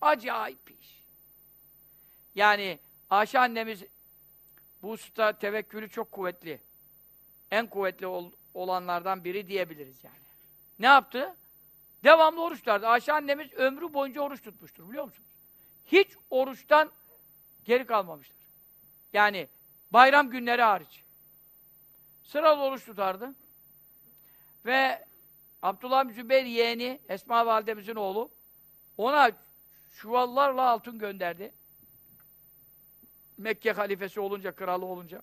Acayip bir iş. Yani Ayşe annemiz bu usta tevekkülü çok kuvvetli. En kuvvetli ol, olanlardan biri diyebiliriz yani. Ne yaptı? Devamlı oruç tutardı. Ayşe annemiz ömrü boyunca oruç tutmuştur biliyor musunuz? Hiç oruçtan geri kalmamıştır. Yani bayram günleri hariç. Sıralı oruç tutardı. Ve Abdullah bin Zübeyir yeğeni, Esma validemizin oğlu, ona çuvallarla altın gönderdi. Mekke halifesi olunca, kralı olunca.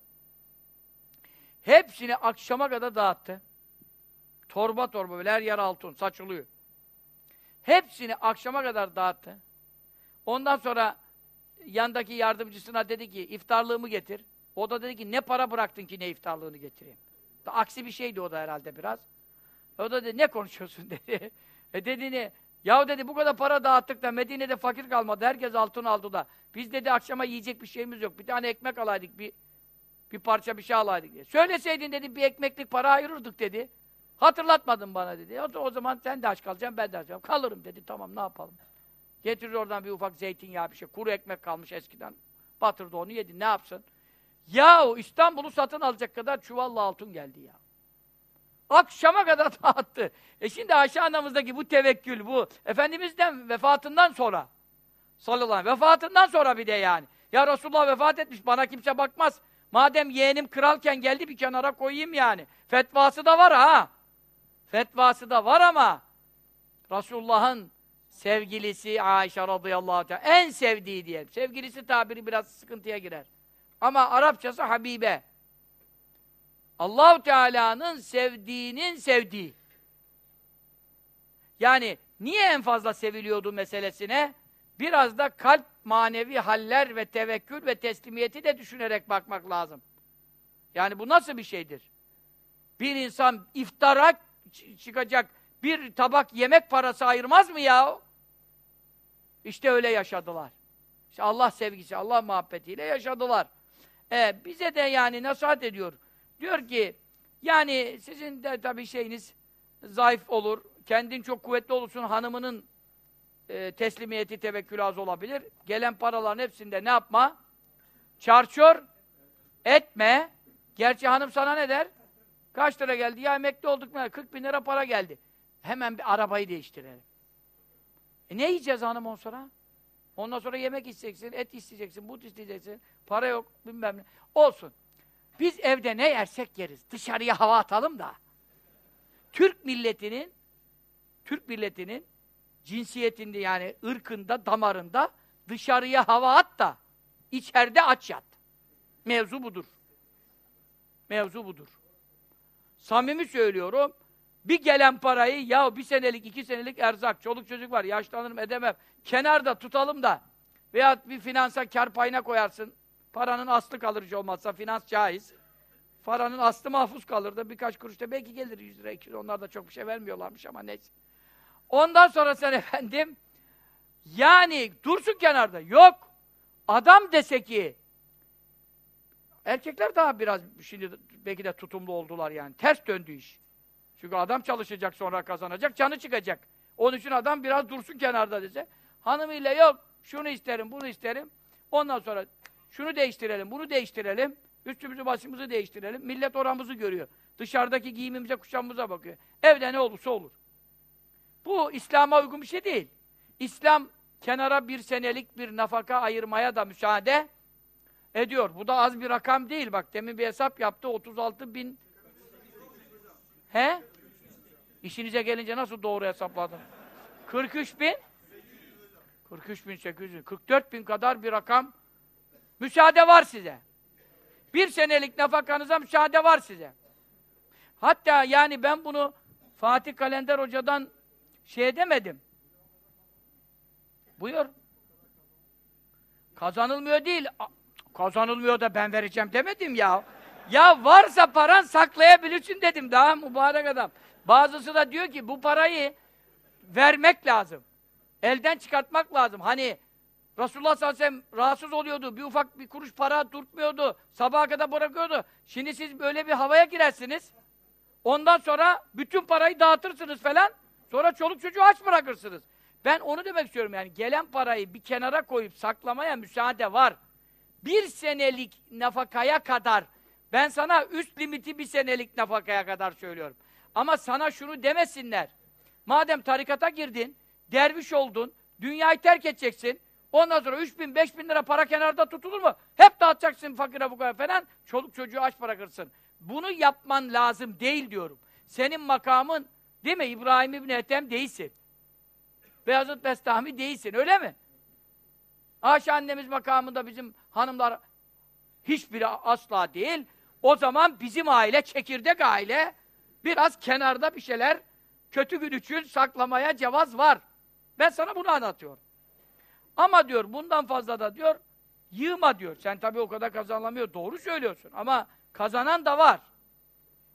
Hepsini akşama kadar dağıttı. Torba torba böyle her yer altın, saçılıyor. Hepsini akşama kadar dağıttı. Ondan sonra yandaki yardımcısına dedi ki iftarlığımı getir. O da dedi ki ne para bıraktın ki ne iftarlığını getireyim. Da, aksi bir şeydi o da herhalde biraz. O da dedi ne konuşuyorsun dedi. E dediğini ya dedi bu kadar para dağıttık da Medine'de fakir kalmadı. Herkes altın aldı da. Biz dedi akşama yiyecek bir şeyimiz yok. Bir tane ekmek alaydık. Bir bir parça bir şey alaydık diye. Söyleseydin dedi bir ekmeklik para ayırırdık dedi. Hatırlatmadın bana dedi. O, o zaman sen de aç kalacaksın ben de aç. Kalırım dedi. Tamam ne yapalım. Getirir oradan bir ufak zeytinyağı bir şey. Kuru ekmek kalmış eskiden. Batırdı onu yedi. Ne yapsın? Yahu İstanbul'u satın alacak kadar çuvalla altın geldi ya. Akşama kadar dağıttı. E şimdi Ayşe anamızdaki bu tevekkül, bu Efendimiz'den vefatından sonra sallallahu aleyhi ve vefatından sonra bir de yani. Ya Resulullah vefat etmiş, bana kimse bakmaz. Madem yeğenim kralken geldi bir kenara koyayım yani. Fetvası da var ha. Fetvası da var ama Resulullah'ın sevgilisi Ayşe radıyallahu teala en sevdiği diyelim. Sevgilisi tabiri biraz sıkıntıya girer. Ama Arapçası Habibe. Allahu Teala'nın sevdiğinin sevdiği. Yani niye en fazla seviliyordu meselesine? Biraz da kalp manevi haller ve tevekkül ve teslimiyeti de düşünerek bakmak lazım. Yani bu nasıl bir şeydir? Bir insan iftara çıkacak bir tabak yemek parası ayırmaz mı ya? İşte öyle yaşadılar. İşte Allah sevgisi, Allah muhabbetiyle yaşadılar. E, bize de yani nasihat ediyor. Diyor ki, yani sizin de tabii şeyiniz zayıf olur, kendin çok kuvvetli olursun, hanımının e, teslimiyeti, tevekkülü az olabilir. Gelen paraların hepsinde ne yapma? Çarçur etme. Gerçi hanım sana ne der? Kaç lira geldi? Ya emekli olduk mu? 40 bin lira para geldi. Hemen bir arabayı değiştirelim. E ne yiyeceğiz hanım on sonra? Ondan sonra yemek isteyeceksin, et isteyeceksin, but isteyeceksin. Para yok, bilmem ne. Olsun. Biz evde ne yersek yeriz. Dışarıya hava atalım da. Türk milletinin Türk milletinin cinsiyetinde yani ırkında, damarında dışarıya hava at da içeride aç yat. Mevzu budur. Mevzu budur. Samimi söylüyorum. Bir gelen parayı ya bir senelik, iki senelik erzak, çoluk çocuk var, yaşlanırım edemem. Kenarda tutalım da veya bir finansa kar payına koyarsın. Paranın aslı kalır hiç olmazsa, finans caiz. Paranın aslı mahfuz kalır da birkaç kuruşta belki gelir 100 lira, 200 onlar da çok bir şey vermiyorlarmış ama neyse. Ondan sonra sen efendim yani dursun kenarda. Yok. Adam dese ki erkekler daha biraz şimdi belki de tutumlu oldular yani. Ters döndü iş. Çünkü adam çalışacak sonra kazanacak, canı çıkacak. Onun için adam biraz dursun kenarda dese. Hanımıyla yok, şunu isterim, bunu isterim. Ondan sonra şunu değiştirelim, bunu değiştirelim. Üstümüzü başımızı değiştirelim. Millet oramızı görüyor. Dışarıdaki giyimimize, kuşamımıza bakıyor. Evde ne olursa olur. Bu İslam'a uygun bir şey değil. İslam kenara bir senelik bir nafaka ayırmaya da müsaade ediyor. Bu da az bir rakam değil. Bak demin bir hesap yaptı. 36 bin He? İşinize gelince nasıl doğru hesapladın? 43 bin 43 bin 800 44 bin kadar bir rakam müsaade var size. Bir senelik nafakanıza müsaade var size. Hatta yani ben bunu Fatih Kalender Hoca'dan şey demedim. Buyur. Kazanılmıyor değil. Kazanılmıyor da ben vereceğim demedim ya. Ya varsa paran saklayabilirsin dedim daha mübarek adam. Bazısı da diyor ki bu parayı vermek lazım. Elden çıkartmak lazım. Hani Resulullah sallallahu aleyhi ve sellem rahatsız oluyordu. Bir ufak bir kuruş para tutmuyordu. Sabaha kadar bırakıyordu. Şimdi siz böyle bir havaya girersiniz. Ondan sonra bütün parayı dağıtırsınız falan. Sonra çoluk çocuğu aç bırakırsınız. Ben onu demek istiyorum yani. Gelen parayı bir kenara koyup saklamaya müsaade var. Bir senelik nafakaya kadar Ben sana üst limiti bir senelik nafakaya kadar söylüyorum. Ama sana şunu demesinler. Madem tarikata girdin, derviş oldun, dünyayı terk edeceksin, ondan sonra 3 bin, 5 bin lira para kenarda tutulur mu? Hep dağıtacaksın fakire bu kadar falan, çoluk çocuğu aç bırakırsın. Bunu yapman lazım değil diyorum. Senin makamın, değil mi? İbrahim İbni Ethem değilsin. Beyazıt Bestami değilsin, öyle mi? Ayşe annemiz makamında bizim hanımlar hiçbiri asla değil. O zaman bizim aile, çekirdek aile biraz kenarda bir şeyler kötü gün için saklamaya cevaz var. Ben sana bunu anlatıyorum. Ama diyor bundan fazla da diyor yığma diyor. Sen tabii o kadar kazanamıyor. Doğru söylüyorsun ama kazanan da var.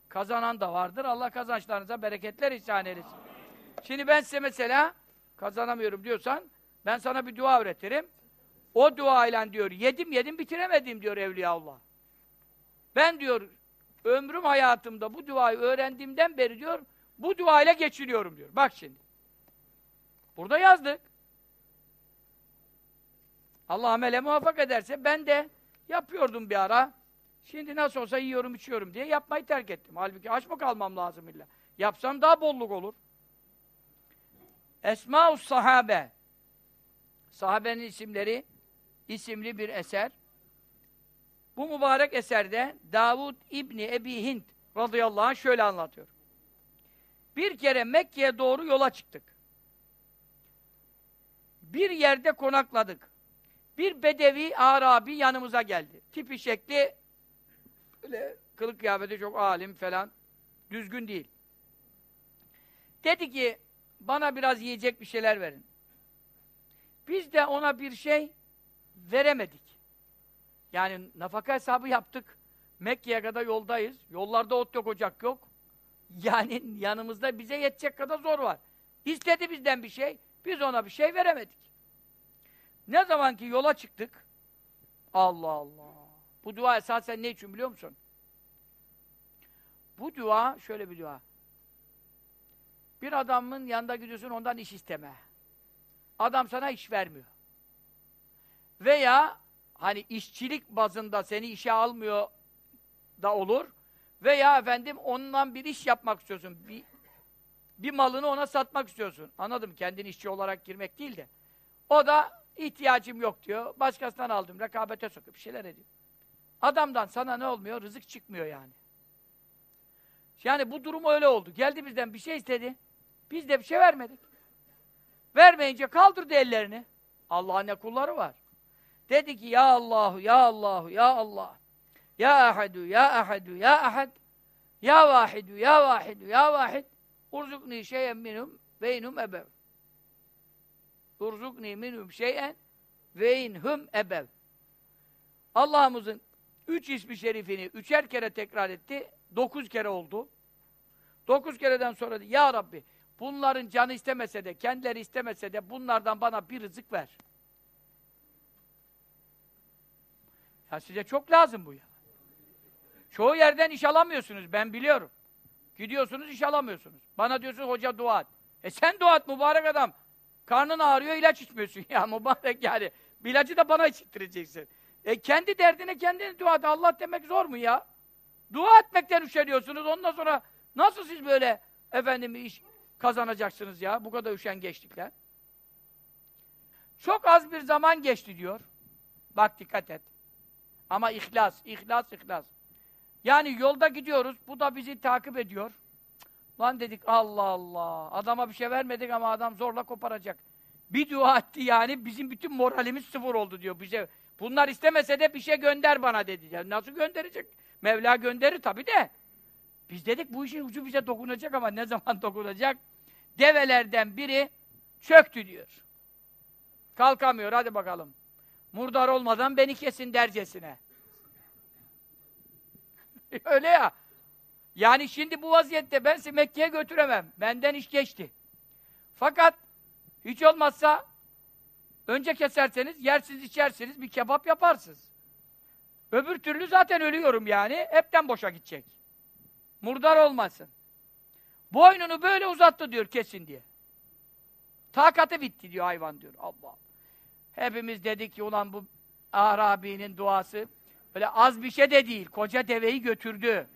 Kazanan da vardır. Allah kazançlarınıza bereketler ihsan eylesin. Şimdi ben size mesela kazanamıyorum diyorsan ben sana bir dua öğretirim. O duayla diyor yedim yedim bitiremedim diyor Evliyaullah. Ben diyor ömrüm hayatımda bu duayı öğrendiğimden beri diyor bu duayla geçiniyorum diyor. Bak şimdi. Burada yazdık. Allah amele muvaffak ederse ben de yapıyordum bir ara. Şimdi nasıl olsa yiyorum içiyorum diye yapmayı terk ettim. Halbuki aç mı kalmam lazım illa. Yapsam daha bolluk olur. Esma-us sahabe. Sahabenin isimleri isimli bir eser. Bu mübarek eserde Davud İbni Ebi Hint radıyallahu anh şöyle anlatıyor. Bir kere Mekke'ye doğru yola çıktık. Bir yerde konakladık. Bir bedevi Arabi yanımıza geldi. Tipi şekli böyle kılık kıyafeti çok alim falan. Düzgün değil. Dedi ki bana biraz yiyecek bir şeyler verin. Biz de ona bir şey veremedik. Yani nafaka hesabı yaptık. Mekke'ye kadar yoldayız. Yollarda ot yok, ocak yok. Yani yanımızda bize yetecek kadar zor var. İstedi bizden bir şey, biz ona bir şey veremedik. Ne zaman ki yola çıktık, Allah Allah. Bu dua esasen ne için biliyor musun? Bu dua, şöyle bir dua. Bir adamın yanında gidiyorsun, ondan iş isteme. Adam sana iş vermiyor. Veya hani işçilik bazında seni işe almıyor da olur. Veya efendim ondan bir iş yapmak istiyorsun. Bir, bir malını ona satmak istiyorsun. Anladım. Kendin işçi olarak girmek değil de. O da ihtiyacım yok diyor. Başkasından aldım. Rekabete sokup bir şeyler ediyor. Adamdan sana ne olmuyor? Rızık çıkmıyor yani. Yani bu durum öyle oldu. Geldi bizden bir şey istedi. Biz de bir şey vermedik. Vermeyince kaldırdı ellerini. Allah'ın ne kulları var. Dedi ki ya Allahu ya Allahu ya Allah. Ya ahadu ya ahadu ya ahad. Ya vahidu ya vahidu ya vahid. Urzukni şeyen minhum ve inhum ebev. Urzukni minhum şeyen ve inhum ebev. Allah'ımızın üç ismi şerifini üçer kere tekrar etti. Dokuz kere oldu. Dokuz kereden sonra ya Rabbi bunların canı istemese de kendileri istemese de bunlardan bana bir rızık ver. Ya size çok lazım bu ya. Çoğu yerden iş alamıyorsunuz, ben biliyorum. Gidiyorsunuz, iş alamıyorsunuz. Bana diyorsunuz, hoca dua et. E sen dua et mübarek adam. Karnın ağrıyor, ilaç içmiyorsun ya mübarek yani. İlacı da bana içittireceksin. E kendi derdine kendini dua et. Allah demek zor mu ya? Dua etmekten üşeniyorsunuz. Ondan sonra nasıl siz böyle efendim iş kazanacaksınız ya? Bu kadar üşengeçlikler. Çok az bir zaman geçti diyor. Bak dikkat et. Ama ihlas, ihlas, ihlas. Yani yolda gidiyoruz, bu da bizi takip ediyor. Lan dedik Allah Allah, adama bir şey vermedik ama adam zorla koparacak. Bir dua etti yani, bizim bütün moralimiz sıfır oldu diyor bize. Bunlar istemese de bir şey gönder bana dedi. Ya nasıl gönderecek? Mevla gönderir tabii de. Biz dedik bu işin ucu bize dokunacak ama ne zaman dokunacak? Develerden biri çöktü diyor. Kalkamıyor, hadi bakalım. Murdar olmadan beni kesin dercesine. Öyle ya. Yani şimdi bu vaziyette ben sizi Mekke'ye götüremem. Benden iş geçti. Fakat hiç olmazsa önce keserseniz, yersiniz, içersiniz, bir kebap yaparsınız. Öbür türlü zaten ölüyorum yani. Hepten boşa gidecek. Murdar olmasın. Boynunu böyle uzattı diyor kesin diye. Takatı bitti diyor hayvan diyor. Allah. Hepimiz dedik ki ulan bu Arabi'nin duası Öyle az bir şey de değil. Koca deveyi götürdü.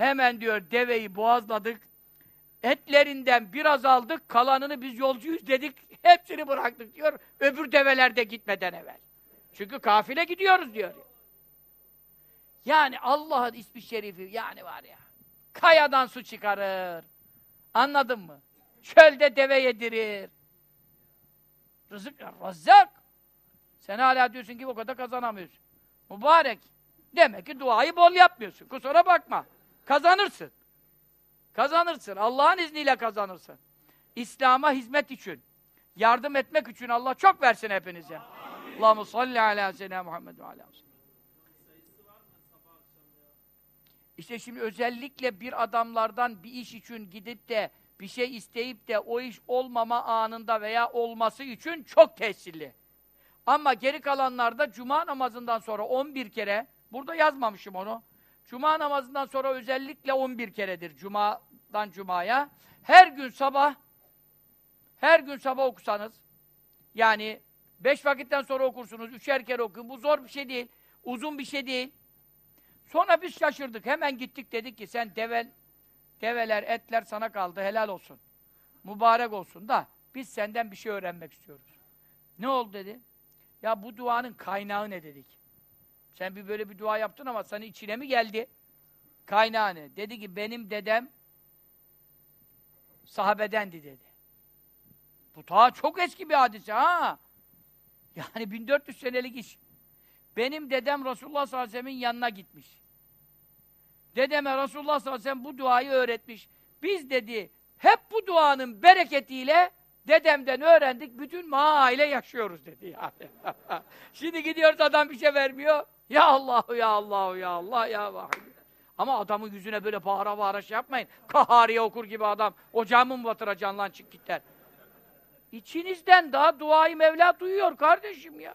Hemen diyor deveyi boğazladık. Etlerinden biraz aldık, kalanını biz yolcuyuz dedik, hepsini bıraktık diyor. Öbür develer de gitmeden evvel. Çünkü kafile gidiyoruz diyor. Yani Allah'ın ismi şerifi yani var ya. Kayadan su çıkarır. Anladın mı? Çölde deve yedirir. Rızık, razzak. Sen hala diyorsun ki o kadar kazanamıyorsun. Mübarek. Demek ki duayı bol yapmıyorsun. Kusura bakma. Kazanırsın. Kazanırsın. Allah'ın izniyle kazanırsın. İslam'a hizmet için, yardım etmek için Allah çok versin hepinize. Allahu salli ala seyyidina Muhammed ve ala İşte şimdi özellikle bir adamlardan bir iş için gidip de bir şey isteyip de o iş olmama anında veya olması için çok tesirli. Ama geri kalanlarda cuma namazından sonra 11 kere, burada yazmamışım onu, cuma namazından sonra özellikle 11 keredir cumadan cumaya. Her gün sabah, her gün sabah okusanız, yani beş vakitten sonra okursunuz, üçer kere okuyun, bu zor bir şey değil, uzun bir şey değil. Sonra biz şaşırdık, hemen gittik dedik ki sen devel, develer, etler sana kaldı, helal olsun. Mübarek olsun da biz senden bir şey öğrenmek istiyoruz. Ne oldu dedi? Ya bu duanın kaynağı ne dedik? Sen bir böyle bir dua yaptın ama sana içine mi geldi? Kaynağı ne? Dedi ki benim dedem sahabedendi dedi. Bu ta çok eski bir hadise ha. Yani 1400 senelik iş. Benim dedem Resulullah sallallahu aleyhi ve sellem'in yanına gitmiş. Dedeme Resulullah sallallahu aleyhi ve sellem bu duayı öğretmiş. Biz dedi hep bu duanın bereketiyle dedemden öğrendik, bütün aile yaşıyoruz dedi yani. Şimdi gidiyoruz adam bir şey vermiyor. Ya Allah, ya Allah, ya Allah, ya vahid. Ama adamın yüzüne böyle bağıra bağıra şey yapmayın. Kahariye okur gibi adam. Ocağımı mı batıracaksın lan çık git. İçinizden daha duayı Mevla duyuyor kardeşim ya.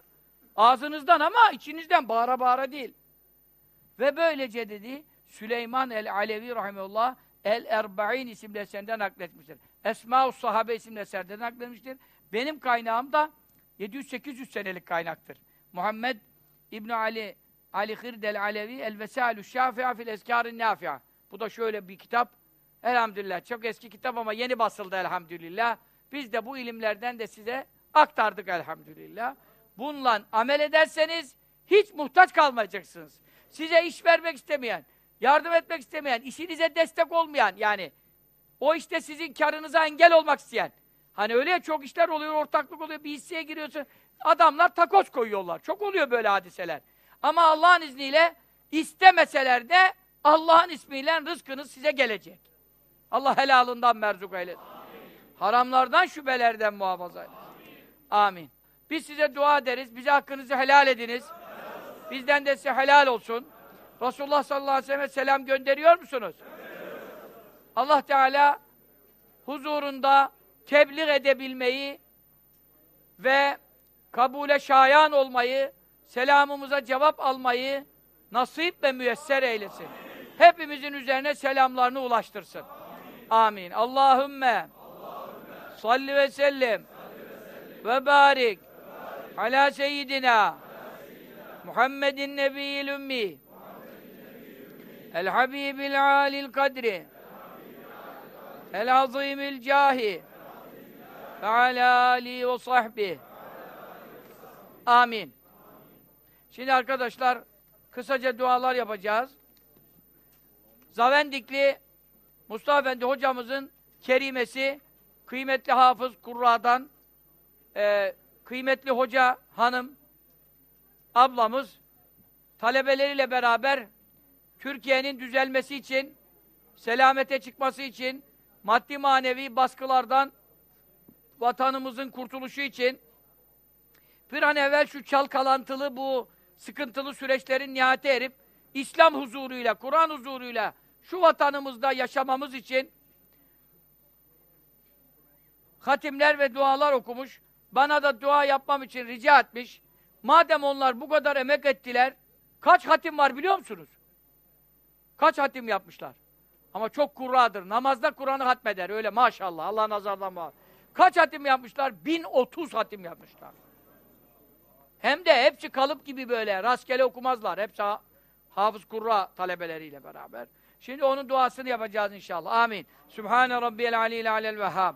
Ağzınızdan ama içinizden bağıra bağıra değil. Ve böylece dedi Süleyman el-Alevi rahimehullah El-Erba'in isimli eserinden nakletmiştir. Esma-u Sahabe isimli eserden nakletmiştir. Benim kaynağım da 700-800 senelik kaynaktır. Muhammed İbn Ali Ali Hirdel Alevi El Vesalü Şafi'a fil Eskârin Nafi'a. Bu da şöyle bir kitap. Elhamdülillah çok eski kitap ama yeni basıldı elhamdülillah. Biz de bu ilimlerden de size aktardık elhamdülillah. Bununla amel ederseniz hiç muhtaç kalmayacaksınız. Size iş vermek istemeyen, yardım etmek istemeyen, işinize destek olmayan yani o işte sizin karınıza engel olmak isteyen. Hani öyle ya çok işler oluyor, ortaklık oluyor, bir hisseye giriyorsun. Adamlar takoz koyuyorlar. Çok oluyor böyle hadiseler. Ama Allah'ın izniyle istemeseler de Allah'ın ismiyle rızkınız size gelecek. Allah helalından merzuk eylesin. Haramlardan, şüphelerden muhafaza eylesin. Amin. Amin. Biz size dua ederiz. Bize hakkınızı helal ediniz. Bizden de size helal olsun. Resulullah sallallahu aleyhi ve sellem selam gönderiyor musunuz? Allah Teala huzurunda tebliğ edebilmeyi ve kabule şayan olmayı, selamımıza cevap almayı nasip ve müyesser eylesin. Hepimizin üzerine selamlarını ulaştırsın. Amin. Allahümme salli ve sellim ve barik ala seyyidina Muhammedin nebiyyil ümmi el habibil alil kadri el azimil cahi ve ala alihi ve sahbihi Amin. Şimdi arkadaşlar kısaca dualar yapacağız. Zavendikli Mustafa Efendi hocamızın kerimesi kıymetli hafız Kurra'dan e, kıymetli hoca hanım ablamız talebeleriyle beraber Türkiye'nin düzelmesi için selamete çıkması için maddi manevi baskılardan vatanımızın kurtuluşu için bir an evvel şu çalkalantılı bu sıkıntılı süreçlerin nihayete erip İslam huzuruyla, Kur'an huzuruyla şu vatanımızda yaşamamız için hatimler ve dualar okumuş. Bana da dua yapmam için rica etmiş. Madem onlar bu kadar emek ettiler, kaç hatim var biliyor musunuz? Kaç hatim yapmışlar? Ama çok kurradır. Namazda Kur'an'ı hatmeder. Öyle maşallah. Allah nazardan var. Kaç hatim yapmışlar? 1030 hatim yapmışlar. Hem de hepsi kalıp gibi böyle rastgele okumazlar. Hepsi ha hafız kurra talebeleriyle beraber. Şimdi onun duasını yapacağız inşallah. Amin. Sübhane rabbiyel aliyil alel vehhab.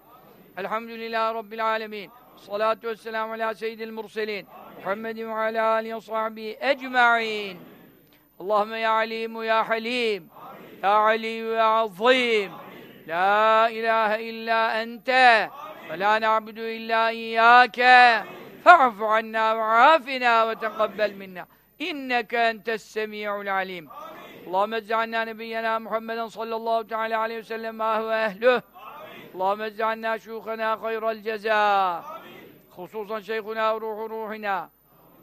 Elhamdülillahi rabbil alemin. Salatu vesselamu ala seyyidil murselin. Muhammedin ve ala alihi ve sahbihi ecma'in. Allahümme ya alimu ya halim. Ya aliyu ya azim. La ilahe illa ente. Ve la na'budu illa iyyake. Ve afina ve teqabbel minna. İnneke entes semi'ul alim. اللهم اجعلنا نبينا محمدا صلى الله تعالى عليه وسلم ما هو أهله. اللهم اجعلنا شيوخنا خير الجزاء. خصوصا شيخنا وروح روحنا.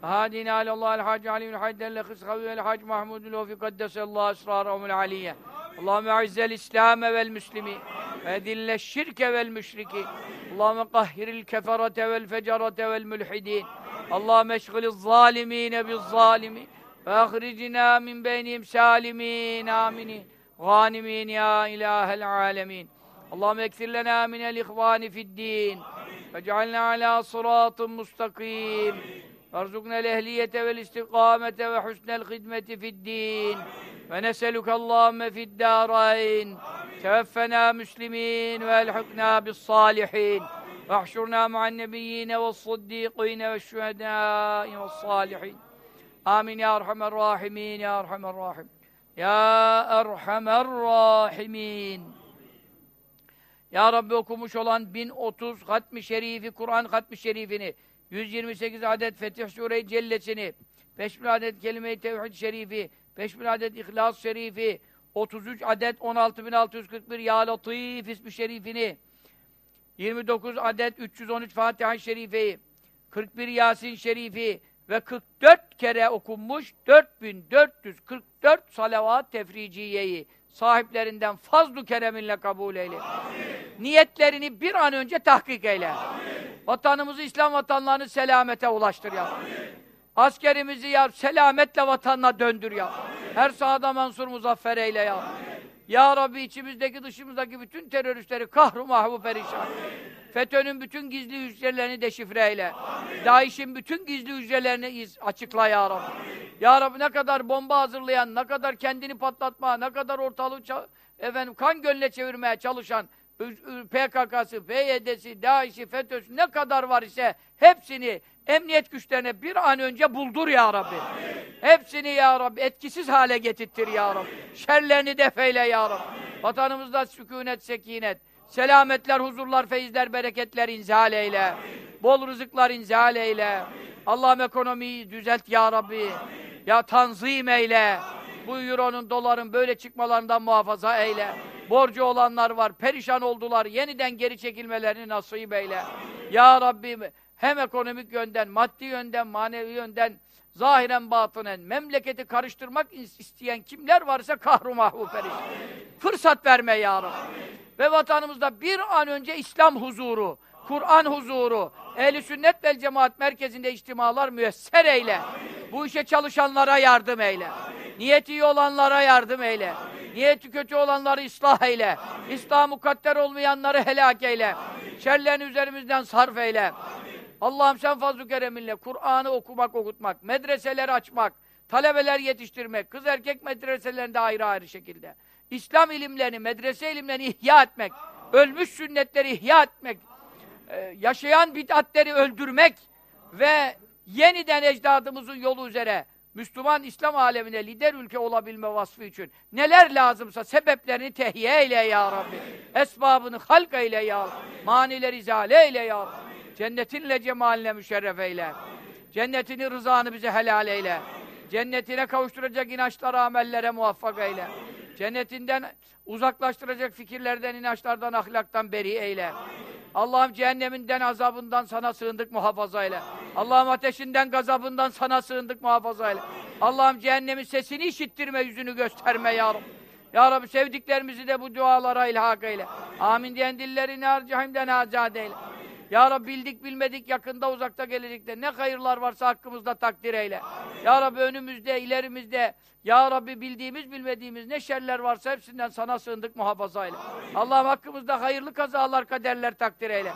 هادنا إلى الله الحاج علي الحاج الأخس خوي الحاج محمود الوفي قدس الله أسرارهم العلية اللهم أعز الإسلام والمسلمين. ve edille şirke vel müşriki. Allahümme kahhiril keferate vel fecarate vel mülhidin. Allahümme eşgilil zalimine bil zalimin. Ve ahricina min beynihim salimin. Aminin. Ganimin ya ilahel alemin. Allahümme ektir lena minel ihvani fiddin. Ve cealna ala sıratın mustakim. Verzukna ehliyete vel istikamete ve husnel hidmeti fiddin. Amin. Ve neselüke Allahümme fiddârayn. Teveffena müslimin ve elhukna bis salihin. Ve ahşurna ma'an nebiyyine ve sıddîqine ve şühedâin ve salihin. Amin ya arhamer rahimin ya arhamer rahim. Ya erhamer rahimin. Ya Rabbi okumuş olan 1030 Hatmi Şerifi, Kur'an Hatmi Şerifini, 128 adet Fetih Sure-i Cellesini, 5000 adet Kelime-i Tevhid Şerifi, 5000 adet İhlas şerifi, 33 adet 16641 Ya Latif ismi şerifini, 29 adet 313 Fatiha-i şerifeyi, 41 Yasin şerifi, ve 44 kere okunmuş 4444 salavat tefriciyeyi sahiplerinden fazlu kereminle kabul eyle. Amin. Niyetlerini bir an önce tahkik eyle. Amin. Vatanımızı, İslam vatanlarını selamete ulaştır ya. Amin. Askerimizi ya selametle vatanına döndür ya. Amin. Her sahada mansur muzaffer eyle ya. Amin. Ya Rabbi içimizdeki dışımızdaki bütün teröristleri kahru mahvu perişan. FETÖ'nün bütün gizli hücrelerini deşifre eyle. DAEŞ'in bütün gizli hücrelerini açıkla ya Rabbi. Amin. Ya Rabbi ne kadar bomba hazırlayan, ne kadar kendini patlatma, ne kadar ortalığı efendim kan gölüne çevirmeye çalışan PKK'sı, PYD'si, DAEŞ'i, FETÖ'sü ne kadar var ise hepsini emniyet güçlerine bir an önce buldur ya Rabbi. Amin. Hepsini ya Rabbi etkisiz hale getirtir ya Rabbi. Şerlerini defeyle ya Rabbi. Vatanımızda sükunet, sekinet, selametler, huzurlar, feyizler, bereketler inzal eyle. Amin. Bol rızıklar inzal eyle. Allah'ım ekonomiyi düzelt ya Rabbi. Ya tanzim eyle. Bu euronun, doların böyle çıkmalarından muhafaza eyle. Borcu olanlar var, perişan oldular. Yeniden geri çekilmelerini nasip eyle. Ya Rabbi hem ekonomik yönden, maddi yönden, manevi yönden, zahiren batınen, memleketi karıştırmak isteyen kimler varsa kahru mahvu perişan. Fırsat verme ya Rabbi. Amin. Ve vatanımızda bir an önce İslam huzuru, Kur'an huzuru, ehli sünnet vel cemaat merkezinde içtimalar müyesser eyle. Amin. Bu işe çalışanlara yardım eyle. Amin. Niyeti iyi olanlara yardım eyle. Amin. Niyeti kötü olanları ıslah eyle. Amin. İslam mukadder olmayanları helak eyle. Amin. Şerlerini üzerimizden sarf eyle. Allah'ım sen fazl-ı kereminle Kur'an'ı okumak, okutmak, medreseler açmak, talebeler yetiştirmek, kız erkek medreselerinde ayrı ayrı şekilde. İslam ilimlerini, medrese ilimlerini ihya etmek, ölmüş sünnetleri ihya etmek, e, yaşayan bid'atleri öldürmek ve yeniden ecdadımızın yolu üzere Müslüman İslam alemine lider ülke olabilme vasfı için neler lazımsa sebeplerini tehye eyle ya Rabbi. Esbabını halk eyle ya Rabbi. Manileri izale eyle ya Rabbi. Cennetinle cemaline müşerref eyle. Cennetini, rızanı bize helal eyle. Cennetine kavuşturacak inançlara, amellere muvaffak eyle. Cennetinden uzaklaştıracak fikirlerden, inançlardan, ahlaktan beri eyle. Allah'ım cehenneminden, azabından sana sığındık muhafaza eyle. Allah'ım ateşinden, gazabından sana sığındık muhafaza eyle. Allah'ım cehennemin sesini işittirme, yüzünü gösterme ya Rabbi. Ya Rabbi sevdiklerimizi de bu dualara ilhak eyle. Amin diyen dillerini harcahimden azad eyle. Ya Rabbi bildik bilmedik yakında uzakta gelecekte ne hayırlar varsa hakkımızda takdir eyle. Ya Rabbi önümüzde, ilerimizde Ya Rabbi bildiğimiz bilmediğimiz ne şerler varsa hepsinden sana sığındık muhafaza eyle. Allah'ım hakkımızda hayırlı kazalar, kaderler takdir eyle.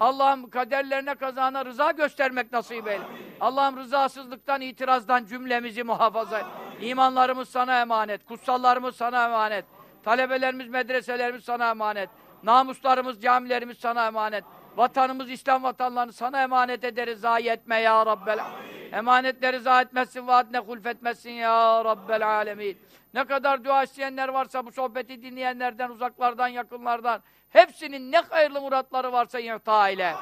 Allah'ım kaderlerine kazana rıza göstermek nasip eyle. Allah'ım rızasızlıktan, itirazdan cümlemizi muhafaza et. İmanlarımız sana emanet, kutsallarımız sana emanet. Talebelerimiz, medreselerimiz sana emanet. Namuslarımız, camilerimiz sana emanet. Vatanımız, İslam vatanlarını sana emanet ederiz. Zayi etme ya Rabbel Emanetleri zayi etmezsin, vaadine hulfetmezsin ya Rabbel alemin. Ne kadar dua isteyenler varsa bu sohbeti dinleyenlerden, uzaklardan, yakınlardan hepsinin ne hayırlı muratları varsa ihta ile.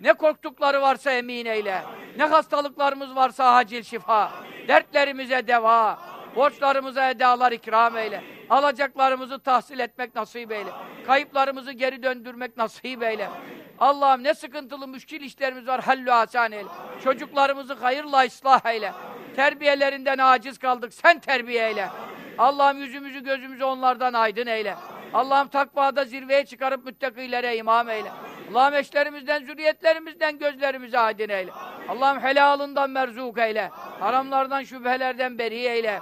Ne korktukları varsa emin eyle. Ne hastalıklarımız varsa acil şifa. Dertlerimize deva. Borçlarımıza edalar ikram eyle. Alacaklarımızı tahsil etmek nasip eyle. Kayıplarımızı geri döndürmek nasip eyle. Allah'ım ne sıkıntılı müşkil işlerimiz var hallü asan eyle. Çocuklarımızı hayırla ıslah eyle. Terbiyelerinden aciz kaldık. Sen terbiye eyle. Allah'ım yüzümüzü gözümüzü onlardan aydın eyle. Allah'ım takvada zirveye çıkarıp müttakilere imam eyle. Allah'ım eşlerimizden, zürriyetlerimizden gözlerimizi aydın eyle. Allah'ım helalından merzuk eyle. Haramlardan, şüphelerden beri eyle.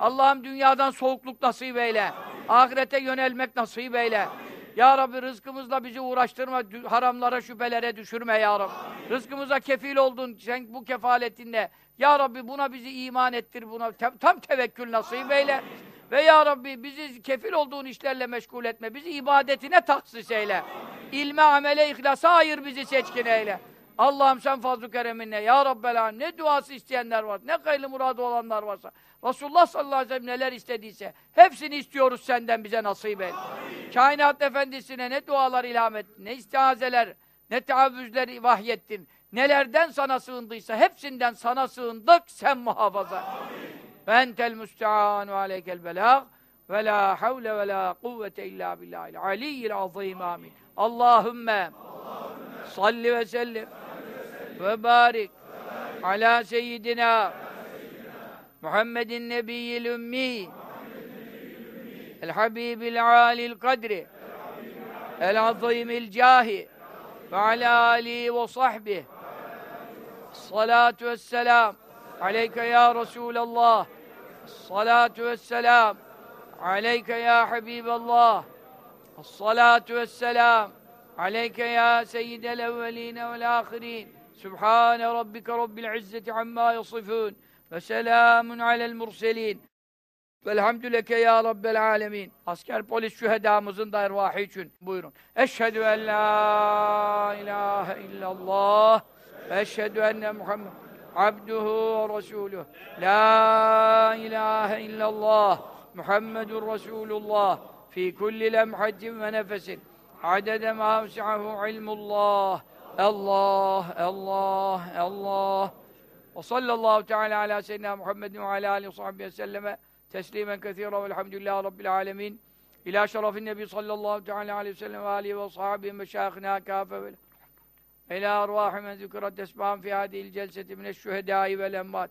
Allah'ım dünyadan soğukluk nasip eyle. Ahirete yönelmek nasip eyle. Ya Rabbi rızkımızla bizi uğraştırma, haramlara, şüphelere düşürme ya Rabbi. Rızkımıza kefil oldun, sen bu kefaletinle. Ya Rabbi buna bizi iman ettir, buna te tam tevekkül nasip eyle. Ve Ya Rabbi bizi kefil olduğun işlerle meşgul etme, bizi ibadetine tahsis eyle. İlme, amele, ihlasa ayır bizi seçkin eyle. Allah'ım sen fazl-ı kereminle, Ya Rabbel Alem, ne duası isteyenler var, ne hayırlı muradı olanlar varsa, Resulullah sallallahu aleyhi ve sellem neler istediyse, hepsini istiyoruz senden bize nasip et. Kainat Efendisi'ne ne dualar ilham ettin, ne istiazeler, ne teavvüzleri vahyettin, nelerden sana sığındıysa, hepsinden sana sığındık, sen muhafaza. Ve entel müste'an ve aleykel belag ve la havle ve la kuvvete illa billahil aliyyil azim amin. Allahümme salli ve sellim ve barik ala seyyidina Muhammedin nebiyyil ümmi el habibil alil kadri el azimil cahi ve ala alihi ve sahbihi salatu vesselam aleyke ya Resulallah salatu vesselam aleyke ya Habiballah salatu vesselam aleyke ya seyyidel evveline vel ahirin Sübhane rabbike rabbil izzeti amma yasifun ve selamun alel murselin Velhamdüleke ya Rabbel alemin. Asker polis şühedamızın da ervahı için buyurun. Eşhedü en la ilahe illallah ve eşhedü enne Muhammed abduhu ve resuluh. La ilahe illallah Muhammedun Resulullah fi kulli lemhatin ve nefesin adede ma ilmullah Allah, Allah, Allah ve sallallahu teala ala seyyidina Muhammedin ve ala alihi ve sahbihi ve selleme teslimen kethira velhamdülillahi rabbil alemin ila şerefin nebi sallallahu teala aleyhi ve sellem ve alihi ve sahabihi meşâhına kâfe ve ila arvâhi men zükürat esmâhım fi hâdihil celseti mineşşühedâi vel emmâd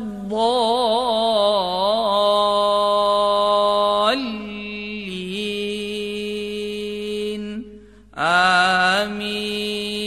الضالين آمين